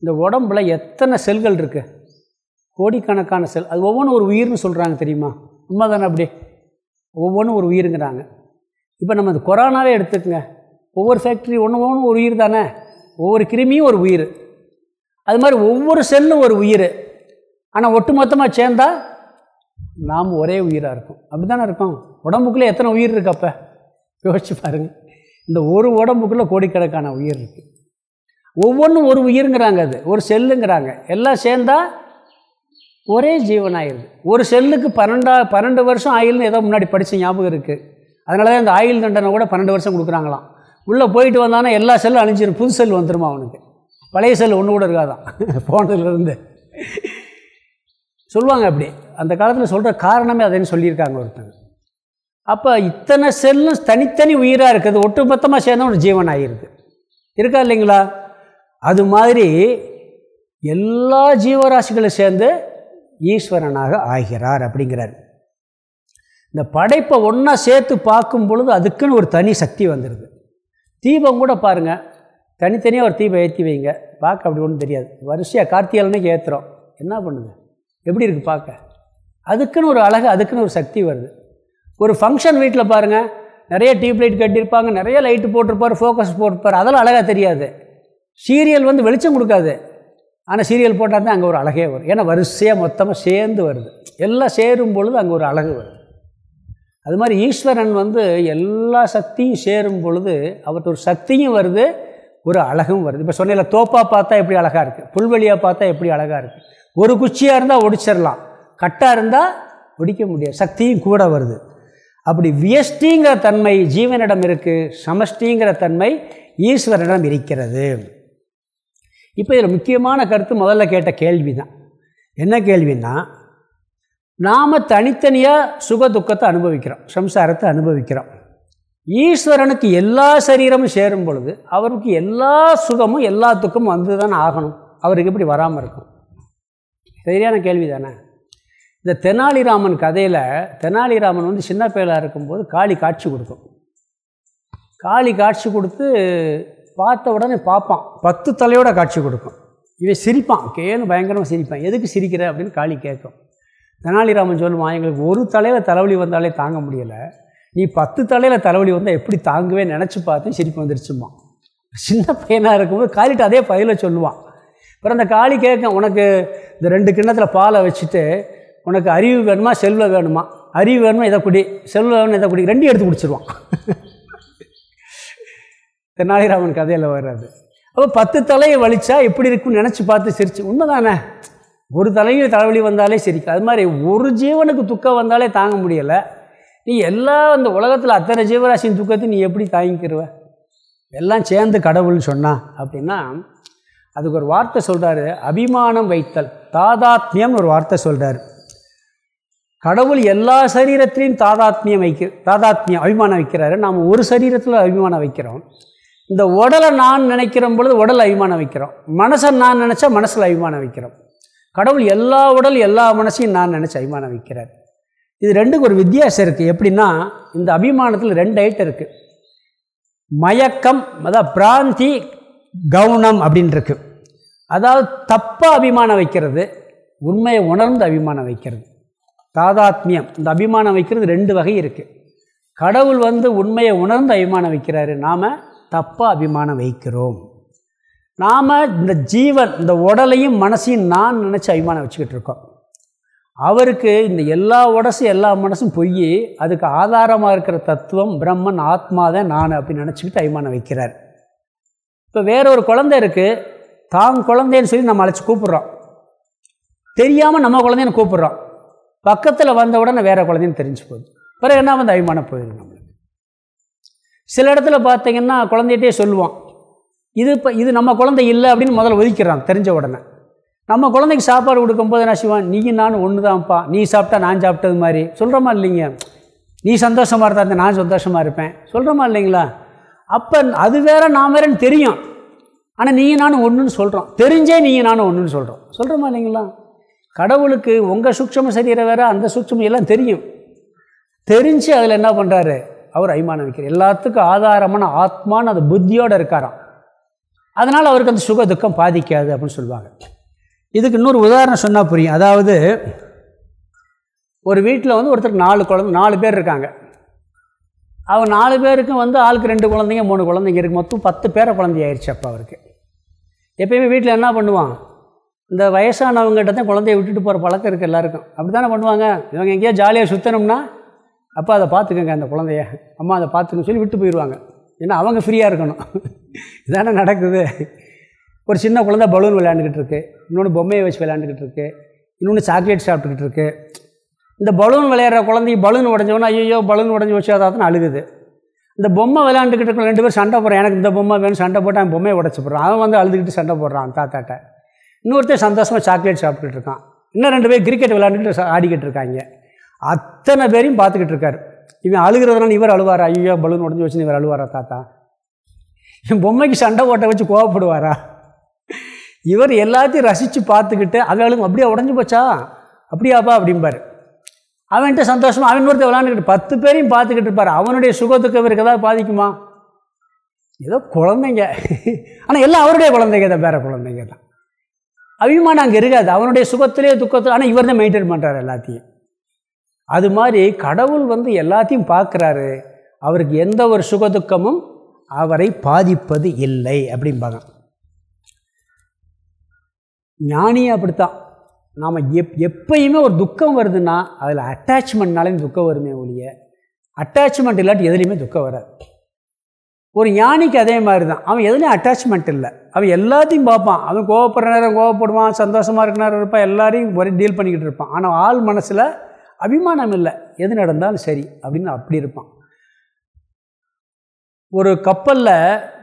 இந்த உடம்பில் எத்தனை செல்கள் இருக்குது கோடிக்கணக்கான செல். அது ஒவ்வொன்றும் ஒரு உயிர்னு சொல்கிறாங்க தெரியுமா? உண்மை தானே அப்படி? ஒவ்வொன்றும் ஒரு உயிருங்கிறாங்க. இப்போ நம்ம இந்த கொரோனாவே எடுத்துக்கங்க. ஒவ்வொரு ஃபேக்ட்ரி ஒன்று ஒன்று ஒரு உயிர் தானே? ஒவ்வொரு கிருமியும் ஒரு உயிர். அது மாதிரி ஒவ்வொரு செல்லும் ஒரு உயிர். ஆனால் ஒட்டு மொத்தமாக சேர்ந்தால் நாம் ஒரே உயிராக இருக்கும். அப்படி தானே இருக்கும்? உடம்புக்குள்ளே எத்தனை உயிர் இருக்கு அப்போ? யோசிச்சு பாருங்கள் இந்த ஒரு உடம்புக்குள்ளே கோடிக்கணக்கான உயிர் இருக்குது ஒவ்வொன்றும் ஒரு உயிருங்கிறாங்க அது. ஒரு செல்லுங்கிறாங்க எல்லாம் சேர்ந்தால் ஒரே ஜீவனாயிருது. ஒரு செல்லுக்கு பன்னெண்டா பன்னெண்டு வருஷம் ஆயில்னு ஏதோ முன்னாடி படித்த ஞாபகம் இருக்குது அதனால தான் இந்த ஆயுள் தண்டனை கூட பன்னெண்டு வருஷம் கொடுக்குறாங்களாம். உள்ளே போயிட்டு வந்தானா எல்லா செல்லும் அழிஞ்சிடும் புது செல் வந்துருமா அவனுக்கு? பழைய செல் ஒன்று கூட இருக்காதான் போனதுலேருந்து. சொல்லுவாங்க அப்படி. அந்த காலத்தில் சொல்கிற காரணமே அதைன்னு சொல்லியிருக்காங்க ஒருத்தங்க அப்போ இத்தனை செல்லும் தனித்தனி உயிராக இருக்குது. ஒட்டுமொத்தமாக சேர்ந்தா ஒரு ஜீவன் ஆகியிருக்கு. இருக்கா இல்லைங்களா? அது மாதிரி எல்லா ஜீவராசிகளும் சேர்ந்து ஈஸ்வரனாக ஆகிறார் அப்படிங்கிறார். இந்த படைப்பை ஒன்றா சேர்த்து பார்க்கும் பொழுது அதுக்குன்னு ஒரு தனி சக்தி வந்துடுது தீபம் கூட பாருங்கள் தனித்தனியாக ஒரு தீபம் ஏற்றி வைங்க. பார்க்க அப்படி ஒன்றும் தெரியாது. வரிசையாக கார்த்திகை ஏற்றுறோம் என்ன பண்ணுது? எப்படி இருக்குது பார்க்க? அதுக்குன்னு ஒரு அழகு அதுக்குன்னு ஒரு சக்தி வருது. ஒரு ஃபங்க்ஷன் வீட்டில் பாருங்கள் நிறைய டியூப் லைட் கட்டியிருப்பாங்க. நிறைய லைட்டு போட்டிருப்பார் ஃபோக்கஸ் போட்டிருப்பார். அதெல்லாம் அழகாக தெரியாது. சீரியல் வந்து வெளிச்சம் கொடுக்காது. ஆனால் சீரியல் போட்டால் தான் அங்கே ஒரு அழகே வரும். ஏன்னா வரிசையாக மொத்தமாக சேர்ந்து வருது. எல்லாம் சேரும் பொழுது அங்கே ஒரு அழகு வருது. அது மாதிரி ஈஸ்வரன் வந்து எல்லா சக்தியும் சேரும் பொழுது அவர்கிட்ட ஒரு சக்தியும் வருது ஒரு அழகும் வருது. இப்போ சொன்ன தோப்பாக பார்த்தா எப்படி அழகாக இருக்குது புல்வெளியாக பார்த்தா எப்படி அழகாக இருக்குது ஒரு குச்சியாக இருந்தால் ஒடிச்சிடலாம். கட்டாக இருந்தால் ஒடிக்க முடியாது. சக்தியும் கூட வருது. அப்படி வியஷ்டிங்கிற தன்மை ஜீவனிடம் இருக்குது சமஷ்டிங்கிற தன்மை ஈஸ்வரனிடம் இருக்கிறது. இப்போ இதில் முக்கியமான கருத்து முதல்ல கேட்ட கேள்வி தான் என்ன கேள்வின்னா நாம் தனித்தனியாக சுக துக்கத்தை அனுபவிக்கிறோம் சம்சாரத்தை அனுபவிக்கிறோம். ஈஸ்வரனுக்கு எல்லா சரீரமும் சேரும் பொழுது அவருக்கு எல்லா சுகமும் எல்லா துக்கமும் வந்து தானே ஆகணும். அவருக்கு எப்படி வராமல் இருக்கும்? சரியான கேள்வி தானே இந்த தெனாலிராமன் கதையில் தெனாலிராமன் வந்து சின்ன பயலாக இருக்கும்போது காளி காட்சி கொடுக்கும். காளி காட்சி கொடுத்து பார்த்த உடனே பார்ப்பான். பத்து தலையோட காட்சி கொடுக்கும். இவன் சிரிப்பான். கேன்னு பயங்கரமாக சிரிப்பான். எதுக்கு சிரிக்கிற அப்படின்னு காளி கேட்கும். தெனாலிராமன் சொல்லுவான் எங்களுக்கு ஒரு தலையில் தலைவலி வந்தாலே தாங்க முடியலை. நீ பத்து தலையில் தலைவலி வந்தால் எப்படி தாங்கவே நினச்சி பார்த்து சிரிப்பு வந்துருச்சுமா சின்ன பையனாக இருக்கும்போது காலிட்டு அதே பதில சொல்லுவான். அப்புறம் அந்த காளி கேட்க உனக்கு இந்த ரெண்டு கிண்ணத்தில் பாலை வச்சுட்டு உனக்கு அறிவு வேணுமா செல்வ வேணுமா? அறிவு வேணுமா இதை குடி. செல்வ வேணும் இதை குடி. ரெண்டையும் எடுத்து குடிச்சிருவான். தென்னாலிராமன் கதையில் வர்றது. அப்போ பத்து தலையை வலிச்சா எப்படி இருக்குன்னு நினச்சி பார்த்து சிரிச்சு. உண்மைதானே? ஒரு தலையில் தலைவலி வந்தாலே சரி அது மாதிரி ஒரு ஜீவனுக்கு துக்கம் வந்தாலே தாங்க முடியலை. நீ எல்லா அந்த உலகத்தில் அத்தனை ஜீவராசியின் துக்கத்தை நீ எப்படி தாங்கிக்கிருவ? எல்லாம் சேர்ந்து கடவுள்னு சொன்னா அப்படின்னா அதுக்கு ஒரு வார்த்தை சொல்கிறாரு அபிமானம் வைத்தல். தாதாத்மியம்னு ஒரு வார்த்தை சொல்கிறார் கடவுள் எல்லா சரீரத்திலையும் தாதாத்மியம் வைக்க தாதாத்மியம் அபிமானம் வைக்கிறாரு. நாம் ஒரு சரீரத்தில் அபிமானம் வைக்கிறோம். இந்த உடலை நான் நினைக்கிற பொழுது உடல் அபிமானம் வைக்கிறோம். மனசை நான் நினச்சா மனசில் அபிமானம் வைக்கிறோம். கடவுள் எல்லா உடல் எல்லா மனசையும் நான் நினச்சி அபிமானம் வைக்கிறார். இது ரெண்டுக்கு ஒரு வித்தியாசம் இருக்குது எப்படின்னா இந்த அபிமானத்தில் ரெண்டு ஐட்டம் இருக்குது மயக்கம் அதாவது பிராந்தி கவுனம் அப்படின்னு இருக்கு. அதாவது தப்பாக அபிமானம் வைக்கிறது உண்மையை உணர்ந்து அபிமானம் வைக்கிறது. தாதாத்மியம் இந்த அபிமானம் வைக்கிறது ரெண்டு வகை இருக்குது கடவுள் வந்து உண்மையை உணர்ந்து அபிமானம் வைக்கிறாரு. நாம் தப்பாக அபிமானம் வைக்கிறோம். நாம் இந்த ஜீவன் இந்த உடலையும் மனசையும் நான் நினச்சி அபிமானம் வச்சுக்கிட்டு இருக்கோம். அவருக்கு இந்த எல்லா உடசும் எல்லா மனசும் பொய் அதுக்கு ஆதாரமாக இருக்கிற தத்துவம் பிரம்மன் ஆத்மா தான் நான் அப்படின்னு நினச்சிக்கிட்டு அபிமானம் வைக்கிறார். இப்போ வேற ஒரு குழந்தை இருக்குது தான் குழந்தைன்னு சொல்லி நம்ம அழைச்சி கூப்பிட்றோம். தெரியாமல் நம்ம குழந்தைன்னு கூப்பிட்றோம். பக்கத்தில் வந்த உடனே வேறு குழந்தைன்னு தெரிஞ்சு போகுது. பிறகு என்ன வந்து அபிமானம் போயிடும் நம்மளுக்கு? சில இடத்துல பார்த்தீங்கன்னா குழந்தைகிட்டே சொல்லுவோம் இது இப்போ இது நம்ம குழந்தை இல்லை அப்படின்னு முதல்ல ஒதுக்கிறான் தெரிஞ்ச உடனே. நம்ம குழந்தைக்கு சாப்பாடு கொடுக்கும்போது என்ன செய்வான்? நீ நானும் ஒன்று தான்ப்பா நீ சாப்பிட்டா நான் சாப்பிட்டது மாதிரி. சொல்கிறோமா இல்லைங்க. நீ சந்தோஷமாக இருந்தா நான் சந்தோஷமாக இருப்பேன். சொல்கிறோமா இல்லைங்களா? அப்போ அது வேற நான் வேறன்னு தெரியும். ஆனால் நீங்கள் நானும் ஒன்றுன்னு சொல்கிறோம் தெரிஞ்சே நீங்கள் நானும் ஒன்றுன்னு சொல்கிறோம் சொல்கிறோமா இல்லைங்களா? கடவுளுக்கு உங்கள் சூட்சம சரீரம் வேறு அந்த சூட்சமம் எல்லாம் தெரியும். தெரிஞ்சு அதில் என்ன பண்ணுறாரு அவர் அய்மானம் வைக்கிறார். எல்லாத்துக்கும் ஆதாரமான ஆத்மான்னு அது புத்தியோடு இருக்காராம். அதனால் அவருக்கு அந்த சுக துக்கம் பாதிக்காது அப்படின்னு சொல்லுவாங்க. இதுக்கு இன்னொரு உதாரணம் சொன்னால் புரியும். அதாவது ஒரு வீட்டில் வந்து ஒருத்தருக்கு நாலு குழந்தை நாலு பேர் இருக்காங்க. அவன் நாலு பேருக்கும் வந்து ஆளுக்கு ரெண்டு குழந்தைங்க மூணு குழந்தைங்க இருக்குது மொத்தம் பத்து பேரை குழந்தை ஆயிடுச்சு அப்போ அவருக்கு. எப்பயுமே வீட்டில் என்ன பண்ணுவான்? இந்த வயசானவங்ககிட்ட தான் குழந்தைய விட்டுட்டு போகிற பழக்கம் இருக்குது எல்லாருக்கும். அப்படி தானே பண்ணுவாங்க? இவங்க எங்கேயோ ஜாலியாக சுற்றணும்னா அப்பா அதை பார்த்துக்கோங்க அந்த குழந்தைய. அம்மா அதை பார்த்துக்கன்னு சொல்லி விட்டு போயிடுவாங்க. ஏன்னா அவங்க ஃப்ரீயாக இருக்கணும். இதானே நடக்குது. ஒரு சின்ன குழந்த பலூன் விளையாண்டுக்கிட்டு இருக்கு. இன்னொன்று பொம்மையை வச்சு விளையாண்டுக்கிட்டு இருக்கு. இன்னொன்று சாக்லேட் சாப்பிட்டுக்கிட்டு இருக்கு. இந்த பலூன் விளையாடுற குழந்தைக்கு பலூன் உடஞ்சோன்னா ஐயோ பலூன் உடஞ்சி வச்சு அதாவது அழுகுது. இந்த பொம்மை விளையாண்டுக்கிட்டு இருக்க ரெண்டு பேரும் சண்டை போடுறான் எனக்கு இந்த பொம்மை வேணும் சண்டை போட்டு அவன் பொம்மையை உடச்சி போடுறான். அவன் வந்து அழுதுகிட்டு சண்டை போடுறான் தாத்தாட்ட. இன்னொருத்தர் சந்தோஷமாக சாக்லேட் சாப்பிட்டுட்டு இருக்கான். இன்னும் ரெண்டு பேர் கிரிக்கெட் விளையாண்டுக்கிட்டு ஆடிக்கிட்டு இருக்காங்க. அத்தனை பேரையும் பார்த்துக்கிட்டு இருக்காரு. இவன் அழுகிறதுனால இவர் அழுவாரா? ஐயோ பலூன் உடஞ்சி வச்சு இவர் அழுவாரா தாத்தா? என் பொம்மைக்கு சண்டை ஓட்டை வச்சு கோவப்படுவாரா? இவர் எல்லாத்தையும் ரசித்து பார்த்துக்கிட்டு அவளும் அப்படியே உடஞ்சி போச்சா? அப்படியாப்பா அப்படிம்பார். அவன்கிட்ட சந்தோஷமாக அவன் ஒருத்தர் விளாண்டுக்கிட்டு பத்து பேரையும் பார்த்துக்கிட்டு இருப்பார். அவனுடைய சுகத்துக்கு இவருக்கு ஏதாவது பாதிக்குமா? ஏதோ குழந்தைங்க. ஆனால் எல்லாம் அவருடைய குழந்தைங்க தான் வேறு குழந்தைங்க தான். அபிமானம் அங்கே இருக்காது. அவனுடைய சுகத்திலே துக்கத்தில் ஆனால் இவர் தான் மெயின்டைன் பண்ணுறாரு எல்லாத்தையும். அது மாதிரி கடவுள் வந்து எல்லாத்தையும் பார்க்குறாரு. அவருக்கு எந்த ஒரு சுகதுக்கமும் அவரை பாதிப்பது இல்லை அப்படிம்பாங்க. ஞானியும் அப்படித்தான். நாம் எப் எப்பயுமே ஒரு துக்கம் வருதுன்னா அதில் அட்டாச்மெண்ட்னாலையும் துக்கம் வருமே ஒழிய அட்டாச்மெண்ட் இல்லாட்டி எதுலேயுமே துக்கம் வராது. ஒரு ஞானிக்கு அதே மாதிரி தான் அவன் எதுலேயும் அட்டாச்மெண்ட் இல்லை. அவன் எல்லாத்தையும் பார்ப்பான். அவன் கோவப்படுற நேரம் கோவப்படுவான் சந்தோஷமாக இருக்கிற நேரம் இருப்பான் எல்லாரையும் ஒரே டீல் பண்ணிக்கிட்டு இருப்பான். ஆனால் ஆள் மனசில் அபிமானம் இல்லை எது நடந்தாலும் சரி அப்படின்னு அப்படி இருப்பான். ஒரு கப்பலில்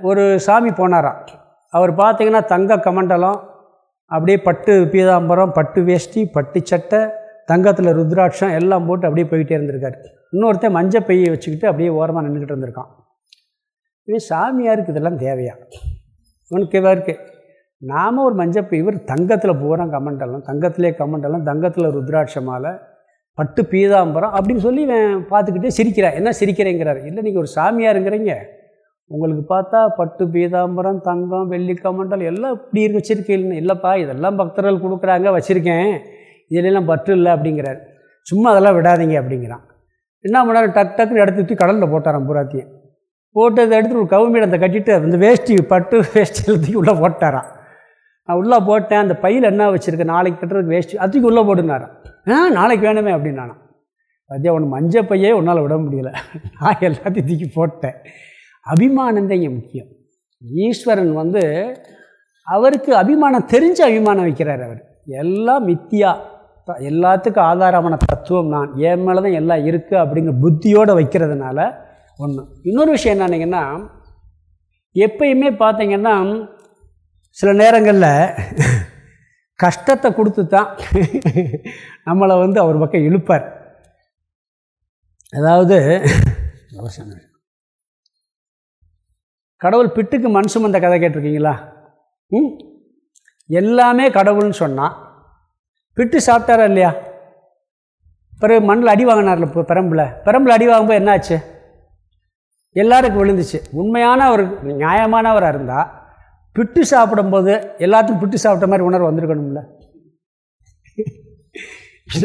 ஒரு சாமி போனாராம். அவர் பார்த்திங்கன்னா தங்க கமண்டலம் அப்படியே பட்டு பீதாம்பரம் பட்டு வேஷ்டி பட்டு சட்டை தங்கத்தில் ருத்ராட்சம் எல்லாம் போட்டு அப்படியே போயிட்டே இருந்திருக்காரு. இன்னொருத்தன் மஞ்சள் பையை வச்சுக்கிட்டு அப்படியே ஓரமாக நின்றுக்கிட்டு இருந்திருக்கான். இது சாமியாருக்கு இதெல்லாம் தேவையா? உனக்கு இருக்கு? நாம் ஒரு மஞ்சப்பை இவர் தங்கத்தில் போகிறோம் கமண்டலம் தங்கத்திலே கமண்டலம் தங்கத்தில் ருத்ராட்ச மாலை பட்டு பீதாம்பரம் அப்படின்னு சொல்லி பார்த்துக்கிட்டே சிரிக்கிறார் என்ன சிரிக்கிறேங்கிறார்? இல்லை நீங்கள் ஒரு சாமியாருங்கிறீங்க. உங்களுக்கு பார்த்தா பட்டு பீதாம்பரம் தங்கம் வெள்ளி கமண்டல் எல்லாம் இப்படி இருக்கு வச்சுருக்கீங்கன்னு. இல்லைப்பா இதெல்லாம் பக்தர்கள் கொடுக்குறாங்க வச்சுருக்கேன். இதிலெல்லாம் பற்று இல்லை அப்படிங்கிறார். சும்மா அதெல்லாம் விடாதீங்க அப்படிங்கிறான். என்ன பண்ணார்? டக் டக்குன்னு எடுத்துட்டு கடலில் போட்டாரான் பூராத்தியம் போட்டு அதை எடுத்து ஒரு கவுமீடத்தை கட்டிட்டு அந்த வேஷ்டி பட்டு வேஷ்டி எல்லாத்தையும் உள்ளே போட்டாரான் நான் உள்ளே போட்டேன் அந்த பையில் என்ன வச்சுருக்கேன் நாளைக்கு கட்டுறதுக்கு வேஷ்டி அதுக்கு உள்ளே போட்டுனாரான் ஆ நாளைக்கு வேணுமே அப்படின்னானா. பார்த்தியா ஒன்று மஞ்சள் பையே உன்னால் விட முடியல. நான் எல்லாத்தையும் தூக்கி போட்டேன். அபிமானம் தான் இங்கே முக்கியம். ஈஸ்வரன் வந்து அவருக்கு அபிமானம் தெரிஞ்சு அபிமானம் வைக்கிறார் அவர். எல்லாம் மித்தியா. எல்லாத்துக்கும் ஆதாரமான தத்துவம் நான் என் மேலே தான் எல்லாம் இருக்குது அப்படிங்கிற புத்தியோடு வைக்கிறதுனால ஒன்று இன்னொரு விஷயம் என்னன்னீங்கன்னா எப்பயுமே பார்த்தீங்கன்னா சில நேரங்களில் கஷ்டத்தை கொடுத்து தான் நம்மளை வந்து அவர் பக்கம் இழுப்பார். அதாவது கடவுள் பிட்டுக்கு மண் சுமந்த கதை கேட்டிருக்கீங்களா? ம்? எல்லாமே கடவுள்னு சொன்னால் பிட்டு சாப்பிட்டாரா இல்லையா? பிறகு மண்ணில் அடி வாங்கினார்ல இப்போ பெரம்பில். பெரம்பில் அடி வாங்கும்போது என்னாச்சு? எல்லாருக்கும் விழுந்துச்சு. உண்மையான ஒரு நியாயமானவராக இருந்தால் பிட்டு சாப்பிடும்போது எல்லாத்துக்கும் பிட்டு சாப்பிட்ட மாதிரி உணர்வு வந்திருக்கணும்ல.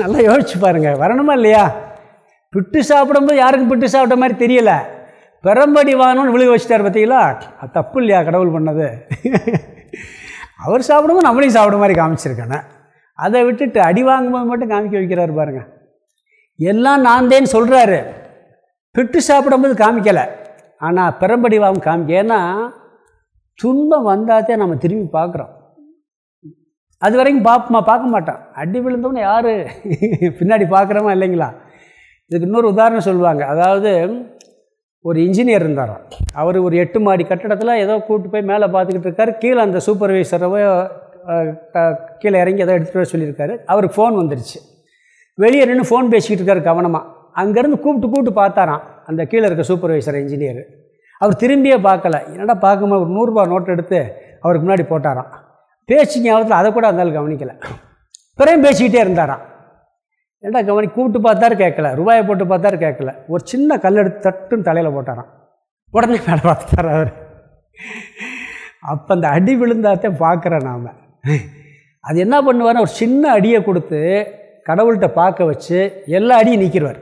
நல்லா யோசிச்சு பாருங்கள் வரணுமா இல்லையா? பிட்டு சாப்பிடும்போது யாருக்கும் பிட்டு சாப்பிட்ட மாதிரி தெரியலை. பெரம்படி வாங்கணும்னு விழுக வச்சுட்டார் பார்த்தீங்களா? அது தப்பு இல்லையா? கடவுள் பண்ணது. அவர் சாப்பிடும்போது நம்மளையும் சாப்பிட மாதிரி காமிச்சிருக்கேனே அதை விட்டுட்டு அடி வாங்கும்போது மட்டும் காமிக்க வைக்கிறாரு பாருங்கள் எல்லாம் நான் தேன்னு சொல்கிறாரு பிட்டு சாப்பிடும்போது காமிக்கலை. ஆனால் பெரம்படி வாங்க காமிக்க ஏன்னா துன்பம் வந்தாதே நம்ம திரும்பி பார்க்குறோம். அது வரைக்கும் பார்ப்போமா பார்க்க மாட்டோம் அடி விழுந்தோம்னு யார்? பின்னாடி பார்க்குறோமா இல்லைங்களா? இதுக்கு இன்னொரு உதாரணம் சொல்லுவாங்க. அதாவது ஒரு இன்ஜினியர் இருந்தாராம் அவர் ஒரு எட்டு மாடி கட்டடத்தில் ஏதோ கூப்பிட்டு போய் மேலே பார்த்துக்கிட்டு இருக்காரு. கீழே அந்த சூப்பர்வைசரவோ கீழே இறங்கி ஏதோ எடுத்துகிட்டு வர சொல்லியிருக்காரு. அவருக்கு ஃபோன் வந்துடுச்சு வெளியே நின்று ஃபோன் பேசிக்கிட்டு இருக்காரு கவனமாக அங்கேருந்து கூப்பிட்டு கூப்பிட்டு பார்த்தாராம். அந்த கீழே இருக்க சூப்பர்வைசர் இன்ஜினியர் அவர் திரும்பியே பார்க்கல. என்னடா பார்க்கும்போது ஒரு நூறுரூபா நோட் எடுத்து அவருக்கு முன்னாடி போட்டாராம். பேச்சு ஞாபகத்தில் அதை கூட அந்தாலும் கவனிக்கலை. பிறையும் பேசிக்கிட்டே இருந்தாராம். ஏன்டா கவனி கூப்பிட்டு பார்த்தாரு கேட்கல. ரூபாயை போட்டு பார்த்தாரு கேட்கல. ஒரு சின்ன கல் எடுத்து தட்டுன்னு தலையில் போட்டாராம். உடனே மேலே பார்த்துட்டார் அவர். அப்போ அந்த அடி விழுந்தாத்தே பார்க்குறேன் நாம். அது என்ன பண்ணுவார் ஒரு சின்ன அடியை கொடுத்து கடவுள்கிட்ட பார்க்க வச்சு எல்லா அடியும் நிற்கிறவர்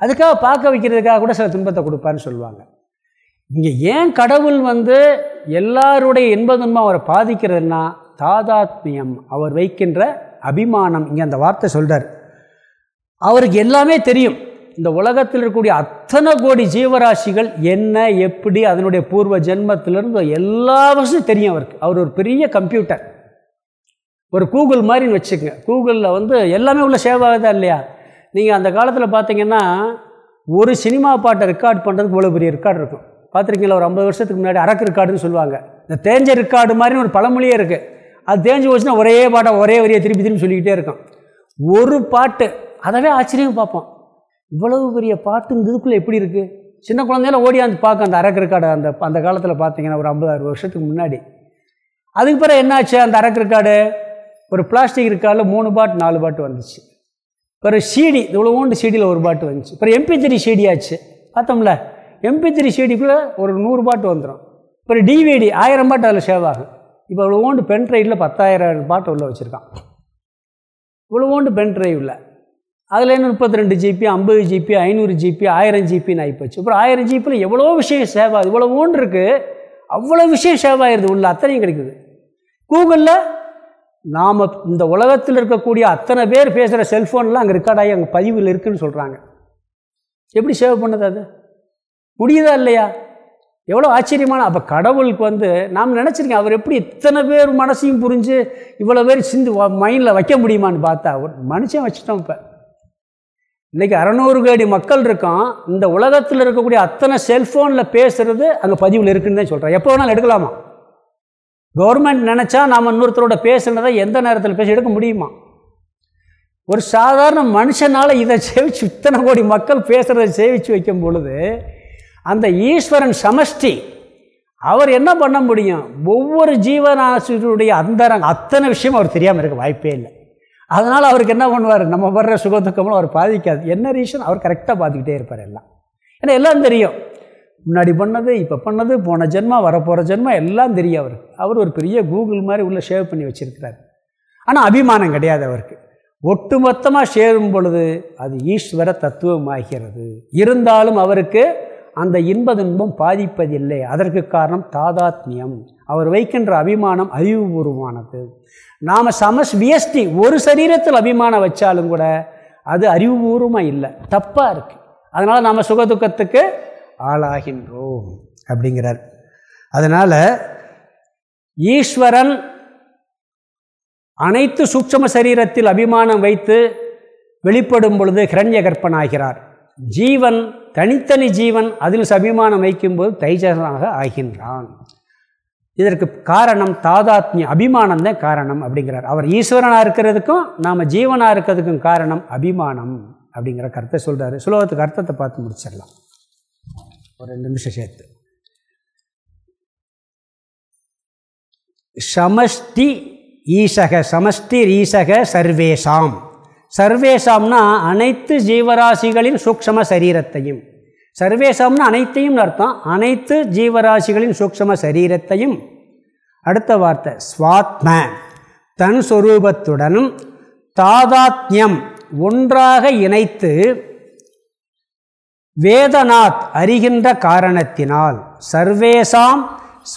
அதுக்காக பார்க்க வைக்கிறதுக்காக கூட சில துன்பத்தை கொடுப்பான்னு சொல்லுவாங்க. இங்கே ஏன் கடவுள் வந்து எல்லாருடைய இன்பதுன்பம் அவரை பாதிக்கிறதுனா தாதாத்மியம் அவர் வைக்கின்ற அபிமானம் இங்கே அந்த வார்த்தை சொல்கிறார் அவருக்கு எல்லாமே தெரியும். இந்த உலகத்தில் இருக்கக்கூடிய அத்தனை கோடி ஜீவராசிகள் என்ன எப்படி அதனுடைய பூர்வ ஜென்மத்திலிருந்து எல்லா வருஷம் தெரியும் அவருக்கு. அவர் ஒரு பெரிய கம்ப்யூட்டர் ஒரு கூகுள் மாதிரின்னு வச்சுக்கோங்க. கூகுளில் வந்து எல்லாமே உள்ள சேவ் ஆகுதா இல்லையா? நீங்கள் அந்த காலத்தில் பார்த்தீங்கன்னா ஒரு சினிமா பாட்டை ரெக்கார்ட் பண்ணுறதுக்கு இவ்வளோ பெரிய ரெக்கார்டு இருக்கும். பார்த்துருக்கீங்களா? ஒரு ஐம்பது வருஷத்துக்கு முன்னாடி அரக்கு ரெக்கார்டுன்னு சொல்லுவாங்க. இந்த தேஞ்ச ரெக்கார்டு மாதிரின்னு ஒரு பழமொழியே இருக்குது அது தேஞ்சு போச்சுன்னா ஒரே பாட்டை ஒரே வரியை திருப்பி திரும்பி சொல்லிக்கிட்டே இருக்கும். ஒரு பாட்டு அதவே ஆச்சரியம் பார்ப்போம். இவ்வளவு பெரிய பாட்டு இதுக்குள்ளே எப்படி இருக்குது சின்ன குழந்தையில ஓடியாந்து பார்க்க அந்த அரக்கு ரெக்கார்டு அந்த அந்த காலத்தில் பார்த்தீங்கன்னா ஒரு ஐம்பது அறுபது வருஷத்துக்கு முன்னாடி. அதுக்கு பிறகு என்னாச்சு அந்த அரக்கு ரெக்கார்டு ஒரு பிளாஸ்டிக் ரெக்கார்டில் மூணு பாட்டு நாலு பாட்டு வந்துச்சு. பிறகு சீடி இவ்வளோ ஓண்டு சீடியில் ஒரு பாட்டு வந்துச்சு. அப்புறம் எம்பி த்ரீ சீடி ஆச்சு. பார்த்தோம்ல? எம்பி த்ரீ சிடிக்குள்ளே ஒரு நூறு பாட்டு வந்துடும் இப்போ டிவிடி ஆயிரம் பாட்டு அதில் சேவ் ஆகும். இப்போ இவ்வளோ ஓண்டு பென் ட்ரைவில் பத்தாயிரம் பாட்டு உள்ளே வச்சுருக்கான். இவ்வளோ ஓண்டு பென் ட்ரைவில் அதில் என்ன முப்பத்தி ரெண்டு ஜிபி ஐம்பது ஜிபி ஐநூறு ஜிபி ஆயிரம் ஜிபின்னு ஆகிப்போச்சு அப்புறம் ஆயிரம் ஜிபியில் எவ்வளோ விஷயம் சேவ் ஆகுது. இவ்வளோ ஓண்டு இருக்குது அவ்வளோ விஷயம் சேவ் ஆகிடுது உள்ள அத்தனையும் கிடைக்குது. கூகுளில் நாம் இந்த உலகத்தில் இருக்கக்கூடிய அத்தனை பேர் பேசுகிற செல்ஃபோன்லாம் அங்கே ரெக்கார்ட் ஆகி அங்கே பதிவில் இருக்குதுன்னு சொல்கிறாங்க எப்படி சேவ் பண்ணுது அது? முடியுதா இல்லையா? எவ்வளோ ஆச்சரியமான அப்போ கடவுளுக்கு வந்து நாம் நினச்சிருக்கேன் அவர் எப்படி இத்தனை பேர் மனசையும் புரிஞ்சு இவ்வளோ பேர் சிந்து மைண்டில் வைக்க முடியுமான்னு பார்த்தா ஒரு மனுஷன் வச்சுட்டோம் இப்போ. இன்றைக்கி அறநூறு கோடி மக்கள் இருக்கோம் இந்த உலகத்தில் இருக்கக்கூடிய அத்தனை செல்ஃபோனில் பேசுகிறது அங்கே பதிவில் இருக்குன்னு தான் சொல்கிறேன் எப்போ வேணாலும் எடுக்கலாமா? கவர்மெண்ட் நினச்சா நாம் இன்னொருத்தரோட பேசுனதை எந்த நேரத்தில் பேச எடுக்க முடியுமா? ஒரு சாதாரண மனுஷனால் இதை சேவிச்சு இத்தனை கோடி மக்கள் பேசுகிறத சேவிச்சு வைக்கும் பொழுது அந்த ஈஸ்வரன் சமஷ்டி அவர் என்ன பண்ண முடியும்? ஒவ்வொரு ஜீவனாசிரியருடைய அந்தரங்க அத்தனை விஷயம் அவர் தெரியாமல் இருக்க வாய்ப்பே இல்லை. அதனால் அவருக்கு என்ன பண்ணுவார்? நம்ம வர்ற சுகதுக்கமும் அவர் பாதிக்காது. என்ன ரீசன் அவர் கரெக்டாக பார்த்துக்கிட்டே இருப்பார் எல்லாம். ஏன்னா எல்லாம் தெரியும். முன்னாடி பண்ணது இப்போ பண்ணது போன ஜென்மா வரப்போகிற ஜென்மா எல்லாம் தெரியும் அவருக்கு. அவர் ஒரு பெரிய கூகுள் மாதிரி உள்ளே ஷேவ் பண்ணி வச்சுருக்கிறார். ஆனால் அபிமானம் கிடையாது அவருக்கு. ஒட்டுமொத்தமாக சேரும் பொழுது அது ஈஸ்வர தத்துவமாகிறது. இருந்தாலும் அவருக்கு அந்த இன்ப துன்பம் பாதிப்பதில்லை. அதற்கு காரணம் தாதாத்மியம். அவர் வைக்கின்ற அபிமானம் அறிவுபூர்வமானது. நாம் சமஸ் வியஸ்டி ஒரு சரீரத்தில் அபிமானம் வச்சாலும் கூட அது அறிவுபூர்வமாக இல்லை. தப்பாக இருக்குது அதனால் நாம் சுகதுக்கத்துக்கு ஆளாகின்றோம் அப்படிங்கிறார். அதனால் ஈஸ்வரன் அனைத்து சூட்சம சரீரத்தில் அபிமானம் வைத்து வெளிப்படும் பொழுது கிரண்ய கற்பனாகிறார் ஜீவன் தனித்தனி ஜீவன் அதில் சபிமானம் வைக்கும்போது தைஜனாக ஆகின்றான். இதற்கு காரணம் தாதாத்மிய அபிமானம் தான் காரணம் அப்படிங்கிறார். அவர் ஈஸ்வரனாக இருக்கிறதுக்கும் நாம் ஜீவனாக இருக்கிறதுக்கும் காரணம் அபிமானம் அப்படிங்கிற கருத்தை சொல்கிறாரு சுலோகத்துக்கு அர்த்தத்தை பார்த்து முடிச்சிடலாம். ஒரு ரெண்டு நிமிஷம் சேர்த்து. சமஷ்டி ஈசக சமஷ்டி ஈசக சர்வேஷாம். சர்வேசாம்னா அனைத்து ஜீவராசிகளின் சூக்ஷம சரீரத்தையும். சர்வேஷாம்னா அனைத்தையும் அர்த்தம். அனைத்து ஜீவராசிகளின் சூக்ஷம சரீரத்தையும். அடுத்த வார்த்தை ஸ்வாத்ம. தன் சொரூபத்துடனும் தாதாத்யம் ஒன்றாக இணைத்து வேதநாத் அறிகின்ற காரணத்தினால். சர்வேசாம்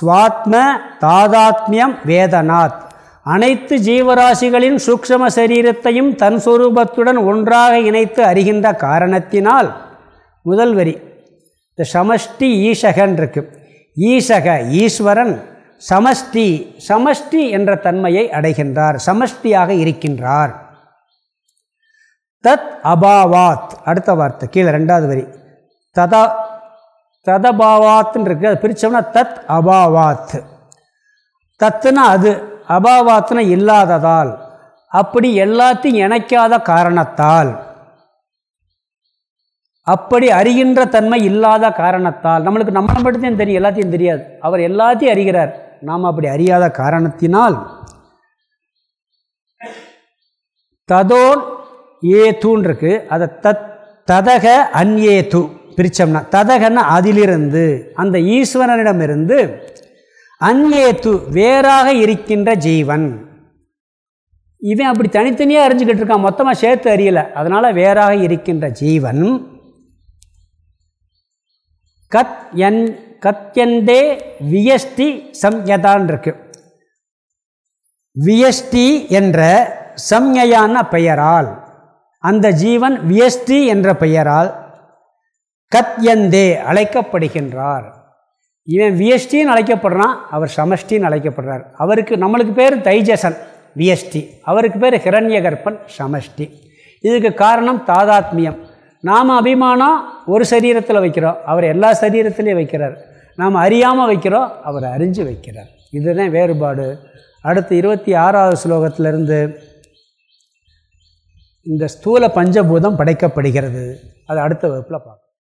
ஸ்வாத்ம தாதாத்மியம் வேதநாத். அனைத்து ஜீவராசிகளின் சூக்ஷம சரீரத்தையும் தன் சொரூபத்துடன் ஒன்றாக இணைத்து அறிகின்ற காரணத்தினால் முதல் வரி இந்த சமஷ்டி ஈசகன் இருக்கு. ஈசக ஈஸ்வரன் சமஷ்டி சமஷ்டி என்ற தன்மையை அடைகின்றார் சமஷ்டியாக இருக்கின்றார். தத் அபாவாத் அடுத்த வார்த்தை கீழே ரெண்டாவது வரி. ததா ததபாவாத்துன்னு இருக்குது அது பிரித்தோம்னா தத் அபாவாத். தத்துனா அது. அபாவாசனை இல்லாததால் அப்படி எல்லாத்தையும் இணைக்காத காரணத்தால் அப்படி அறிகின்ற தன்மை இல்லாத காரணத்தால் நம்மளுக்கு நம்மளை மட்டும்தான் தெரியும் எல்லாத்தையும் தெரியாது. அவர் எல்லாத்தையும் அறிகிறார். நாம் அப்படி அறியாத காரணத்தினால் ததோன் ஏத்துன் இருக்கு அதை தத் ததக அன்ஏது பிரிச்சோம்னா ததகன்னா அதிலிருந்து அந்த ஈஸ்வரனிடமிருந்து அந்நேத்து வேறாக இருக்கின்ற ஜீவன். இவன் அப்படி தனித்தனியாக அறிஞ்சிக்கிட்டு இருக்கான். மொத்தமாக சேர்த்து அறியலை. அதனால் வேறாக இருக்கின்ற ஜீவன். கத் என் கத்யந்தே வியஷ்டி சம்யதான் இருக்கு. வியஷ்டி என்ற சம்யான பெயரால் அந்த ஜீவன் வியஷ்டி என்ற பெயரால் கத்யந்தே அழைக்கப்படுகின்றார். இவன் விஎஸ்டின்னு அழைக்கப்படுறான் அவர் சமஷ்டின்னு அழைக்கப்படுறார். அவருக்கு நம்மளுக்கு பேர் தைஜசன் விஎஸ்டி அவருக்கு பேர் ஹிரண்யகற்பன் சமஷ்டி. இதுக்கு காரணம் தாதாத்மியம். நாம் அபிமானம் ஒரு சரீரத்தில் வைக்கிறோம் அவர் எல்லா சரீரத்திலையும் வைக்கிறார். நாம் அறியாமல் வைக்கிறோம் அவர் அறிஞ்சு வைக்கிறார். இதுதான் வேறுபாடு. அடுத்து இருபத்தி ஆறாவது ஸ்லோகத்திலிருந்து இந்த ஸ்தூல பஞ்சபூதம் படைக்கப்படுகிறது. அது அடுத்த வகுப்பில் பார்க்கலாம்.